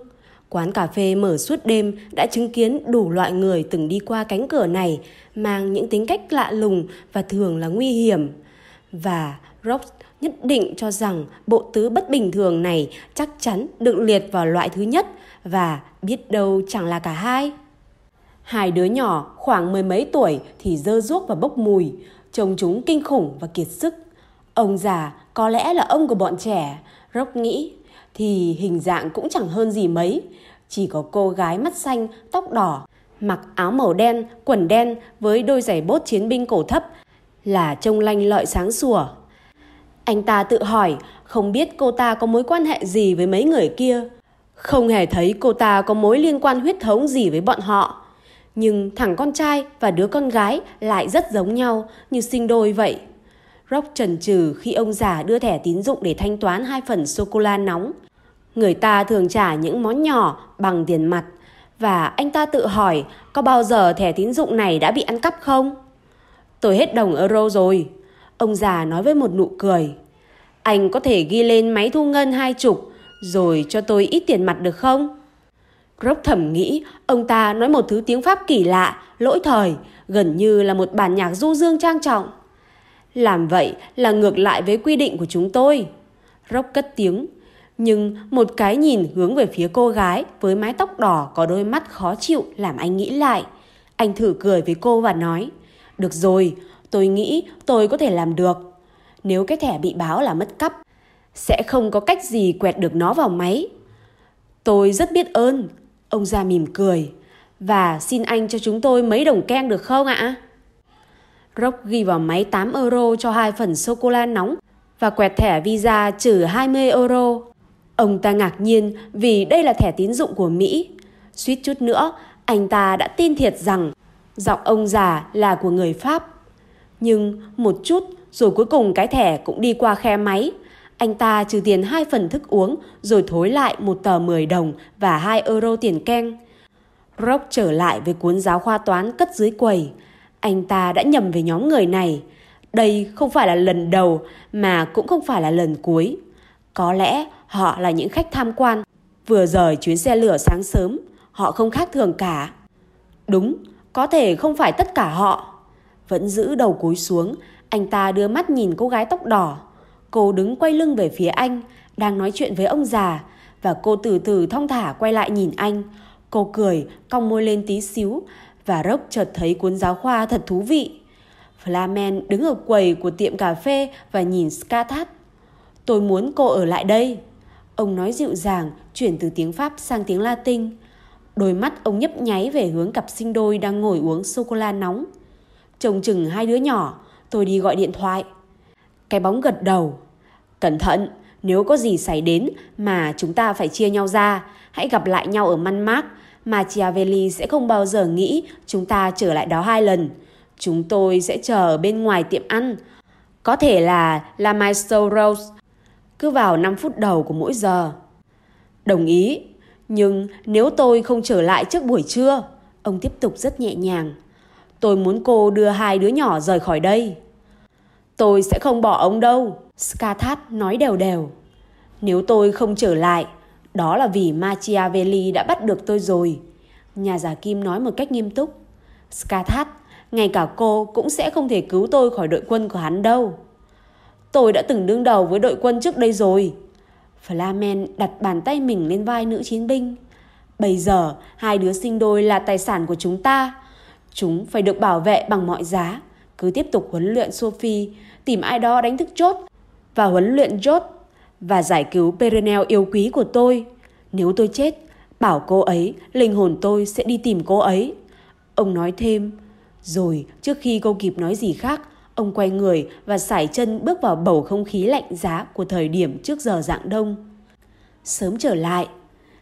Quán cà phê mở suốt đêm đã chứng kiến đủ loại người từng đi qua cánh cửa này mang những tính cách lạ lùng và thường là nguy hiểm. Và Rox nhất định cho rằng bộ tứ bất bình thường này chắc chắn được liệt vào loại thứ nhất và biết đâu chẳng là cả hai. Hai đứa nhỏ khoảng mười mấy tuổi thì dơ ruốc và bốc mùi, trông chúng kinh khủng và kiệt sức. Ông già có lẽ là ông của bọn trẻ, Rock nghĩ, thì hình dạng cũng chẳng hơn gì mấy. Chỉ có cô gái mắt xanh, tóc đỏ, mặc áo màu đen, quần đen với đôi giày bốt chiến binh cổ thấp là trông lanh lợi sáng sủa. Anh ta tự hỏi không biết cô ta có mối quan hệ gì với mấy người kia. Không hề thấy cô ta có mối liên quan huyết thống gì với bọn họ. Nhưng thằng con trai và đứa con gái lại rất giống nhau, như sinh đôi vậy. Rock trần trừ khi ông già đưa thẻ tín dụng để thanh toán hai phần sô-cô-la nóng. Người ta thường trả những món nhỏ bằng tiền mặt và anh ta tự hỏi, có bao giờ thẻ tín dụng này đã bị ăn cắp không? Tôi hết đồng euro rồi. Ông già nói với một nụ cười. Anh có thể ghi lên máy thu ngân hai chục rồi cho tôi ít tiền mặt được không? Rốc thầm nghĩ ông ta nói một thứ tiếng Pháp kỳ lạ, lỗi thời, gần như là một bản nhạc du dương trang trọng. Làm vậy là ngược lại với quy định của chúng tôi. Rốc cất tiếng, nhưng một cái nhìn hướng về phía cô gái với mái tóc đỏ có đôi mắt khó chịu làm anh nghĩ lại. Anh thử cười với cô và nói, được rồi, tôi nghĩ tôi có thể làm được. Nếu cái thẻ bị báo là mất cắp, sẽ không có cách gì quẹt được nó vào máy. Tôi rất biết ơn, Ông già mỉm cười. Và xin anh cho chúng tôi mấy đồng keng được không ạ? Rock ghi vào máy 8 euro cho hai phần sô-cô-la nóng và quẹt thẻ Visa trừ 20 euro. Ông ta ngạc nhiên vì đây là thẻ tín dụng của Mỹ. Suýt chút nữa, anh ta đã tin thiệt rằng giọng ông già là của người Pháp. Nhưng một chút rồi cuối cùng cái thẻ cũng đi qua khe máy anh ta trừ tiền hai phần thức uống rồi thối lại một tờ 10 đồng và 2 euro tiền keng. Rock trở lại với cuốn giáo khoa toán cất dưới quầy. Anh ta đã nhầm về nhóm người này. Đây không phải là lần đầu mà cũng không phải là lần cuối. Có lẽ họ là những khách tham quan. Vừa rời chuyến xe lửa sáng sớm, họ không khác thường cả. Đúng, có thể không phải tất cả họ. Vẫn giữ đầu cúi xuống, anh ta đưa mắt nhìn cô gái tóc đỏ. Cô đứng quay lưng về phía anh, đang nói chuyện với ông già, và cô từ từ thong thả quay lại nhìn anh. Cô cười, cong môi lên tí xíu, và Rốc chợt thấy cuốn giáo khoa thật thú vị. Flamen đứng ở quầy của tiệm cà phê và nhìn Skathat. Tôi muốn cô ở lại đây. Ông nói dịu dàng, chuyển từ tiếng Pháp sang tiếng Latin. Đôi mắt ông nhấp nháy về hướng cặp sinh đôi đang ngồi uống sô-cô-la nóng. Trông chừng hai đứa nhỏ, tôi đi gọi điện thoại. Cái bóng gật đầu. Cẩn thận, nếu có gì xảy đến mà chúng ta phải chia nhau ra, hãy gặp lại nhau ở Man Mark. Machiavelli sẽ không bao giờ nghĩ chúng ta trở lại đó hai lần. Chúng tôi sẽ chờ ở bên ngoài tiệm ăn. Có thể là La Maestro Rose. Cứ vào 5 phút đầu của mỗi giờ. Đồng ý. Nhưng nếu tôi không trở lại trước buổi trưa, ông tiếp tục rất nhẹ nhàng. Tôi muốn cô đưa hai đứa nhỏ rời khỏi đây. Tôi sẽ không bỏ ông đâu, Skathat nói đều đều. Nếu tôi không trở lại, đó là vì Machiavelli đã bắt được tôi rồi. Nhà giả kim nói một cách nghiêm túc. Skathat, ngay cả cô cũng sẽ không thể cứu tôi khỏi đội quân của hắn đâu. Tôi đã từng đương đầu với đội quân trước đây rồi. Flamen đặt bàn tay mình lên vai nữ chiến binh. Bây giờ, hai đứa sinh đôi là tài sản của chúng ta. Chúng phải được bảo vệ bằng mọi giá cứ tiếp tục huấn luyện Sophie, tìm ai đó đánh thức chốt và huấn luyện chốt và giải cứu Perenel yêu quý của tôi. Nếu tôi chết, bảo cô ấy, linh hồn tôi sẽ đi tìm cô ấy. Ông nói thêm, rồi trước khi cô kịp nói gì khác, ông quay người và sải chân bước vào bầu không khí lạnh giá của thời điểm trước giờ dạng đông. Sớm trở lại,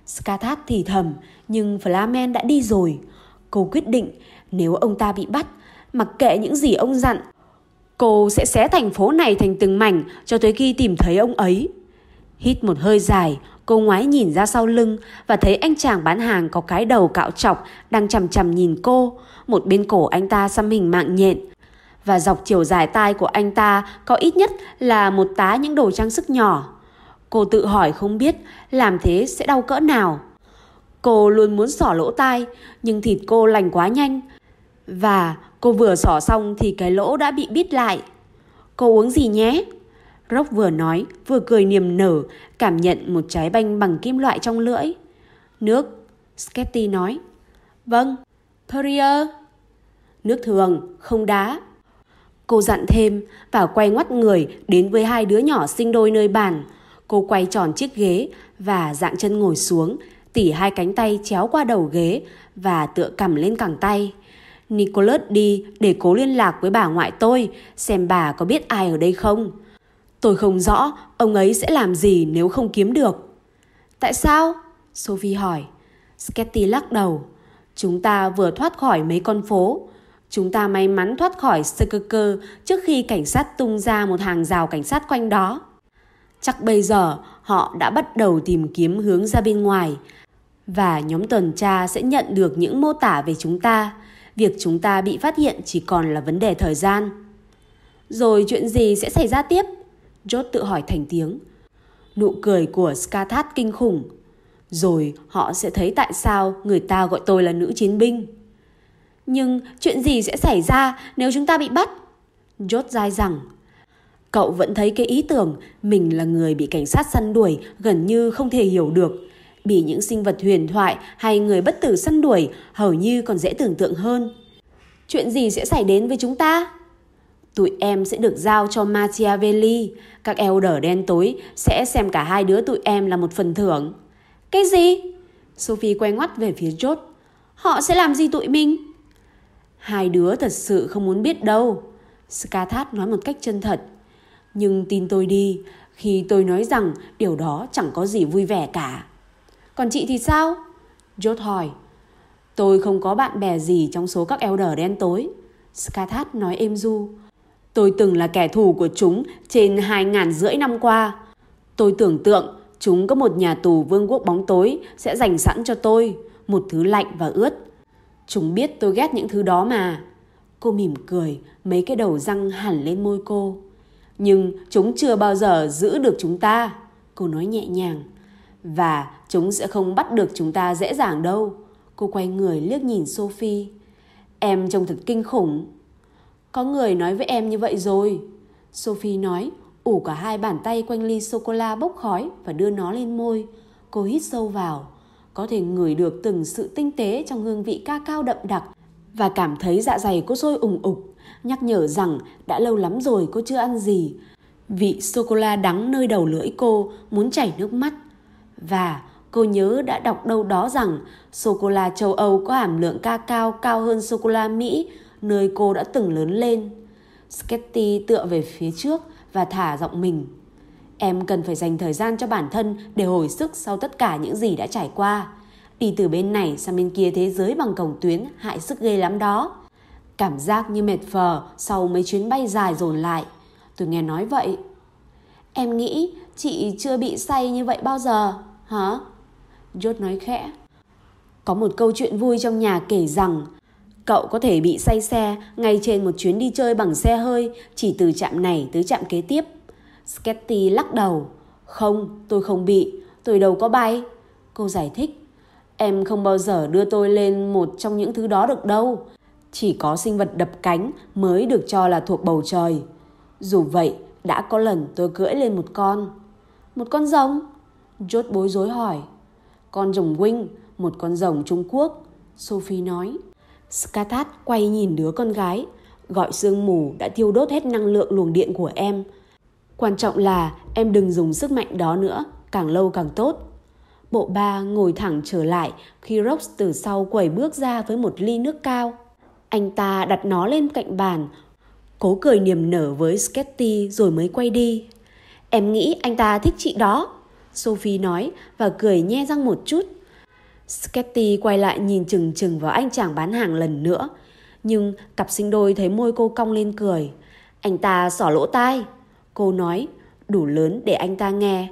Skathat thì thầm, nhưng Flamen đã đi rồi. Cô quyết định nếu ông ta bị bắt, mặc kệ những gì ông dặn, cô sẽ xé thành phố này thành từng mảnh cho tới khi tìm thấy ông ấy. Hít một hơi dài, cô ngoái nhìn ra sau lưng và thấy anh chàng bán hàng có cái đầu cạo trọc đang chằm chằm nhìn cô. Một bên cổ anh ta xăm hình mạng nhện. Và dọc chiều dài tai của anh ta có ít nhất là một tá những đồ trang sức nhỏ. Cô tự hỏi không biết làm thế sẽ đau cỡ nào. Cô luôn muốn xỏ lỗ tai, nhưng thịt cô lành quá nhanh. Và cô vừa xỏ xong thì cái lỗ đã bị bít lại. Cô uống gì nhé? Rock vừa nói, vừa cười niềm nở, cảm nhận một trái banh bằng kim loại trong lưỡi. Nước, Sketty nói. Vâng, Perrier. Nước thường, không đá. Cô dặn thêm và quay ngoắt người đến với hai đứa nhỏ sinh đôi nơi bàn. Cô quay tròn chiếc ghế và dạng chân ngồi xuống, tỉ hai cánh tay chéo qua đầu ghế và tựa cầm lên cẳng tay. Nicholas đi để cố liên lạc với bà ngoại tôi, xem bà có biết ai ở đây không. Tôi không rõ ông ấy sẽ làm gì nếu không kiếm được. Tại sao? Sophie hỏi. Sketty lắc đầu. Chúng ta vừa thoát khỏi mấy con phố. Chúng ta may mắn thoát khỏi Skirker trước khi cảnh sát tung ra một hàng rào cảnh sát quanh đó. Chắc bây giờ họ đã bắt đầu tìm kiếm hướng ra bên ngoài và nhóm tuần tra sẽ nhận được những mô tả về chúng ta. Việc chúng ta bị phát hiện chỉ còn là vấn đề thời gian. Rồi chuyện gì sẽ xảy ra tiếp? Jot tự hỏi thành tiếng. Nụ cười của Skathat kinh khủng. Rồi họ sẽ thấy tại sao người ta gọi tôi là nữ chiến binh. Nhưng chuyện gì sẽ xảy ra nếu chúng ta bị bắt? Jot dai rằng, Cậu vẫn thấy cái ý tưởng mình là người bị cảnh sát săn đuổi gần như không thể hiểu được. Bị những sinh vật huyền thoại hay người bất tử săn đuổi hầu như còn dễ tưởng tượng hơn. Chuyện gì sẽ xảy đến với chúng ta? Tụi em sẽ được giao cho Machiavelli. Các elder đen tối sẽ xem cả hai đứa tụi em là một phần thưởng. Cái gì? Sophie quay ngoắt về phía chốt. Họ sẽ làm gì tụi mình? Hai đứa thật sự không muốn biết đâu. Skathat nói một cách chân thật. Nhưng tin tôi đi, khi tôi nói rằng điều đó chẳng có gì vui vẻ cả. Còn chị thì sao? George hỏi. Tôi không có bạn bè gì trong số các elder đen tối. Skathat nói êm du. Tôi từng là kẻ thù của chúng trên hai ngàn rưỡi năm qua. Tôi tưởng tượng chúng có một nhà tù vương quốc bóng tối sẽ dành sẵn cho tôi, một thứ lạnh và ướt. Chúng biết tôi ghét những thứ đó mà. Cô mỉm cười, mấy cái đầu răng hẳn lên môi cô. Nhưng chúng chưa bao giờ giữ được chúng ta. Cô nói nhẹ nhàng. Và chúng sẽ không bắt được chúng ta dễ dàng đâu. Cô quay người liếc nhìn Sophie. Em trông thật kinh khủng. Có người nói với em như vậy rồi. Sophie nói, ủ cả hai bàn tay quanh ly sô-cô-la bốc khói và đưa nó lên môi. Cô hít sâu vào. Có thể ngửi được từng sự tinh tế trong hương vị ca cao đậm đặc và cảm thấy dạ dày cô sôi ủng ục, nhắc nhở rằng đã lâu lắm rồi cô chưa ăn gì. Vị sô-cô-la đắng nơi đầu lưỡi cô muốn chảy nước mắt. Và cô nhớ đã đọc đâu đó rằng sô-cô-la châu Âu có hàm lượng ca cao cao hơn sô-cô-la Mỹ nơi cô đã từng lớn lên. Sketty tựa về phía trước và thả giọng mình. Em cần phải dành thời gian cho bản thân để hồi sức sau tất cả những gì đã trải qua. Đi từ bên này sang bên kia thế giới bằng cổng tuyến hại sức ghê lắm đó. Cảm giác như mệt phờ sau mấy chuyến bay dài dồn lại. Tôi nghe nói vậy. Em nghĩ chị chưa bị say như vậy bao giờ, hả? George nói khẽ. Có một câu chuyện vui trong nhà kể rằng Cậu có thể bị say xe ngay trên một chuyến đi chơi bằng xe hơi chỉ từ trạm này tới trạm kế tiếp. Sketty lắc đầu. Không, tôi không bị, tôi đâu có bay. Cô giải thích. Em không bao giờ đưa tôi lên một trong những thứ đó được đâu. Chỉ có sinh vật đập cánh mới được cho là thuộc bầu trời. Dù vậy, đã có lần tôi cưỡi lên một con. Một con rồng? George bối rối hỏi. Con rồng wing, một con rồng Trung Quốc. Sophie nói. Skatat quay nhìn đứa con gái. Gọi sương mù đã thiêu đốt hết năng lượng luồng điện của em. Quan trọng là em đừng dùng sức mạnh đó nữa, càng lâu càng tốt. Bộ ba ngồi thẳng trở lại khi Rox từ sau quầy bước ra với một ly nước cao. Anh ta đặt nó lên cạnh bàn, cố cười niềm nở với Sketty rồi mới quay đi. Em nghĩ anh ta thích chị đó, Sophie nói và cười nhe răng một chút. Sketty quay lại nhìn chừng chừng vào anh chàng bán hàng lần nữa. Nhưng cặp sinh đôi thấy môi cô cong lên cười. Anh ta sỏ lỗ tai. Cô nói, đủ lớn để anh ta nghe.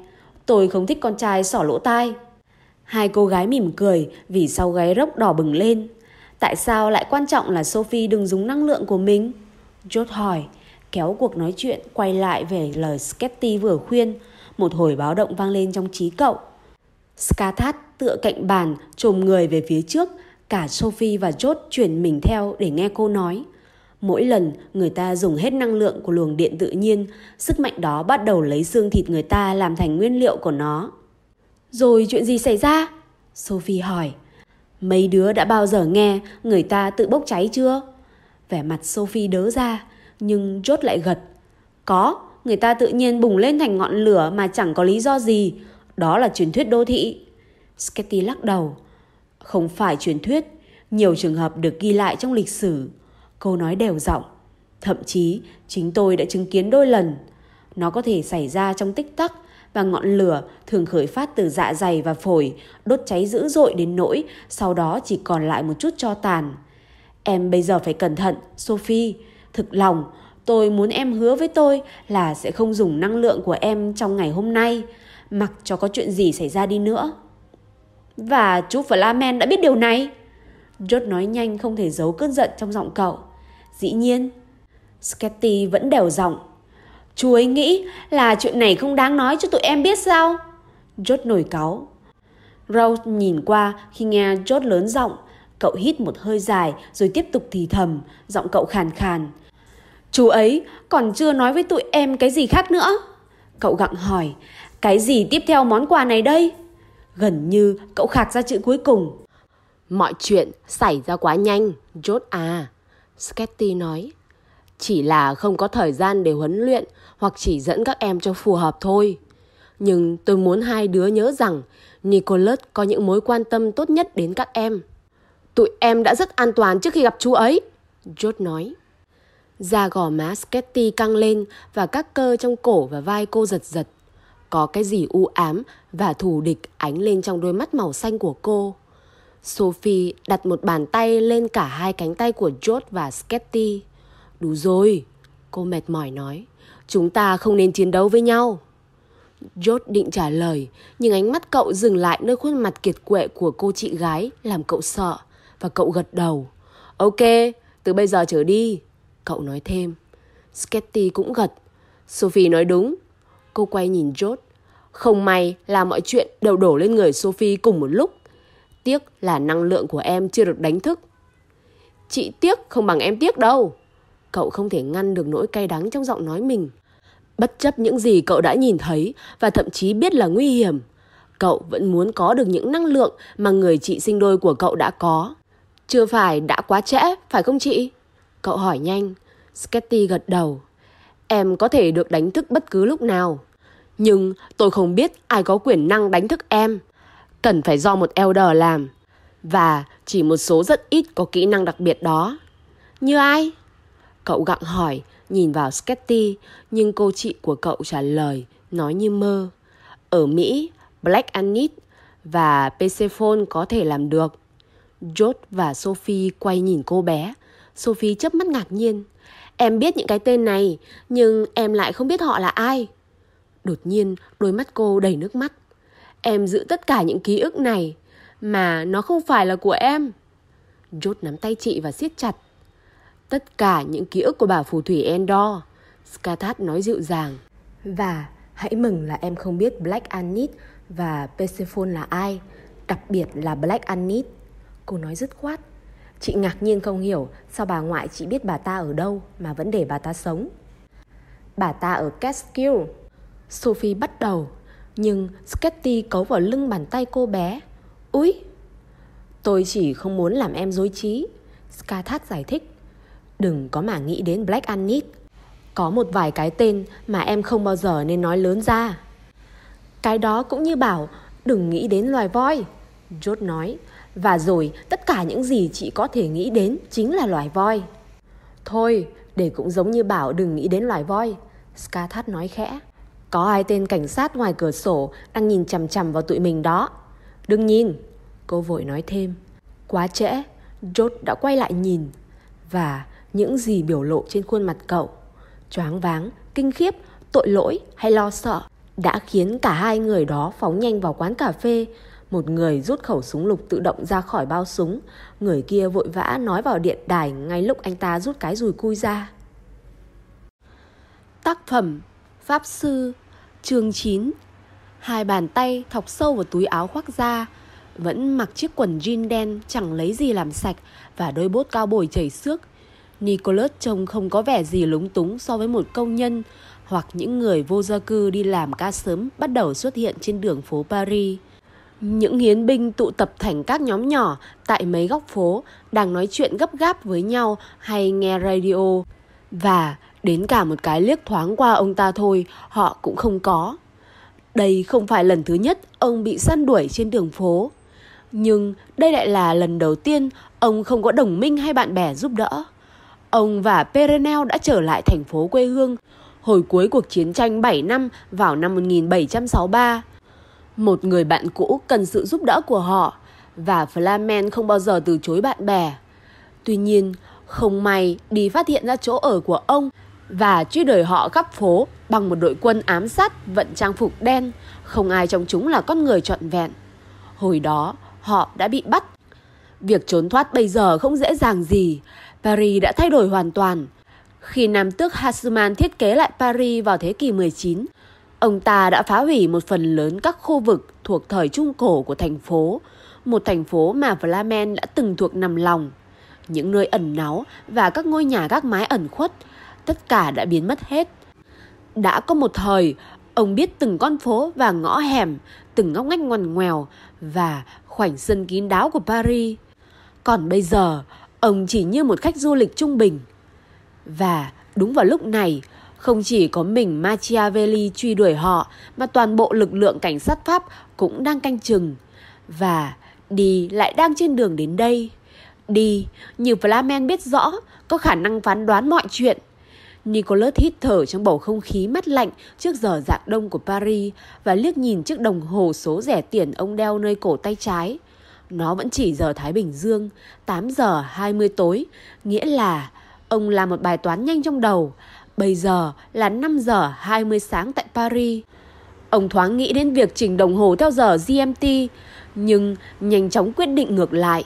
Tôi không thích con trai sỏ lỗ tai. Hai cô gái mỉm cười vì sau gáy rốc đỏ bừng lên. Tại sao lại quan trọng là Sophie đừng dùng năng lượng của mình? George hỏi, kéo cuộc nói chuyện quay lại về lời Sketty vừa khuyên. Một hồi báo động vang lên trong trí cậu. Skathat tựa cạnh bàn, trồm người về phía trước. Cả Sophie và George chuyển mình theo để nghe cô nói. Mỗi lần người ta dùng hết năng lượng của luồng điện tự nhiên, sức mạnh đó bắt đầu lấy xương thịt người ta làm thành nguyên liệu của nó. Rồi chuyện gì xảy ra? Sophie hỏi. Mấy đứa đã bao giờ nghe người ta tự bốc cháy chưa? Vẻ mặt Sophie đớ ra, nhưng Jot lại gật. Có, người ta tự nhiên bùng lên thành ngọn lửa mà chẳng có lý do gì. Đó là truyền thuyết đô thị. Sketty lắc đầu. Không phải truyền thuyết, nhiều trường hợp được ghi lại trong lịch sử. Cô nói đều giọng. Thậm chí, chính tôi đã chứng kiến đôi lần. Nó có thể xảy ra trong tích tắc và ngọn lửa thường khởi phát từ dạ dày và phổi, đốt cháy dữ dội đến nỗi sau đó chỉ còn lại một chút cho tàn. Em bây giờ phải cẩn thận, Sophie. Thực lòng, tôi muốn em hứa với tôi là sẽ không dùng năng lượng của em trong ngày hôm nay, mặc cho có chuyện gì xảy ra đi nữa. Và chú Flamen đã biết điều này. George nói nhanh không thể giấu cơn giận trong giọng cậu. Dĩ nhiên. Sketty vẫn đều giọng. Chú ấy nghĩ là chuyện này không đáng nói cho tụi em biết sao? George nổi cáu. Rose nhìn qua khi nghe George lớn giọng. Cậu hít một hơi dài rồi tiếp tục thì thầm, giọng cậu khàn khàn. Chú ấy còn chưa nói với tụi em cái gì khác nữa. Cậu gặng hỏi, cái gì tiếp theo món quà này đây? Gần như cậu khạc ra chữ cuối cùng. Mọi chuyện xảy ra quá nhanh, Jot à. Sketty nói. Chỉ là không có thời gian để huấn luyện hoặc chỉ dẫn các em cho phù hợp thôi. Nhưng tôi muốn hai đứa nhớ rằng Nicholas có những mối quan tâm tốt nhất đến các em. Tụi em đã rất an toàn trước khi gặp chú ấy, George nói. Da gò má Sketty căng lên và các cơ trong cổ và vai cô giật giật. Có cái gì u ám và thù địch ánh lên trong đôi mắt màu xanh của cô. Sophie đặt một bàn tay lên cả hai cánh tay của George và Sketty. Đủ rồi, cô mệt mỏi nói. Chúng ta không nên chiến đấu với nhau. George định trả lời, nhưng ánh mắt cậu dừng lại nơi khuôn mặt kiệt quệ của cô chị gái làm cậu sợ và cậu gật đầu. Ok, từ bây giờ trở đi. Cậu nói thêm. Sketty cũng gật. Sophie nói đúng. Cô quay nhìn George. Không may là mọi chuyện đều đổ lên người Sophie cùng một lúc. Tiếc là năng lượng của em chưa được đánh thức. Chị tiếc không bằng em tiếc đâu. Cậu không thể ngăn được nỗi cay đắng trong giọng nói mình. Bất chấp những gì cậu đã nhìn thấy và thậm chí biết là nguy hiểm, cậu vẫn muốn có được những năng lượng mà người chị sinh đôi của cậu đã có. Chưa phải đã quá trễ, phải không chị? Cậu hỏi nhanh. Sketty gật đầu. Em có thể được đánh thức bất cứ lúc nào. Nhưng tôi không biết ai có quyền năng đánh thức em. Cần phải do một elder làm. Và chỉ một số rất ít có kỹ năng đặc biệt đó. Như ai? Cậu gặng hỏi, nhìn vào Sketty, nhưng cô chị của cậu trả lời, nói như mơ. Ở Mỹ, Black Anit và Persephone có thể làm được. George và Sophie quay nhìn cô bé. Sophie chớp mắt ngạc nhiên. Em biết những cái tên này, nhưng em lại không biết họ là ai. Đột nhiên, đôi mắt cô đầy nước mắt. Em giữ tất cả những ký ức này, mà nó không phải là của em. Jot nắm tay chị và siết chặt. Tất cả những ký ức của bà phù thủy Endor. Skathat nói dịu dàng. Và hãy mừng là em không biết Black Anit và Persephone là ai, đặc biệt là Black Anit. Cô nói dứt khoát. Chị ngạc nhiên không hiểu sao bà ngoại chị biết bà ta ở đâu mà vẫn để bà ta sống. Bà ta ở Catskill. Sophie bắt đầu, nhưng Sketty cấu vào lưng bàn tay cô bé. Úi! Tôi chỉ không muốn làm em dối trí. Skathat giải thích. Đừng có mà nghĩ đến Black Annis. Có một vài cái tên mà em không bao giờ nên nói lớn ra. Cái đó cũng như bảo đừng nghĩ đến loài voi. George nói. Và rồi tất cả những gì chị có thể nghĩ đến chính là loài voi. Thôi, để cũng giống như bảo đừng nghĩ đến loài voi. Scarthat nói khẽ. Có ai tên cảnh sát ngoài cửa sổ đang nhìn chằm chằm vào tụi mình đó. Đừng nhìn, cô vội nói thêm. Quá trễ, George đã quay lại nhìn. Và những gì biểu lộ trên khuôn mặt cậu, choáng váng, kinh khiếp, tội lỗi hay lo sợ, đã khiến cả hai người đó phóng nhanh vào quán cà phê. Một người rút khẩu súng lục tự động ra khỏi bao súng, người kia vội vã nói vào điện đài ngay lúc anh ta rút cái rùi cui ra. Tác phẩm Pháp Sư Chương 9 Hai bàn tay thọc sâu vào túi áo khoác da Vẫn mặc chiếc quần jean đen chẳng lấy gì làm sạch Và đôi bốt cao bồi chảy xước. Nicholas trông không có vẻ gì lúng túng so với một công nhân Hoặc những người vô gia cư đi làm ca sớm bắt đầu xuất hiện trên đường phố Paris những hiến binh tụ tập thành các nhóm nhỏ tại mấy góc phố đang nói chuyện gấp gáp với nhau hay nghe radio. Và Đến cả một cái liếc thoáng qua ông ta thôi, Họ cũng không có. Đây không phải lần thứ nhất Ông bị săn đuổi trên đường phố. Nhưng đây lại là lần đầu tiên Ông không có đồng minh hay bạn bè giúp đỡ. Ông và Perenel đã trở lại thành phố quê hương Hồi cuối cuộc chiến tranh 7 năm Vào năm 1763 một người bạn cũ cần sự giúp đỡ của họ Và Flamen không bao giờ từ chối bạn bè Tuy nhiên, không may đi phát hiện ra chỗ ở của ông và truy đuổi họ khắp phố bằng một đội quân ám sát vận trang phục đen, không ai trong chúng là con người trọn vẹn. Hồi đó, họ đã bị bắt. Việc trốn thoát bây giờ không dễ dàng gì. Paris đã thay đổi hoàn toàn. Khi Nam tước Hasuman thiết kế lại Paris vào thế kỷ 19, ông ta đã phá hủy một phần lớn các khu vực thuộc thời Trung Cổ của thành phố, một thành phố mà Flamen đã từng thuộc nằm lòng. Những nơi ẩn náu và các ngôi nhà gác mái ẩn khuất tất cả đã biến mất hết. Đã có một thời, ông biết từng con phố và ngõ hẻm, từng ngóc ngách ngoằn ngoèo và khoảnh sân kín đáo của Paris. Còn bây giờ, ông chỉ như một khách du lịch trung bình. Và đúng vào lúc này, không chỉ có mình Machiavelli truy đuổi họ mà toàn bộ lực lượng cảnh sát Pháp cũng đang canh chừng. Và đi lại đang trên đường đến đây. Đi, như Flamen biết rõ, có khả năng phán đoán mọi chuyện. Nicholas hít thở trong bầu không khí mát lạnh trước giờ dạng đông của Paris và liếc nhìn chiếc đồng hồ số rẻ tiền ông đeo nơi cổ tay trái. Nó vẫn chỉ giờ Thái Bình Dương, 8 giờ 20 tối, nghĩa là ông làm một bài toán nhanh trong đầu. Bây giờ là 5 giờ 20 sáng tại Paris. Ông thoáng nghĩ đến việc chỉnh đồng hồ theo giờ GMT, nhưng nhanh chóng quyết định ngược lại.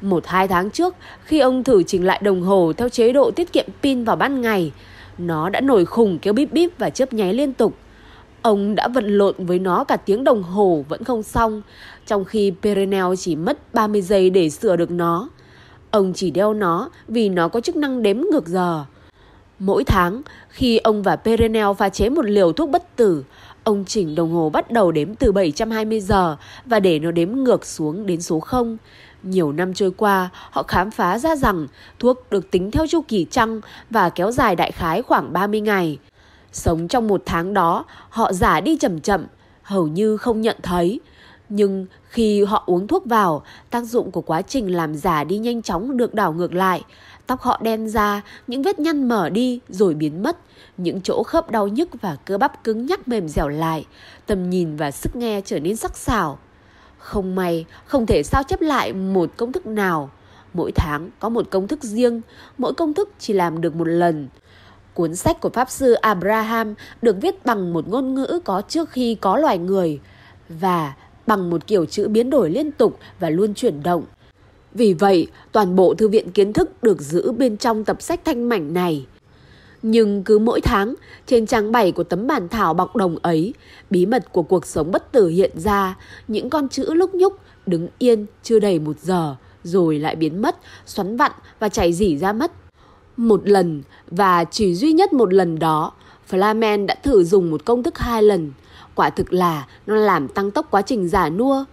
Một hai tháng trước, khi ông thử chỉnh lại đồng hồ theo chế độ tiết kiệm pin vào ban ngày, nó đã nổi khùng kêu bíp bíp và chớp nháy liên tục. Ông đã vận lộn với nó cả tiếng đồng hồ vẫn không xong, trong khi Perenel chỉ mất 30 giây để sửa được nó. Ông chỉ đeo nó vì nó có chức năng đếm ngược giờ. Mỗi tháng, khi ông và Perenel pha chế một liều thuốc bất tử, ông chỉnh đồng hồ bắt đầu đếm từ 720 giờ và để nó đếm ngược xuống đến số 0. Nhiều năm trôi qua, họ khám phá ra rằng thuốc được tính theo chu kỳ trăng và kéo dài đại khái khoảng 30 ngày. Sống trong một tháng đó, họ giả đi chậm chậm, hầu như không nhận thấy. Nhưng khi họ uống thuốc vào, tác dụng của quá trình làm giả đi nhanh chóng được đảo ngược lại. Tóc họ đen ra, những vết nhăn mở đi rồi biến mất, những chỗ khớp đau nhức và cơ bắp cứng nhắc mềm dẻo lại, tầm nhìn và sức nghe trở nên sắc sảo. Không may, không thể sao chép lại một công thức nào. Mỗi tháng có một công thức riêng, mỗi công thức chỉ làm được một lần. Cuốn sách của Pháp Sư Abraham được viết bằng một ngôn ngữ có trước khi có loài người và bằng một kiểu chữ biến đổi liên tục và luôn chuyển động. Vì vậy, toàn bộ thư viện kiến thức được giữ bên trong tập sách thanh mảnh này. Nhưng cứ mỗi tháng, trên trang 7 của tấm bản thảo bọc đồng ấy, bí mật của cuộc sống bất tử hiện ra, những con chữ lúc nhúc, đứng yên chưa đầy một giờ, rồi lại biến mất, xoắn vặn và chảy dỉ ra mất. Một lần, và chỉ duy nhất một lần đó, Flamen đã thử dùng một công thức hai lần. Quả thực là nó làm tăng tốc quá trình giả nua.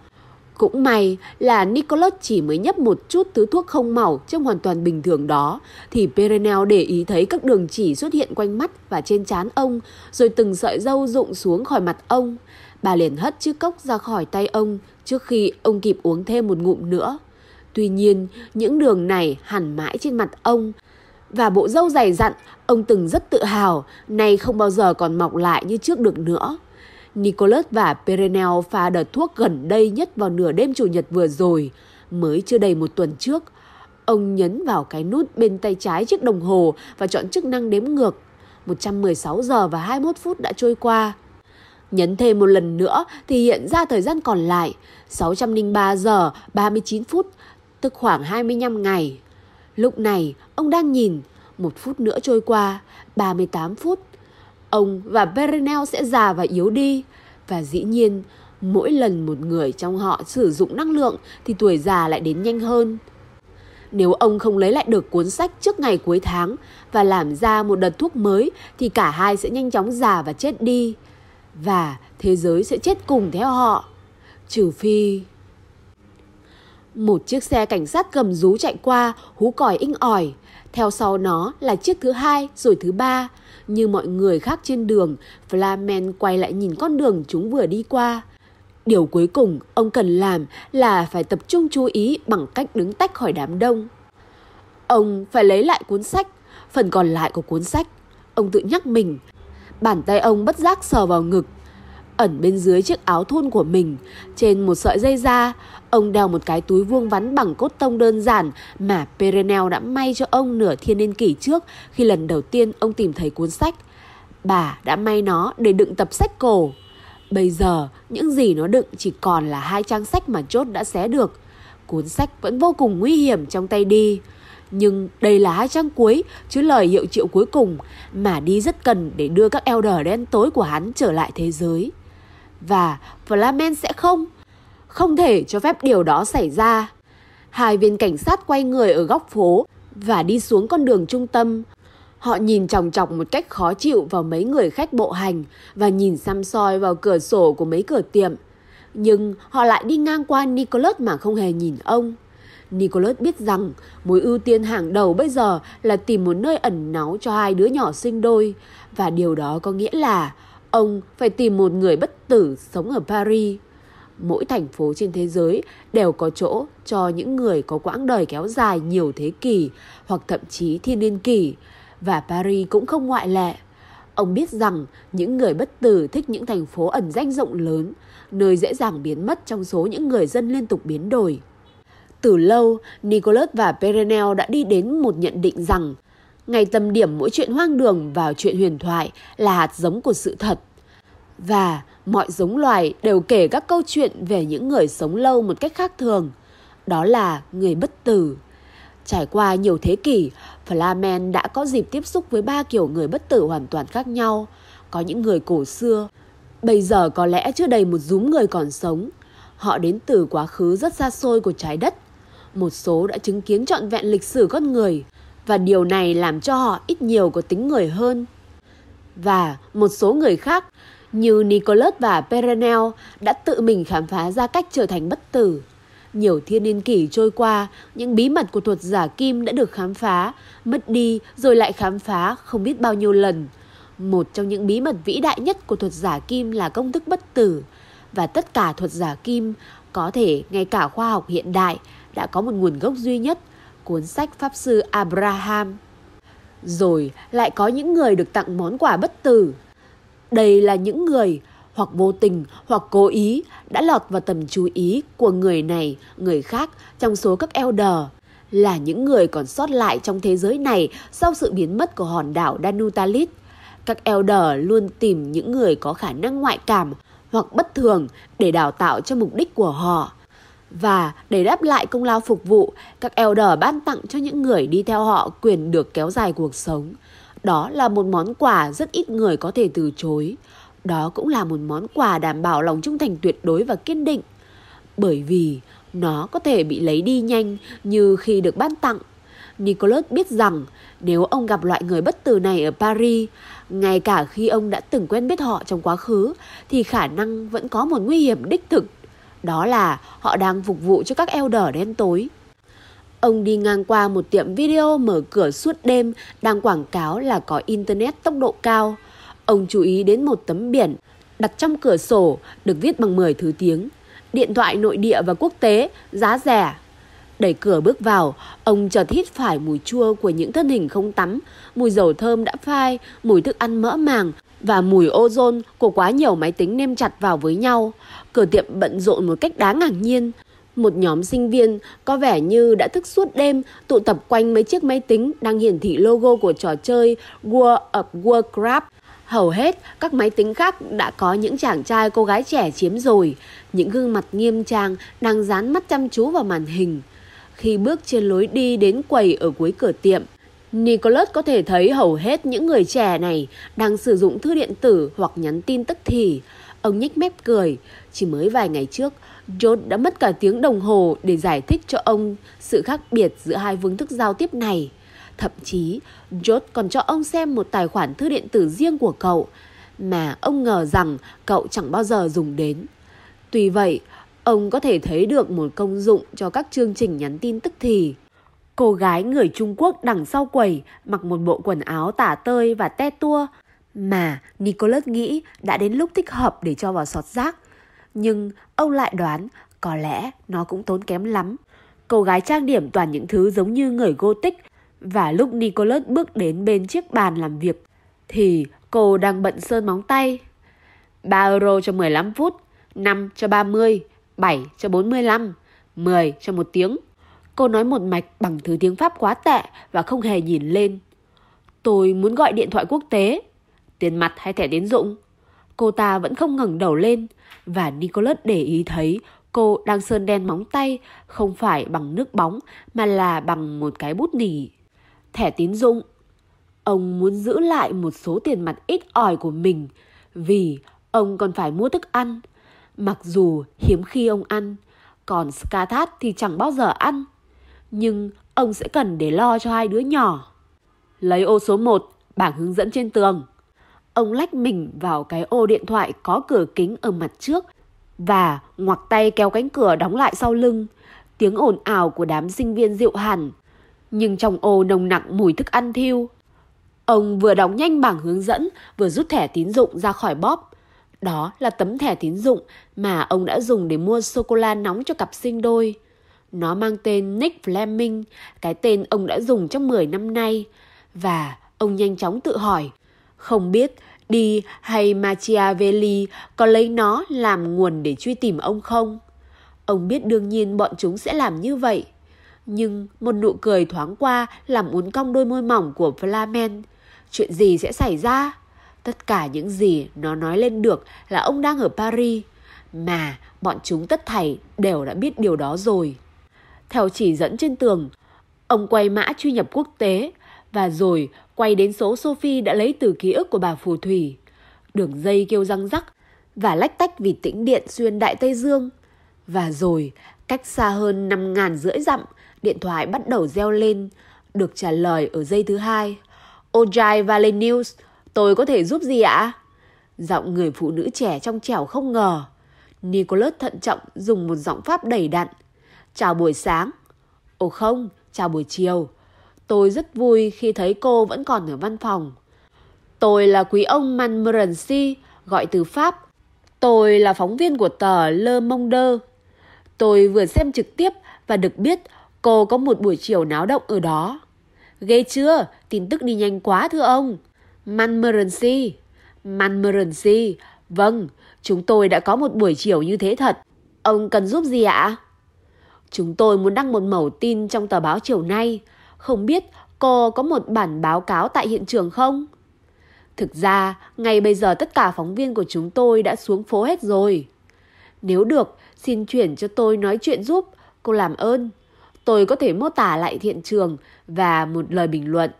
Cũng may là Nicholas chỉ mới nhấp một chút thứ thuốc không màu trong hoàn toàn bình thường đó thì Perenel để ý thấy các đường chỉ xuất hiện quanh mắt và trên trán ông rồi từng sợi râu rụng xuống khỏi mặt ông. Bà liền hất chiếc cốc ra khỏi tay ông trước khi ông kịp uống thêm một ngụm nữa. Tuy nhiên, những đường này hẳn mãi trên mặt ông và bộ râu dày dặn ông từng rất tự hào, nay không bao giờ còn mọc lại như trước được nữa. Nicholas và Perenel pha đợt thuốc gần đây nhất vào nửa đêm chủ nhật vừa rồi, mới chưa đầy một tuần trước. Ông nhấn vào cái nút bên tay trái chiếc đồng hồ và chọn chức năng đếm ngược. 116 giờ và 21 phút đã trôi qua. Nhấn thêm một lần nữa thì hiện ra thời gian còn lại 603 giờ 39 phút, tức khoảng 25 ngày. Lúc này, ông đang nhìn, một phút nữa trôi qua, 38 phút. Ông và Berenel sẽ già và yếu đi. Và dĩ nhiên, mỗi lần một người trong họ sử dụng năng lượng thì tuổi già lại đến nhanh hơn. Nếu ông không lấy lại được cuốn sách trước ngày cuối tháng và làm ra một đợt thuốc mới thì cả hai sẽ nhanh chóng già và chết đi. Và thế giới sẽ chết cùng theo họ. Trừ phi... Một chiếc xe cảnh sát cầm rú chạy qua, hú còi inh ỏi. Theo sau nó là chiếc thứ hai rồi thứ ba. Như mọi người khác trên đường, Flamen quay lại nhìn con đường chúng vừa đi qua. Điều cuối cùng ông cần làm là phải tập trung chú ý bằng cách đứng tách khỏi đám đông. Ông phải lấy lại cuốn sách, phần còn lại của cuốn sách. Ông tự nhắc mình. Bàn tay ông bất giác sờ vào ngực. Ẩn bên dưới chiếc áo thun của mình, trên một sợi dây da, ông đeo một cái túi vuông vắn bằng cốt tông đơn giản mà Perenel đã may cho ông nửa thiên niên kỷ trước khi lần đầu tiên ông tìm thấy cuốn sách. Bà đã may nó để đựng tập sách cổ. Bây giờ, những gì nó đựng chỉ còn là hai trang sách mà chốt đã xé được. Cuốn sách vẫn vô cùng nguy hiểm trong tay đi. Nhưng đây là hai trang cuối, chứ lời hiệu triệu cuối cùng mà đi rất cần để đưa các elder đen tối của hắn trở lại thế giới. Và Flamen sẽ không, không thể cho phép điều đó xảy ra. Hai viên cảnh sát quay người ở góc phố và đi xuống con đường trung tâm. Họ nhìn chòng chọc một cách khó chịu vào mấy người khách bộ hành và nhìn xăm soi vào cửa sổ của mấy cửa tiệm. Nhưng họ lại đi ngang qua Nicholas mà không hề nhìn ông. Nicholas biết rằng mối ưu tiên hàng đầu bây giờ là tìm một nơi ẩn náu cho hai đứa nhỏ sinh đôi. Và điều đó có nghĩa là ông phải tìm một người bất tử sống ở Paris. Mỗi thành phố trên thế giới đều có chỗ cho những người có quãng đời kéo dài nhiều thế kỷ hoặc thậm chí thiên niên kỷ. Và Paris cũng không ngoại lệ. Ông biết rằng những người bất tử thích những thành phố ẩn danh rộng lớn, nơi dễ dàng biến mất trong số những người dân liên tục biến đổi. Từ lâu, Nicholas và Perenel đã đi đến một nhận định rằng ngày tâm điểm mỗi chuyện hoang đường vào chuyện huyền thoại là hạt giống của sự thật. Và mọi giống loài đều kể các câu chuyện về những người sống lâu một cách khác thường. Đó là người bất tử. Trải qua nhiều thế kỷ, Flamen đã có dịp tiếp xúc với ba kiểu người bất tử hoàn toàn khác nhau. Có những người cổ xưa, bây giờ có lẽ chưa đầy một rúm người còn sống. Họ đến từ quá khứ rất xa xôi của trái đất. Một số đã chứng kiến trọn vẹn lịch sử con người, và điều này làm cho họ ít nhiều có tính người hơn. Và một số người khác như Nicholas và Perenel đã tự mình khám phá ra cách trở thành bất tử. Nhiều thiên niên kỷ trôi qua, những bí mật của thuật giả kim đã được khám phá, mất đi rồi lại khám phá không biết bao nhiêu lần. Một trong những bí mật vĩ đại nhất của thuật giả kim là công thức bất tử. Và tất cả thuật giả kim, có thể ngay cả khoa học hiện đại, đã có một nguồn gốc duy nhất, cuốn sách Pháp Sư Abraham. Rồi lại có những người được tặng món quà bất tử. Đây là những người hoặc vô tình hoặc cố ý đã lọt vào tầm chú ý của người này, người khác trong số các elder là những người còn sót lại trong thế giới này sau sự biến mất của hòn đảo Danutalit. Các elder luôn tìm những người có khả năng ngoại cảm hoặc bất thường để đào tạo cho mục đích của họ. Và để đáp lại công lao phục vụ, các elder ban tặng cho những người đi theo họ quyền được kéo dài cuộc sống. Đó là một món quà rất ít người có thể từ chối. Đó cũng là một món quà đảm bảo lòng trung thành tuyệt đối và kiên định. Bởi vì nó có thể bị lấy đi nhanh như khi được ban tặng. Nicholas biết rằng nếu ông gặp loại người bất tử này ở Paris, ngay cả khi ông đã từng quen biết họ trong quá khứ, thì khả năng vẫn có một nguy hiểm đích thực. Đó là họ đang phục vụ cho các elder đen tối. Ông đi ngang qua một tiệm video mở cửa suốt đêm đang quảng cáo là có internet tốc độ cao. Ông chú ý đến một tấm biển đặt trong cửa sổ được viết bằng 10 thứ tiếng. Điện thoại nội địa và quốc tế, giá rẻ. Đẩy cửa bước vào, ông chợt hít phải mùi chua của những thân hình không tắm, mùi dầu thơm đã phai, mùi thức ăn mỡ màng và mùi ozone của quá nhiều máy tính nêm chặt vào với nhau. Cửa tiệm bận rộn một cách đáng ngạc nhiên. Một nhóm sinh viên có vẻ như đã thức suốt đêm tụ tập quanh mấy chiếc máy tính đang hiển thị logo của trò chơi World of Warcraft. Hầu hết các máy tính khác đã có những chàng trai cô gái trẻ chiếm rồi, những gương mặt nghiêm trang đang dán mắt chăm chú vào màn hình. Khi bước trên lối đi đến quầy ở cuối cửa tiệm, Nicholas có thể thấy hầu hết những người trẻ này đang sử dụng thư điện tử hoặc nhắn tin tức thì. Ông nhếch mép cười, chỉ mới vài ngày trước, John đã mất cả tiếng đồng hồ để giải thích cho ông sự khác biệt giữa hai phương thức giao tiếp này. Thậm chí, George còn cho ông xem một tài khoản thư điện tử riêng của cậu, mà ông ngờ rằng cậu chẳng bao giờ dùng đến. Tuy vậy, ông có thể thấy được một công dụng cho các chương trình nhắn tin tức thì. Cô gái người Trung Quốc đằng sau quầy mặc một bộ quần áo tả tơi và te tua mà Nicholas nghĩ đã đến lúc thích hợp để cho vào sọt rác. Nhưng ông lại đoán có lẽ nó cũng tốn kém lắm. Cô gái trang điểm toàn những thứ giống như người Gothic và lúc Nicholas bước đến bên chiếc bàn làm việc thì cô đang bận sơn móng tay. 3 euro cho 15 phút, 5 cho 30, 7 cho 45, 10 cho một tiếng. Cô nói một mạch bằng thứ tiếng Pháp quá tệ và không hề nhìn lên. Tôi muốn gọi điện thoại quốc tế. Tiền mặt hay thẻ tín dụng? Cô ta vẫn không ngẩng đầu lên và Nicholas để ý thấy cô đang sơn đen móng tay không phải bằng nước bóng mà là bằng một cái bút nỉ. Thẻ tín dụng. Ông muốn giữ lại một số tiền mặt ít ỏi của mình vì ông còn phải mua thức ăn. Mặc dù hiếm khi ông ăn, còn Skathat thì chẳng bao giờ ăn. Nhưng ông sẽ cần để lo cho hai đứa nhỏ. Lấy ô số 1, bảng hướng dẫn trên tường. Ông lách mình vào cái ô điện thoại có cửa kính ở mặt trước và ngoặc tay kéo cánh cửa đóng lại sau lưng. Tiếng ồn ào của đám sinh viên dịu hẳn, nhưng trong ô nồng nặc mùi thức ăn thiêu. Ông vừa đóng nhanh bảng hướng dẫn, vừa rút thẻ tín dụng ra khỏi bóp. Đó là tấm thẻ tín dụng mà ông đã dùng để mua sô-cô-la nóng cho cặp sinh đôi. Nó mang tên Nick Fleming, cái tên ông đã dùng trong 10 năm nay. Và ông nhanh chóng tự hỏi, không biết Đi hay Machiavelli có lấy nó làm nguồn để truy tìm ông không? Ông biết đương nhiên bọn chúng sẽ làm như vậy. Nhưng một nụ cười thoáng qua làm uốn cong đôi môi mỏng của Flamen. Chuyện gì sẽ xảy ra? Tất cả những gì nó nói lên được là ông đang ở Paris. Mà bọn chúng tất thảy đều đã biết điều đó rồi. Theo chỉ dẫn trên tường, ông quay mã truy nhập quốc tế và rồi quay đến số Sophie đã lấy từ ký ức của bà phù thủy. Đường dây kêu răng rắc và lách tách vì tĩnh điện xuyên Đại Tây Dương. Và rồi, cách xa hơn năm ngàn rưỡi dặm, điện thoại bắt đầu reo lên, được trả lời ở dây thứ hai. Ojai Valley News, tôi có thể giúp gì ạ? Giọng người phụ nữ trẻ trong trẻo không ngờ. Nicholas thận trọng dùng một giọng pháp đầy đặn. Chào buổi sáng. Ồ không, chào buổi chiều. Tôi rất vui khi thấy cô vẫn còn ở văn phòng. Tôi là quý ông Manmerency gọi từ Pháp. Tôi là phóng viên của tờ Le Monde. Tôi vừa xem trực tiếp và được biết cô có một buổi chiều náo động ở đó. Ghê chưa? Tin tức đi nhanh quá thưa ông. Manmerency, Manmerency, Vâng, chúng tôi đã có một buổi chiều như thế thật. Ông cần giúp gì ạ? Chúng tôi muốn đăng một mẩu tin trong tờ báo chiều nay. Không biết cô có một bản báo cáo tại hiện trường không? Thực ra, ngay bây giờ tất cả phóng viên của chúng tôi đã xuống phố hết rồi. Nếu được, xin chuyển cho tôi nói chuyện giúp, cô làm ơn. Tôi có thể mô tả lại hiện trường và một lời bình luận.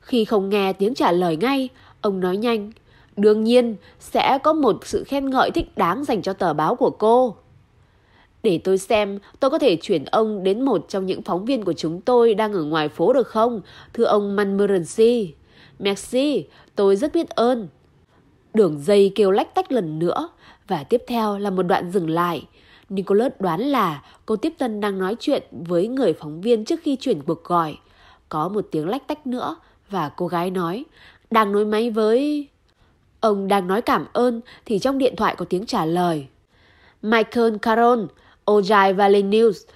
Khi không nghe tiếng trả lời ngay, ông nói nhanh. Đương nhiên, sẽ có một sự khen ngợi thích đáng dành cho tờ báo của cô. Để tôi xem tôi có thể chuyển ông đến một trong những phóng viên của chúng tôi đang ở ngoài phố được không, thưa ông Montmorency. Merci, tôi rất biết ơn. Đường dây kêu lách tách lần nữa và tiếp theo là một đoạn dừng lại. Nicholas đoán là cô tiếp tân đang nói chuyện với người phóng viên trước khi chuyển cuộc gọi. Có một tiếng lách tách nữa và cô gái nói, đang nối máy với... Ông đang nói cảm ơn thì trong điện thoại có tiếng trả lời. Michael Caron, Ojai Valley News,